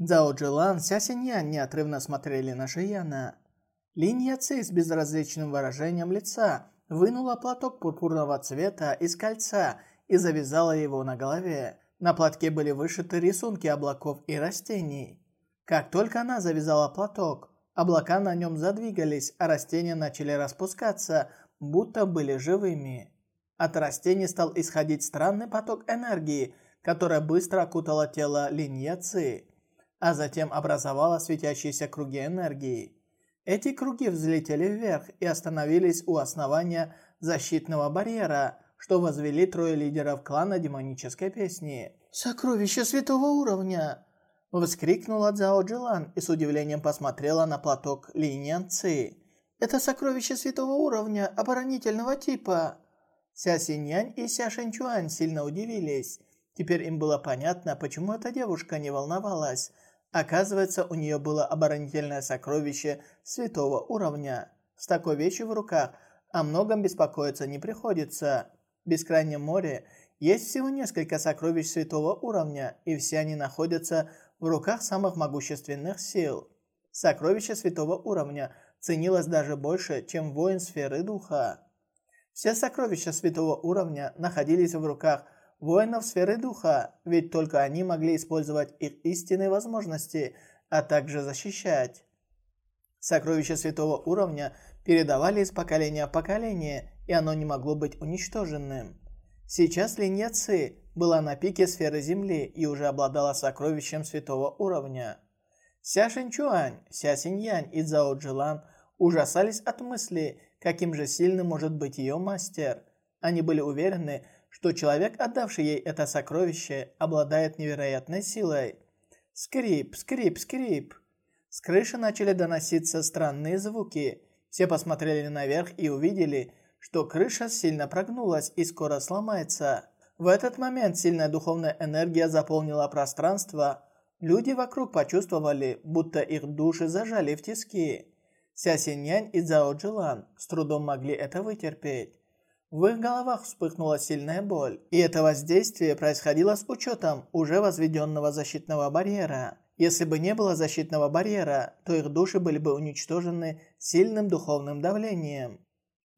Цзао Джилан, Ся Синьян неотрывно смотрели на Шияна. Линья Ци с безразличным выражением лица вынула платок пурпурного цвета из кольца и завязала его на голове. На платке были вышиты рисунки облаков и растений. Как только она завязала платок, облака на нем задвигались, а растения начали распускаться, будто были живыми. От растений стал исходить странный поток энергии, которая быстро окутала тело Линья Ци, а затем образовала светящиеся круги энергии. Эти круги взлетели вверх и остановились у основания защитного барьера, что возвели трое лидеров клана демонической песни. «Сокровище святого уровня!» Воскликнула Цзао Джилан и с удивлением посмотрела на платок Линьян Ци. «Это сокровище святого уровня, оборонительного типа!» Ся Синьянь и Ся Шэньчуань сильно удивились. Теперь им было понятно, почему эта девушка не волновалась. Оказывается, у нее было оборонительное сокровище святого уровня. С такой вещью в руках о многом беспокоиться не приходится. Бескрайнем море есть всего несколько сокровищ святого уровня, и все они находятся в руках самых могущественных сил. Сокровище святого уровня ценилось даже больше, чем воин сферы духа. Все сокровища святого уровня находились в руках воинов сферы духа, ведь только они могли использовать их истинные возможности, а также защищать. Сокровища святого уровня передавали из поколения в поколение, и оно не могло быть уничтоженным. Сейчас линия Ци была на пике сферы Земли и уже обладала сокровищем святого уровня. Ся Шинчуань, Ся Синьянь и Цзао Джилан ужасались от мысли, каким же сильным может быть ее мастер. Они были уверены, что человек, отдавший ей это сокровище, обладает невероятной силой. Скрип, скрип, скрип. С крыши начали доноситься странные звуки. Все посмотрели наверх и увидели, что крыша сильно прогнулась и скоро сломается. В этот момент сильная духовная энергия заполнила пространство. Люди вокруг почувствовали, будто их души зажали в тиски. Ся Синьянь и Цзао Джилан с трудом могли это вытерпеть. В их головах вспыхнула сильная боль, и это воздействие происходило с учетом уже возведенного защитного барьера. Если бы не было защитного барьера, то их души были бы уничтожены сильным духовным давлением.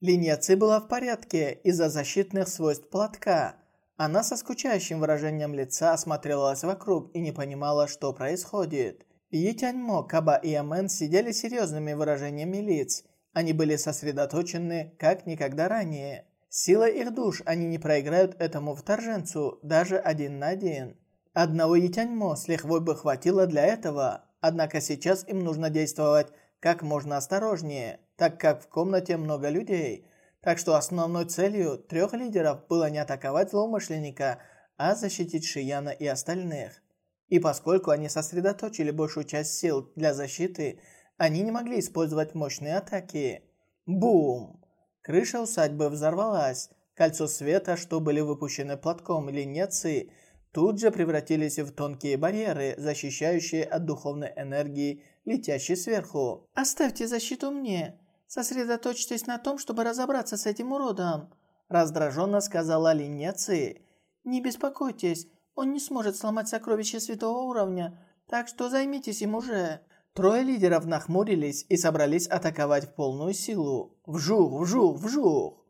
Линия Ци была в порядке из-за защитных свойств платка. Она со скучающим выражением лица осматривалась вокруг и не понимала, что происходит. Yi Тяньмо, Каба и Амен сидели серьезными выражениями лиц. Они были сосредоточены, как никогда ранее. Силой их душ они не проиграют этому вторженцу, даже один на один. Одного Етяньмо с лихвой бы хватило для этого, однако сейчас им нужно действовать как можно осторожнее, так как в комнате много людей. Так что основной целью трех лидеров было не атаковать злоумышленника, а защитить Шияна и остальных. И поскольку они сосредоточили большую часть сил для защиты, они не могли использовать мощные атаки. Бум! Крыша усадьбы взорвалась. Кольцо света, что были выпущены платком линеции, тут же превратились в тонкие барьеры, защищающие от духовной энергии, летящей сверху. «Оставьте защиту мне. Сосредоточьтесь на том, чтобы разобраться с этим уродом», раздраженно сказала линеции. «Не беспокойтесь, он не сможет сломать сокровище святого уровня, так что займитесь им уже». Трое лидеров нахмурились и собрались атаковать в полную силу. Вжух, вжух, вжух!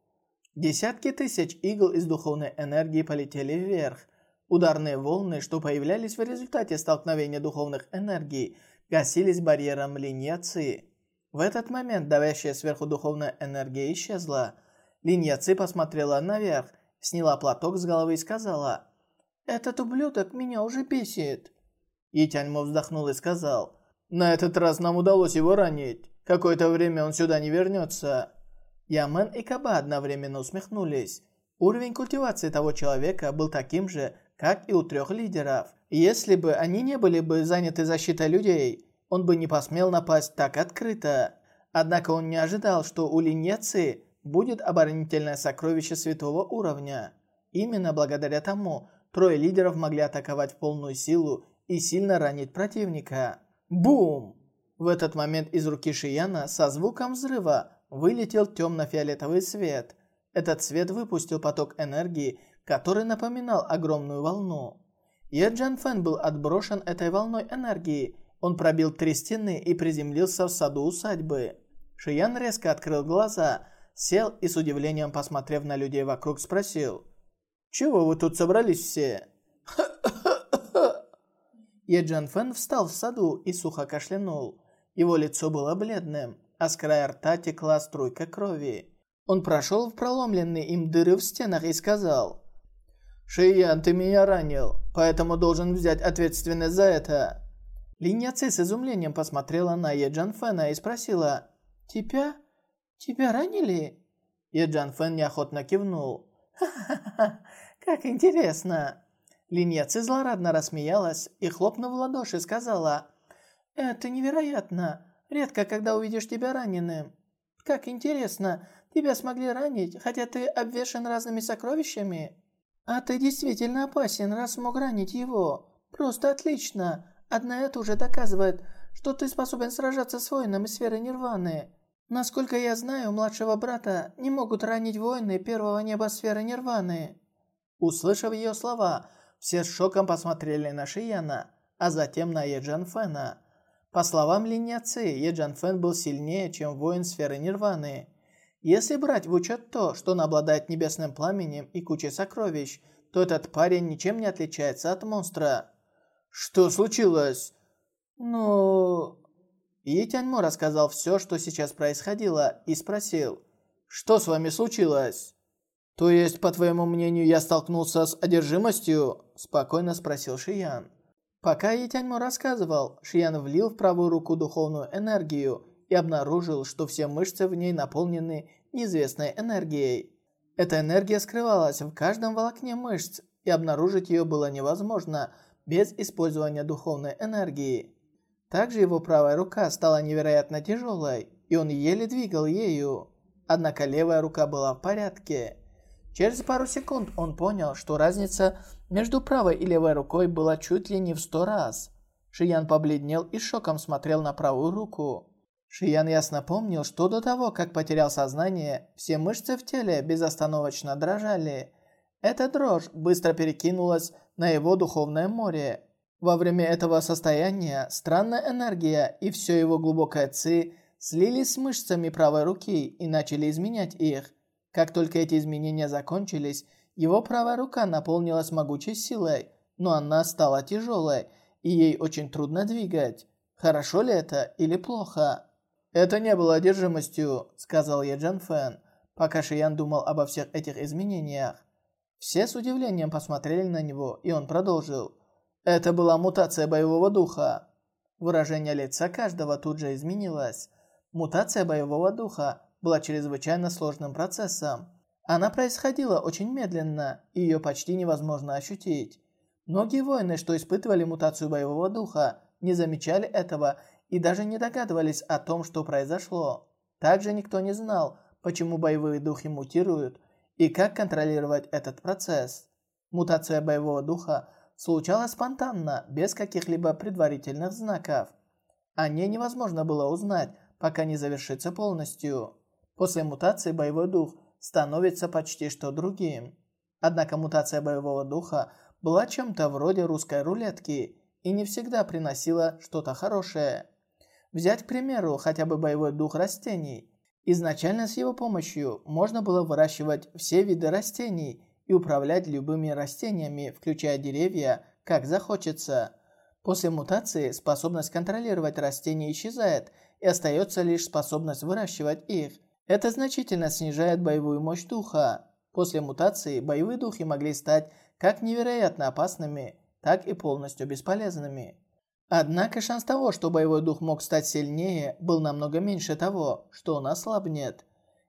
Десятки тысяч игл из духовной энергии полетели вверх. Ударные волны, что появлялись в результате столкновения духовных энергий, гасились барьером линьяции. В этот момент давящая сверху духовная энергия исчезла. Линьяци посмотрела наверх, сняла платок с головы и сказала, «Этот ублюдок меня уже бесит». Етяньмо вздохнул и сказал, на этот раз нам удалось его ранить. Какое-то время он сюда не вернется. Ямен и Каба одновременно усмехнулись. Уровень культивации того человека был таким же, как и у трех лидеров. Если бы они не были бы заняты защитой людей, он бы не посмел напасть так открыто. Однако он не ожидал, что у Линьяцы будет оборонительное сокровище святого уровня. Именно благодаря тому трое лидеров могли атаковать в полную силу и сильно ранить противника. Бум! В этот момент из руки Шияна со звуком взрыва вылетел темно-фиолетовый свет. Этот свет выпустил поток энергии, который напоминал огромную волну. Е Джан Фэн был отброшен этой волной энергии. Он пробил три стены и приземлился в саду усадьбы. Шиян резко открыл глаза, сел и с удивлением, посмотрев на людей вокруг, спросил. «Чего вы тут собрались все?» Е Джан Фэн встал в саду и сухо кашлянул. Его лицо было бледным, а с края рта текла струйка крови. Он прошел в проломленные им дыры в стенах и сказал, «Шиян, ты меня ранил, поэтому должен взять ответственность за это». Линия Ци с изумлением посмотрела на Еджан Фэна и спросила, «Тебя? Тебя ранили?» Еджан Фэн неохотно кивнул. «Ха-ха-ха, как интересно!» Линья Ци злорадно рассмеялась и, хлопнув в ладоши, сказала, «Это невероятно! Редко, когда увидишь тебя раненым. Как интересно, тебя смогли ранить, хотя ты обвешан разными сокровищами?» «А ты действительно опасен, раз смог ранить его. Просто отлично. Одно это уже доказывает, что ты способен сражаться с воином из сферы Нирваны. Насколько я знаю, младшего брата не могут ранить воины первого неба сферы Нирваны». Услышав ее слова, все с шоком посмотрели на Шияна, а затем на Еджан Фэна. По словам Линья Ци, Еджан Фэн был сильнее, чем воин сферы Нирваны. Если брать в учет то, что он обладает небесным пламенем и кучей сокровищ, то этот парень ничем не отличается от монстра. Что случилось? Ну... И Тяньмо рассказал все, что сейчас происходило, и спросил, «Что с вами случилось?» «То есть, по твоему мнению, я столкнулся с одержимостью?» – спокойно спросил Шиян. Пока Етяньмо рассказывал, Шиян влил в правую руку духовную энергию и обнаружил, что все мышцы в ней наполнены неизвестной энергией. Эта энергия скрывалась в каждом волокне мышц, и обнаружить ее было невозможно без использования духовной энергии. Также его правая рука стала невероятно тяжелой, и он еле двигал ею. Однако левая рука была в порядке. Через пару секунд он понял, что разница между правой и левой рукой была чуть ли не в сто раз. Шиян побледнел и шоком смотрел на правую руку. Шиян ясно помнил, что до того, как потерял сознание, все мышцы в теле безостановочно дрожали. Эта дрожь быстро перекинулась на его духовное море. Во время этого состояния странная энергия и все его глубокое ци слились с мышцами правой руки и начали изменять их. Как только эти изменения закончились, его правая рука наполнилась могучей силой, но она стала тяжелой, и ей очень трудно двигать. Хорошо ли это или плохо? «Это не было одержимостью», — сказал я Джан Фэн, пока Шиян думал обо всех этих изменениях. Все с удивлением посмотрели на него, и он продолжил. «Это была мутация боевого духа». Выражение лица каждого тут же изменилось. Мутация боевого духа была чрезвычайно сложным процессом. Она происходила очень медленно, и ее почти невозможно ощутить. Многие воины, что испытывали мутацию боевого духа, не замечали этого и даже не догадывались о том, что произошло. Также никто не знал, почему боевые духи мутируют и как контролировать этот процесс. Мутация боевого духа случалась спонтанно, без каких-либо предварительных знаков. О ней невозможно было узнать, пока не завершится полностью. После мутации боевой дух становится почти что другим. Однако мутация боевого духа была чем-то вроде русской рулетки и не всегда приносила что-то хорошее. Взять, к примеру, хотя бы боевой дух растений. Изначально с его помощью можно было выращивать все виды растений и управлять любыми растениями, включая деревья, как захочется. После мутации способность контролировать растения исчезает, и остается лишь способность выращивать их. Это значительно снижает боевую мощь духа. После мутации боевые духи могли стать как невероятно опасными, так и полностью бесполезными. Однако шанс того, что боевой дух мог стать сильнее, был намного меньше того, что он ослабнет.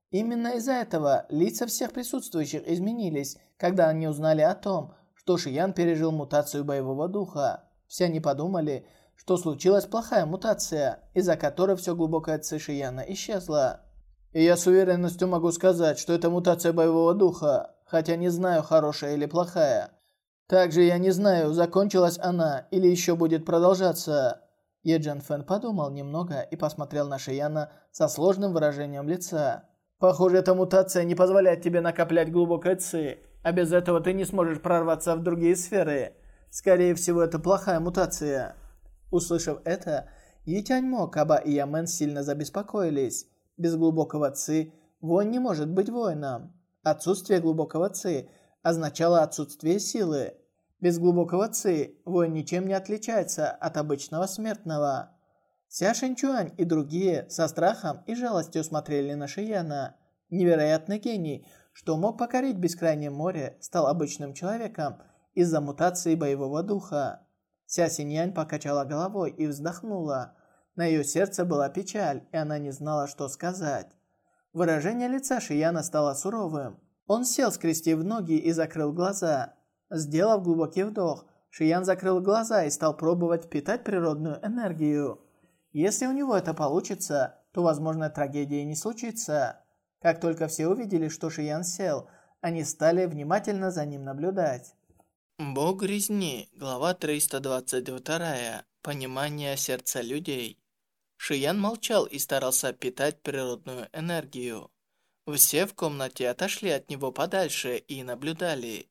Именно из-за этого лица всех присутствующих изменились, когда они узнали о том, что Шиян пережил мутацию боевого духа. Все они подумали, что случилась плохая мутация, из-за которой все глубокое ци Шияна исчезло. И я с уверенностью могу сказать, что это мутация боевого духа, хотя не знаю, хорошая или плохая. Также я не знаю, закончилась она или еще будет продолжаться. Еджан Фэн подумал немного и посмотрел на Шияна со сложным выражением лица. Похоже, эта мутация не позволяет тебе накоплять глубокое ци, а без этого ты не сможешь прорваться в другие сферы. Скорее всего, это плохая мутация. Услышав это, Етяньмо, Каба и Ямен сильно забеспокоились. Без глубокого ци воин не может быть воином. Отсутствие глубокого ци означало отсутствие силы. Без глубокого ци воин ничем не отличается от обычного смертного. Ся Шэньчуань и другие со страхом и жалостью смотрели на Шияна. Невероятный гений, что мог покорить бескрайнее море, стал обычным человеком из-за мутации боевого духа. Ся Синьянь покачала головой и вздохнула. На ее сердце была печаль, и она не знала, что сказать. Выражение лица Шияна стало суровым. Он сел, скрестив ноги и закрыл глаза. Сделав глубокий вдох, Шиян закрыл глаза и стал пробовать питать природную энергию. Если у него это получится, то, возможно, трагедии не случится. Как только все увидели, что Шиян сел, они стали внимательно за ним наблюдать. Бог резни, глава 322. Понимание сердца людей. Шиян молчал и старался питать природную энергию. Все в комнате отошли от него подальше и наблюдали.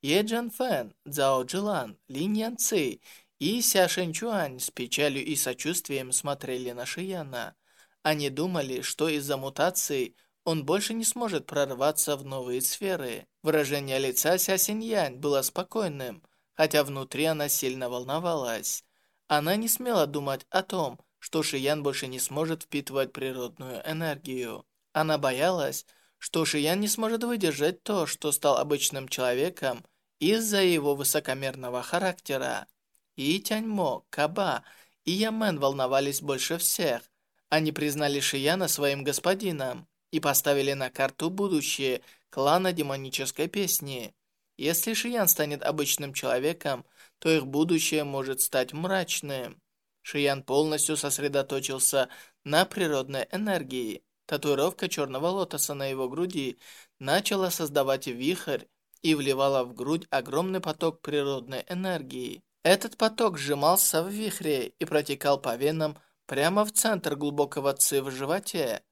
Е Джан Фэн, Цзао Джилан, Лин Ян Ци и Ся Шэньчуань с печалью и сочувствием смотрели на Шияна. Они думали, что из-за мутации он больше не сможет прорваться в новые сферы. Выражение лица Ся Синьянь было спокойным, хотя внутри она сильно волновалась. Она не смела думать о том, что Шиян больше не сможет впитывать природную энергию. Она боялась, что Шиян не сможет выдержать то, что стал обычным человеком из-за его высокомерного характера. И Тяньмо, Каба и Ямен волновались больше всех. Они признали Шияна своим господином и поставили на карту будущее клана демонической песни. Если Шиян станет обычным человеком, то их будущее может стать мрачным. Шиян полностью сосредоточился на природной энергии. Татуировка черного лотоса на его груди начала создавать вихрь и вливала в грудь огромный поток природной энергии. Этот поток сжимался в вихре и протекал по венам прямо в центр глубокого ци в животе.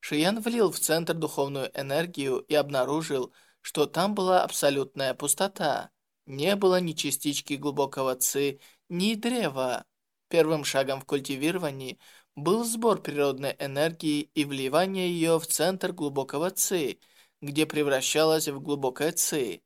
Шиян влил в центр духовную энергию и обнаружил, что там была абсолютная пустота. Не было ни частички глубокого ци, ни древа. Первым шагом в культивировании был сбор природной энергии и вливание ее в центр глубокого ци, где превращалась в глубокое ци.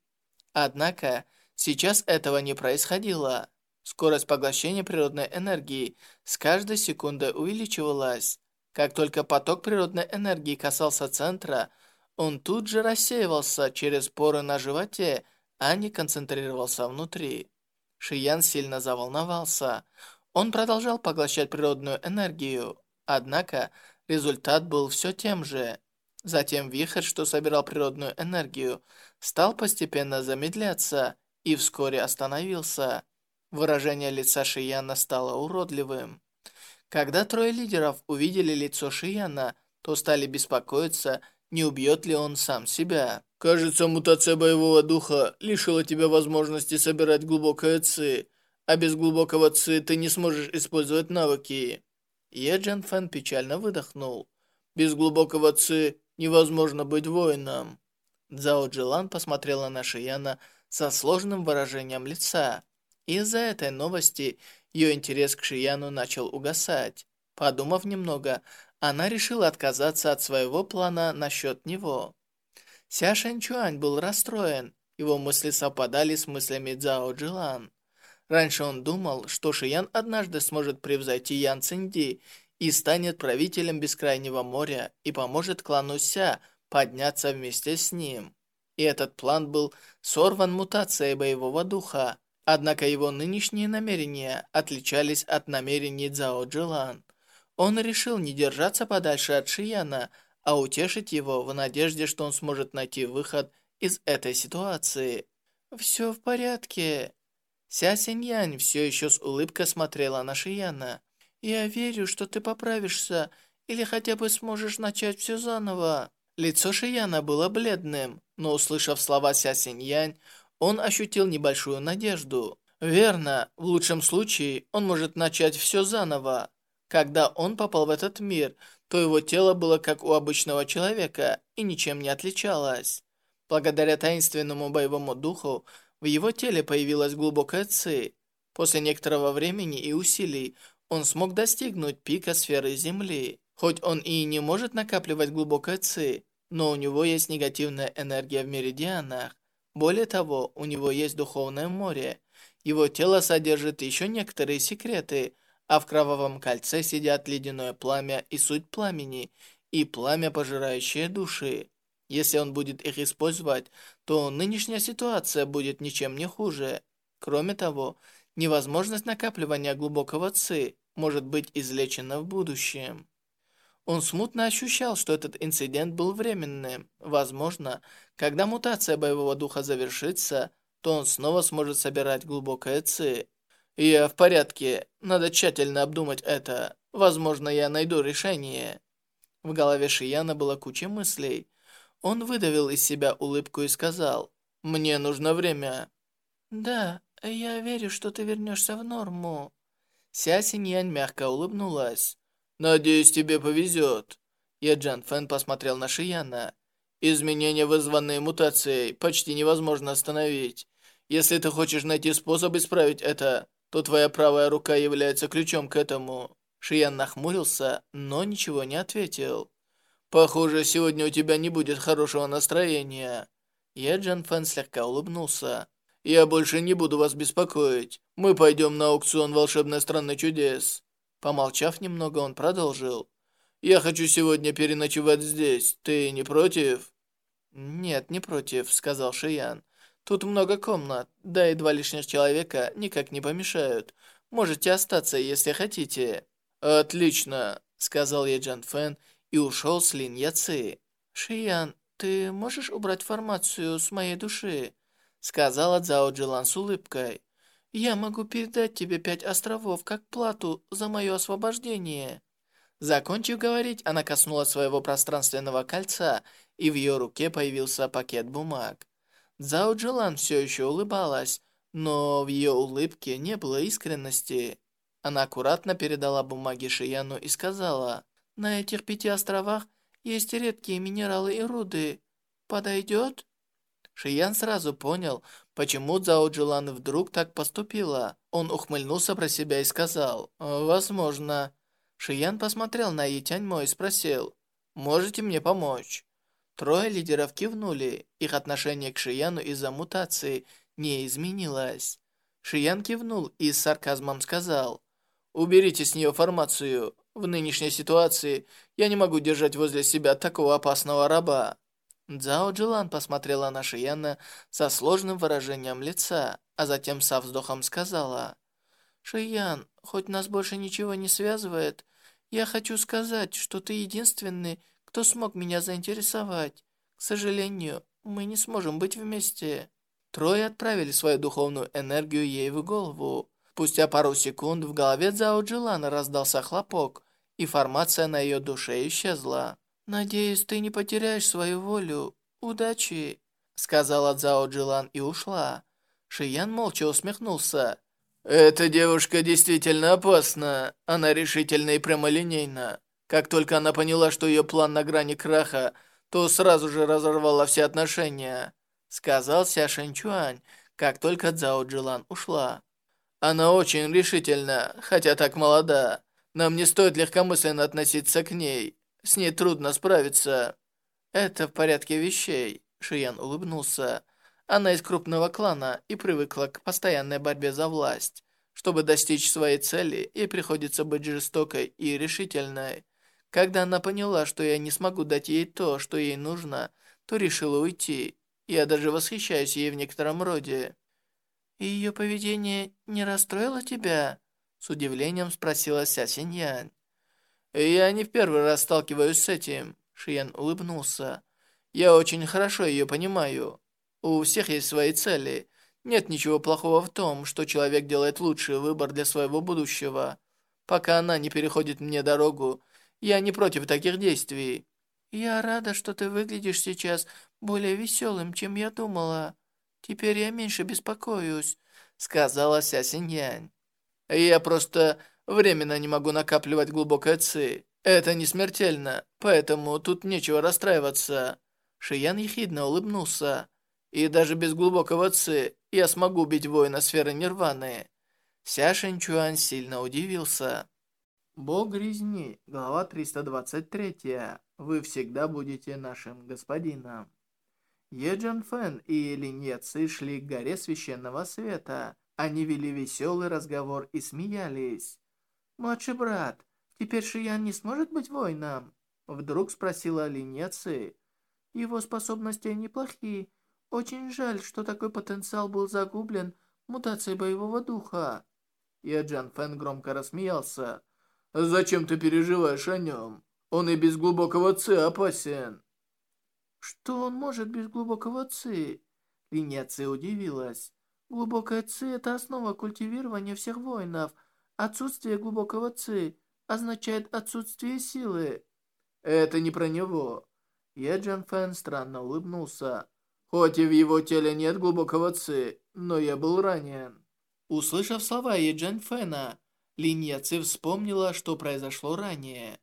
Однако, сейчас этого не происходило. Скорость поглощения природной энергии с каждой секундой увеличивалась. Как только поток природной энергии касался центра, он тут же рассеивался через поры на животе, а не концентрировался внутри. Шиян сильно заволновался. Он продолжал поглощать природную энергию, однако результат был все тем же. Затем вихрь, что собирал природную энергию, стал постепенно замедляться и вскоре остановился. Выражение лица Шияна стало уродливым. Когда трое лидеров увидели лицо Шияна, то стали беспокоиться, не убьет ли он сам себя. «Кажется, мутация боевого духа лишила тебя возможности собирать глубокое ци, а без глубокого ци ты не сможешь использовать навыки». Е Джан Фэн печально выдохнул. «Без глубокого ци невозможно быть воином». Цао Джилан посмотрела на Шияна со сложным выражением лица. Из-за этой новости ее интерес к Шияну начал угасать. Подумав немного, она решила отказаться от своего плана насчет него. Ся Шэньчуань был расстроен, его мысли совпадали с мыслями Цао Джилан. Раньше он думал, что Шиян однажды сможет превзойти Ян Цинди и станет правителем Бескрайнего моря и поможет клану Ся подняться вместе с ним. И этот план был сорван мутацией боевого духа, Однако его нынешние намерения отличались от намерений Цао Джилан. Он решил не держаться подальше от Шияна, а утешить его в надежде, что он сможет найти выход из этой ситуации. «Все в порядке». Ся Синьянь все еще с улыбкой смотрела на Шияна. «Я верю, что ты поправишься, или хотя бы сможешь начать все заново». Лицо Шияна было бледным, но, услышав слова Ся Синьянь, он ощутил небольшую надежду. Верно, в лучшем случае он может начать все заново. Когда он попал в этот мир, то его тело было как у обычного человека и ничем не отличалось. Благодаря таинственному боевому духу, В его теле появилась глубокая ци. После некоторого времени и усилий он смог достигнуть пика сферы Земли. Хоть он и не может накапливать глубокое ци, но у него есть негативная энергия в меридианах. Более того, у него есть духовное море. Его тело содержит еще некоторые секреты, а в кровавом кольце сидят ледяное пламя и суть пламени, и пламя, пожирающее души. Если он будет их использовать, то нынешняя ситуация будет ничем не хуже. Кроме того, невозможность накапливания глубокого ци может быть излечена в будущем. Он смутно ощущал, что этот инцидент был временным. Возможно, когда мутация боевого духа завершится, то он снова сможет собирать глубокое ци. «Я в порядке. Надо тщательно обдумать это. Возможно, я найду решение». В голове Шияна была куча мыслей. Он выдавил из себя улыбку и сказал, «Мне нужно время». «Да, я верю, что ты вернешься в норму». Ся Синьянь мягко улыбнулась. «Надеюсь, тебе повезет». Я Фэн посмотрел на Шияна. «Изменения, вызванные мутацией, почти невозможно остановить. Если ты хочешь найти способ исправить это, то твоя правая рука является ключом к этому». Шиян нахмурился, но ничего не ответил. «Похоже, сегодня у тебя не будет хорошего настроения». Я Джан Фэн слегка улыбнулся. «Я больше не буду вас беспокоить. Мы пойдем на аукцион волшебной страны чудес». Помолчав немного, он продолжил. «Я хочу сегодня переночевать здесь. Ты не против?» «Нет, не против», — сказал Шиян. «Тут много комнат, да и два лишних человека никак не помешают. Можете остаться, если хотите». «Отлично», — сказал я Джан Фэн и ушел с Лин Яци. «Шиян, ты можешь убрать формацию с моей души?» — сказала Цао Джилан с улыбкой. «Я могу передать тебе пять островов как плату за мое освобождение». Закончив говорить, она коснулась своего пространственного кольца, и в ее руке появился пакет бумаг. Цао Джилан все еще улыбалась, но в ее улыбке не было искренности. Она аккуратно передала бумаги Шияну и сказала, «На этих пяти островах есть редкие минералы и руды. Подойдет?» Шиян сразу понял, почему Цао Джилан вдруг так поступила. Он ухмыльнулся про себя и сказал, «Возможно». Шиян посмотрел на Етяньмо и спросил, «Можете мне помочь?» Трое лидеров кивнули. Их отношение к Шияну из-за мутации не изменилось. Шиян кивнул и с сарказмом сказал, Уберите с нее формацию. В нынешней ситуации я не могу держать возле себя такого опасного раба». Цао Джилан посмотрела на Шияна со сложным выражением лица, а затем со вздохом сказала, «Шиян, хоть нас больше ничего не связывает, я хочу сказать, что ты единственный, кто смог меня заинтересовать. К сожалению, мы не сможем быть вместе». Трое отправили свою духовную энергию ей в голову. Спустя пару секунд в голове Цао Джилана раздался хлопок, и формация на ее душе исчезла. «Надеюсь, ты не потеряешь свою волю. Удачи!» Сказала Цао Джилан и ушла. Шиян молча усмехнулся. «Эта девушка действительно опасна. Она решительна и прямолинейна. Как только она поняла, что ее план на грани краха, то сразу же разорвала все отношения», сказал Ся Шэньчуань, как только Цао Джилан ушла. Она очень решительна, хотя так молода. Нам не стоит легкомысленно относиться к ней. С ней трудно справиться». «Это в порядке вещей», — Шиян улыбнулся. Она из крупного клана и привыкла к постоянной борьбе за власть. Чтобы достичь своей цели, ей приходится быть жестокой и решительной. Когда она поняла, что я не смогу дать ей то, что ей нужно, то решила уйти. Я даже восхищаюсь ей в некотором роде. И ее поведение не расстроило тебя?» С удивлением спросила Ся Синьян. «Я не в первый раз сталкиваюсь с этим», — Шиян улыбнулся. «Я очень хорошо ее понимаю. У всех есть свои цели. Нет ничего плохого в том, что человек делает лучший выбор для своего будущего. Пока она не переходит мне дорогу, я не против таких действий». «Я рада, что ты выглядишь сейчас более веселым, чем я думала», «Теперь я меньше беспокоюсь», — сказала Ся Синьянь. «Я просто временно не могу накапливать глубокое ци. Это не смертельно, поэтому тут нечего расстраиваться». Шиян ехидно улыбнулся. И даже без глубокого ци я смогу убить воина сферы Нирваны. Ся Шэньчуань сильно удивился. Бог резни, глава 323. Вы всегда будете нашим господином. Еджан Фэн и Линь Ци шли к горе священного света. Они вели веселый разговор и смеялись. «Младший брат, теперь Шиян не сможет быть воином?» Вдруг спросила Линь Ци. «Его способности неплохие. Очень жаль, что такой потенциал был загублен мутацией боевого духа». Еджан Фэн громко рассмеялся. «Зачем ты переживаешь о нем? Он и без глубокого ци опасен». «Что он может без глубокого ци?» Линия ци удивилась. «Глубокая ци – это основа культивирования всех воинов. Отсутствие глубокого ци означает отсутствие силы». «Это не про него». Еджан Фэн странно улыбнулся. «Хоть и в его теле нет глубокого ци, но я был ранен». Услышав слова Еджан Фэна, Линья Ци вспомнила, что произошло ранее.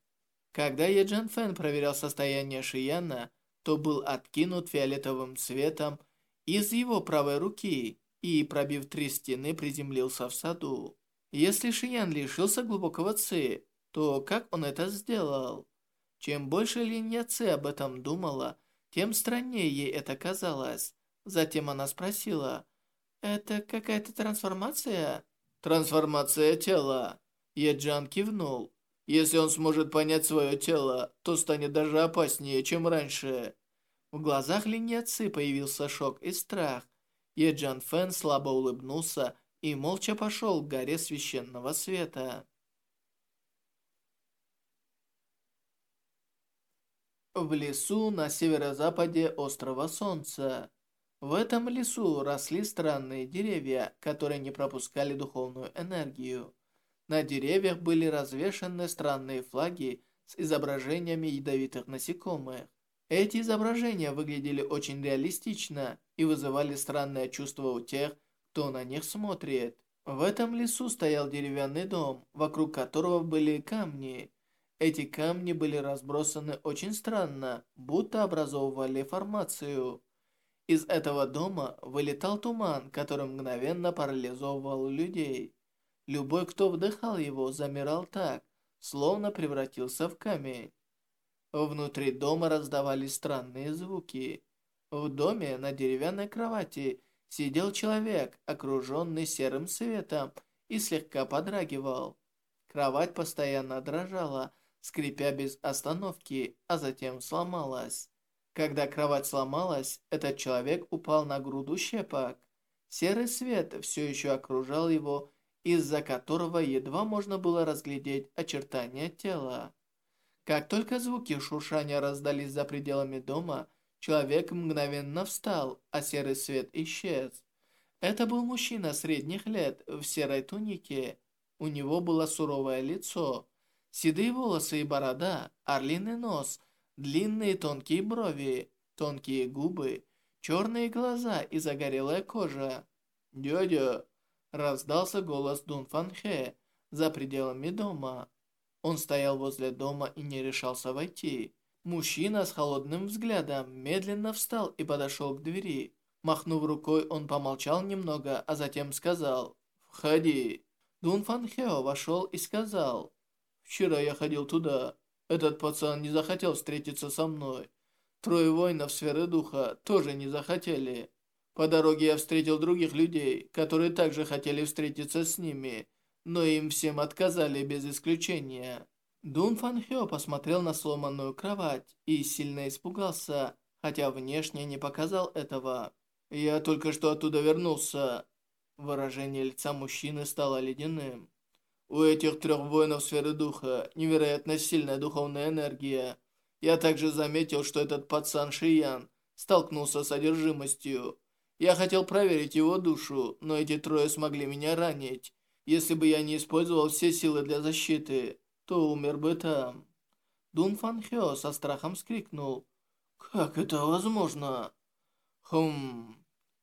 Когда Еджан Фэн проверял состояние Шияна, то был откинут фиолетовым цветом из его правой руки и, пробив три стены, приземлился в саду. Если Шиян лишился глубокого ци, то как он это сделал? Чем больше Линья Ци об этом думала, тем страннее ей это казалось. Затем она спросила, «Это какая-то трансформация?» «Трансформация тела». Еджан кивнул. Если он сможет понять свое тело, то станет даже опаснее, чем раньше. В глазах Линьяцы появился шок и страх. Еджан Фэн слабо улыбнулся и молча пошел к горе священного света. В лесу на северо-западе острова Солнца. В этом лесу росли странные деревья, которые не пропускали духовную энергию. На деревьях были развешаны странные флаги с изображениями ядовитых насекомых. Эти изображения выглядели очень реалистично и вызывали странное чувство у тех, кто на них смотрит. В этом лесу стоял деревянный дом, вокруг которого были камни. Эти камни были разбросаны очень странно, будто образовывали формацию. Из этого дома вылетал туман, который мгновенно парализовывал людей. Любой, кто вдыхал его, замирал так, словно превратился в камень. Внутри дома раздавались странные звуки. В доме на деревянной кровати сидел человек, окруженный серым светом, и слегка подрагивал. Кровать постоянно дрожала, скрипя без остановки, а затем сломалась. Когда кровать сломалась, этот человек упал на груду щепок. Серый свет все еще окружал его из-за которого едва можно было разглядеть очертания тела. Как только звуки шуршания раздались за пределами дома, человек мгновенно встал, а серый свет исчез. Это был мужчина средних лет в серой тунике. У него было суровое лицо, седые волосы и борода, орлиный нос, длинные тонкие брови, тонкие губы, черные глаза и загорелая кожа. «Дядя, Раздался голос Дун Фан Хэ за пределами дома. Он стоял возле дома и не решался войти. Мужчина с холодным взглядом медленно встал и подошел к двери. Махнув рукой, он помолчал немного, а затем сказал «Входи». Дун Фан Хэ вошел и сказал «Вчера я ходил туда. Этот пацан не захотел встретиться со мной. Трое воинов сферы духа тоже не захотели. По дороге я встретил других людей, которые также хотели встретиться с ними, но им всем отказали без исключения. Дун Фан Хё посмотрел на сломанную кровать и сильно испугался, хотя внешне не показал этого. «Я только что оттуда вернулся». Выражение лица мужчины стало ледяным. «У этих трех воинов сферы духа невероятно сильная духовная энергия. Я также заметил, что этот пацан Шиян столкнулся с одержимостью. Я хотел проверить его душу, но эти трое смогли меня ранить. Если бы я не использовал все силы для защиты, то умер бы там. Дун Фан Хё со страхом скрикнул. «Как это возможно?» «Хм...»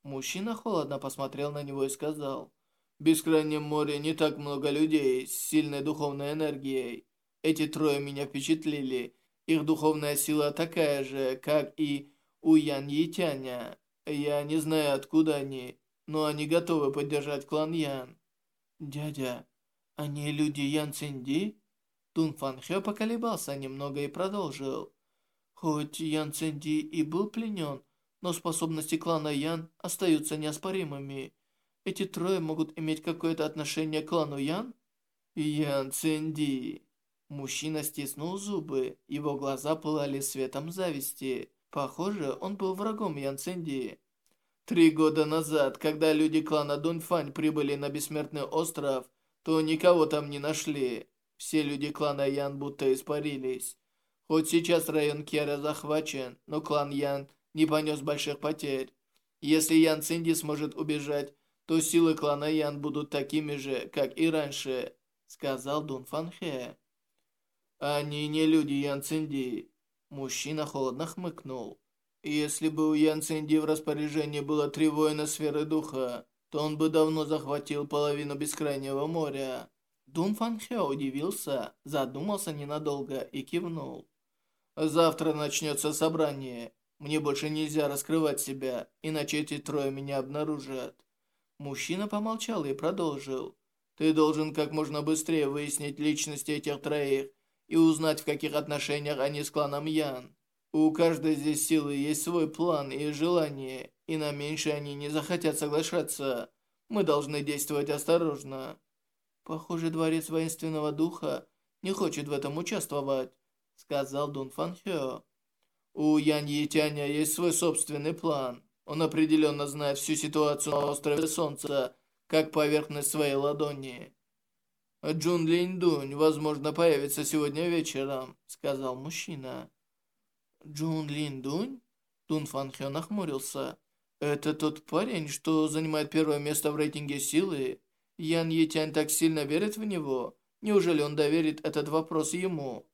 Мужчина холодно посмотрел на него и сказал. «В Бескрайнем море не так много людей с сильной духовной энергией. Эти трое меня впечатлили. Их духовная сила такая же, как и у Ян Етяня. Я не знаю, откуда они, но они готовы поддержать клан Ян». «Дядя, они люди Ян Цинди?» Дун Фан Хё поколебался немного и продолжил. «Хоть Ян Цинди и был пленен, но способности клана Ян остаются неоспоримыми. Эти трое могут иметь какое-то отношение к клану Ян?» «Ян Цинди». Мужчина стиснул зубы, его глаза пылали светом зависти. Похоже, он был врагом Ян Цинди. Три года назад, когда люди клана Дунфань прибыли на Бессмертный остров, то никого там не нашли. Все люди клана Ян будто испарились. Хоть сейчас район Кера захвачен, но клан Ян не понес больших потерь. Если Ян Цинди сможет убежать, то силы клана Ян будут такими же, как и раньше, сказал Дун Фан Хэ. Они не люди Ян Цинди. Мужчина холодно хмыкнул. Если бы у Ян Цинди в распоряжении было три воина сферы духа, то он бы давно захватил половину бескрайнего моря. Дун Фан Хэ удивился, задумался ненадолго и кивнул. «Завтра начнется собрание. Мне больше нельзя раскрывать себя, иначе эти трое меня обнаружат». Мужчина помолчал и продолжил. «Ты должен как можно быстрее выяснить личности этих троих и узнать, в каких отношениях они с кланом Ян. У каждой здесь силы есть свой план и желание, и на меньшее они не захотят соглашаться. Мы должны действовать осторожно. Похоже, Дворец Воинственного Духа не хочет в этом участвовать, сказал Дун Фан Хё. У Ян Етяня есть свой собственный план. Он определенно знает всю ситуацию на острове Солнца, как поверхность своей ладони. «Джун Линь Дунь, возможно, появится сегодня вечером», — сказал мужчина. Джун Лин Дунь? Дун Фан Хё нахмурился. Это тот парень, что занимает первое место в рейтинге силы? Ян Етянь так сильно верит в него? Неужели он доверит этот вопрос ему?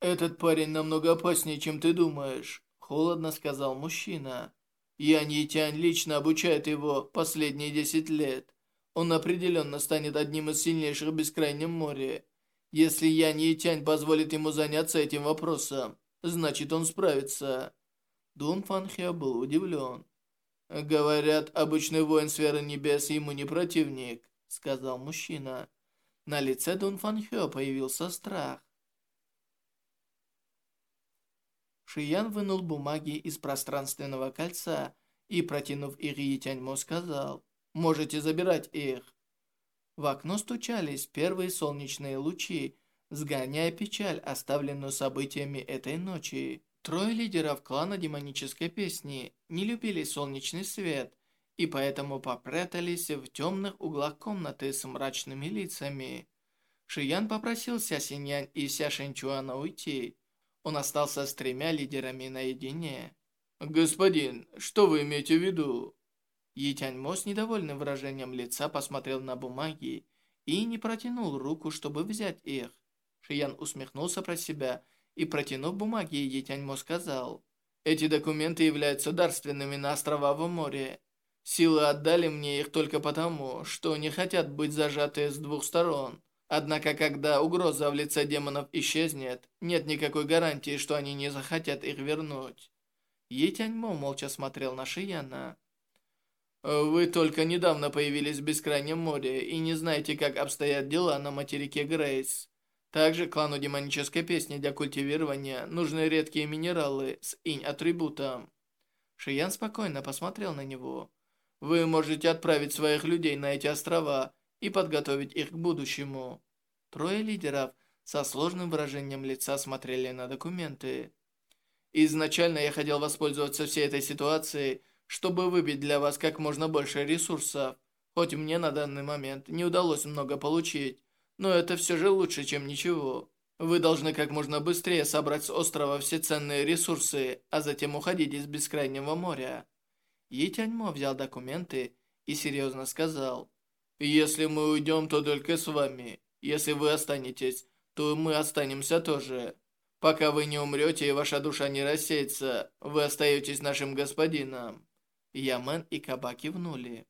Этот парень намного опаснее, чем ты думаешь, холодно сказал мужчина. Ян Етянь лично обучает его последние десять лет. Он определенно станет одним из сильнейших в Бескрайнем море. Если Ян Етянь позволит ему заняться этим вопросом, Значит, он справится. Дун Фан Хэ был удивлен. «Говорят, обычный воин сферы небес ему не противник», — сказал мужчина. На лице Дун Фан Хё появился страх. Шиян вынул бумаги из пространственного кольца и, протянув их Етяньмо, сказал, «Можете забирать их». В окно стучались первые солнечные лучи, сгоняя печаль, оставленную событиями этой ночи. Трое лидеров клана демонической песни не любили солнечный свет и поэтому попрятались в темных углах комнаты с мрачными лицами. Шиян попросил Ся Синьян и Ся Шэньчуана уйти. Он остался с тремя лидерами наедине. «Господин, что вы имеете в виду?» Етяньмо с недовольным выражением лица посмотрел на бумаги и не протянул руку, чтобы взять их. Шиян усмехнулся про себя и, протянув бумаги, Етяньмо сказал, «Эти документы являются дарственными на острова в море. Силы отдали мне их только потому, что не хотят быть зажаты с двух сторон. Однако, когда угроза в лице демонов исчезнет, нет никакой гарантии, что они не захотят их вернуть». Етяньмо молча смотрел на Шияна. «Вы только недавно появились в Бескрайнем море и не знаете, как обстоят дела на материке Грейс. Также клану демонической песни для культивирования нужны редкие минералы с инь-атрибутом. Шиян спокойно посмотрел на него. Вы можете отправить своих людей на эти острова и подготовить их к будущему. Трое лидеров со сложным выражением лица смотрели на документы. Изначально я хотел воспользоваться всей этой ситуацией, чтобы выбить для вас как можно больше ресурсов. Хоть мне на данный момент не удалось много получить, но это все же лучше, чем ничего. Вы должны как можно быстрее собрать с острова все ценные ресурсы, а затем уходить из Бескрайнего моря. Етяньмо взял документы и серьезно сказал, «Если мы уйдем, то только с вами. Если вы останетесь, то мы останемся тоже. Пока вы не умрете и ваша душа не рассеется, вы остаетесь нашим господином». Ямен и Каба кивнули.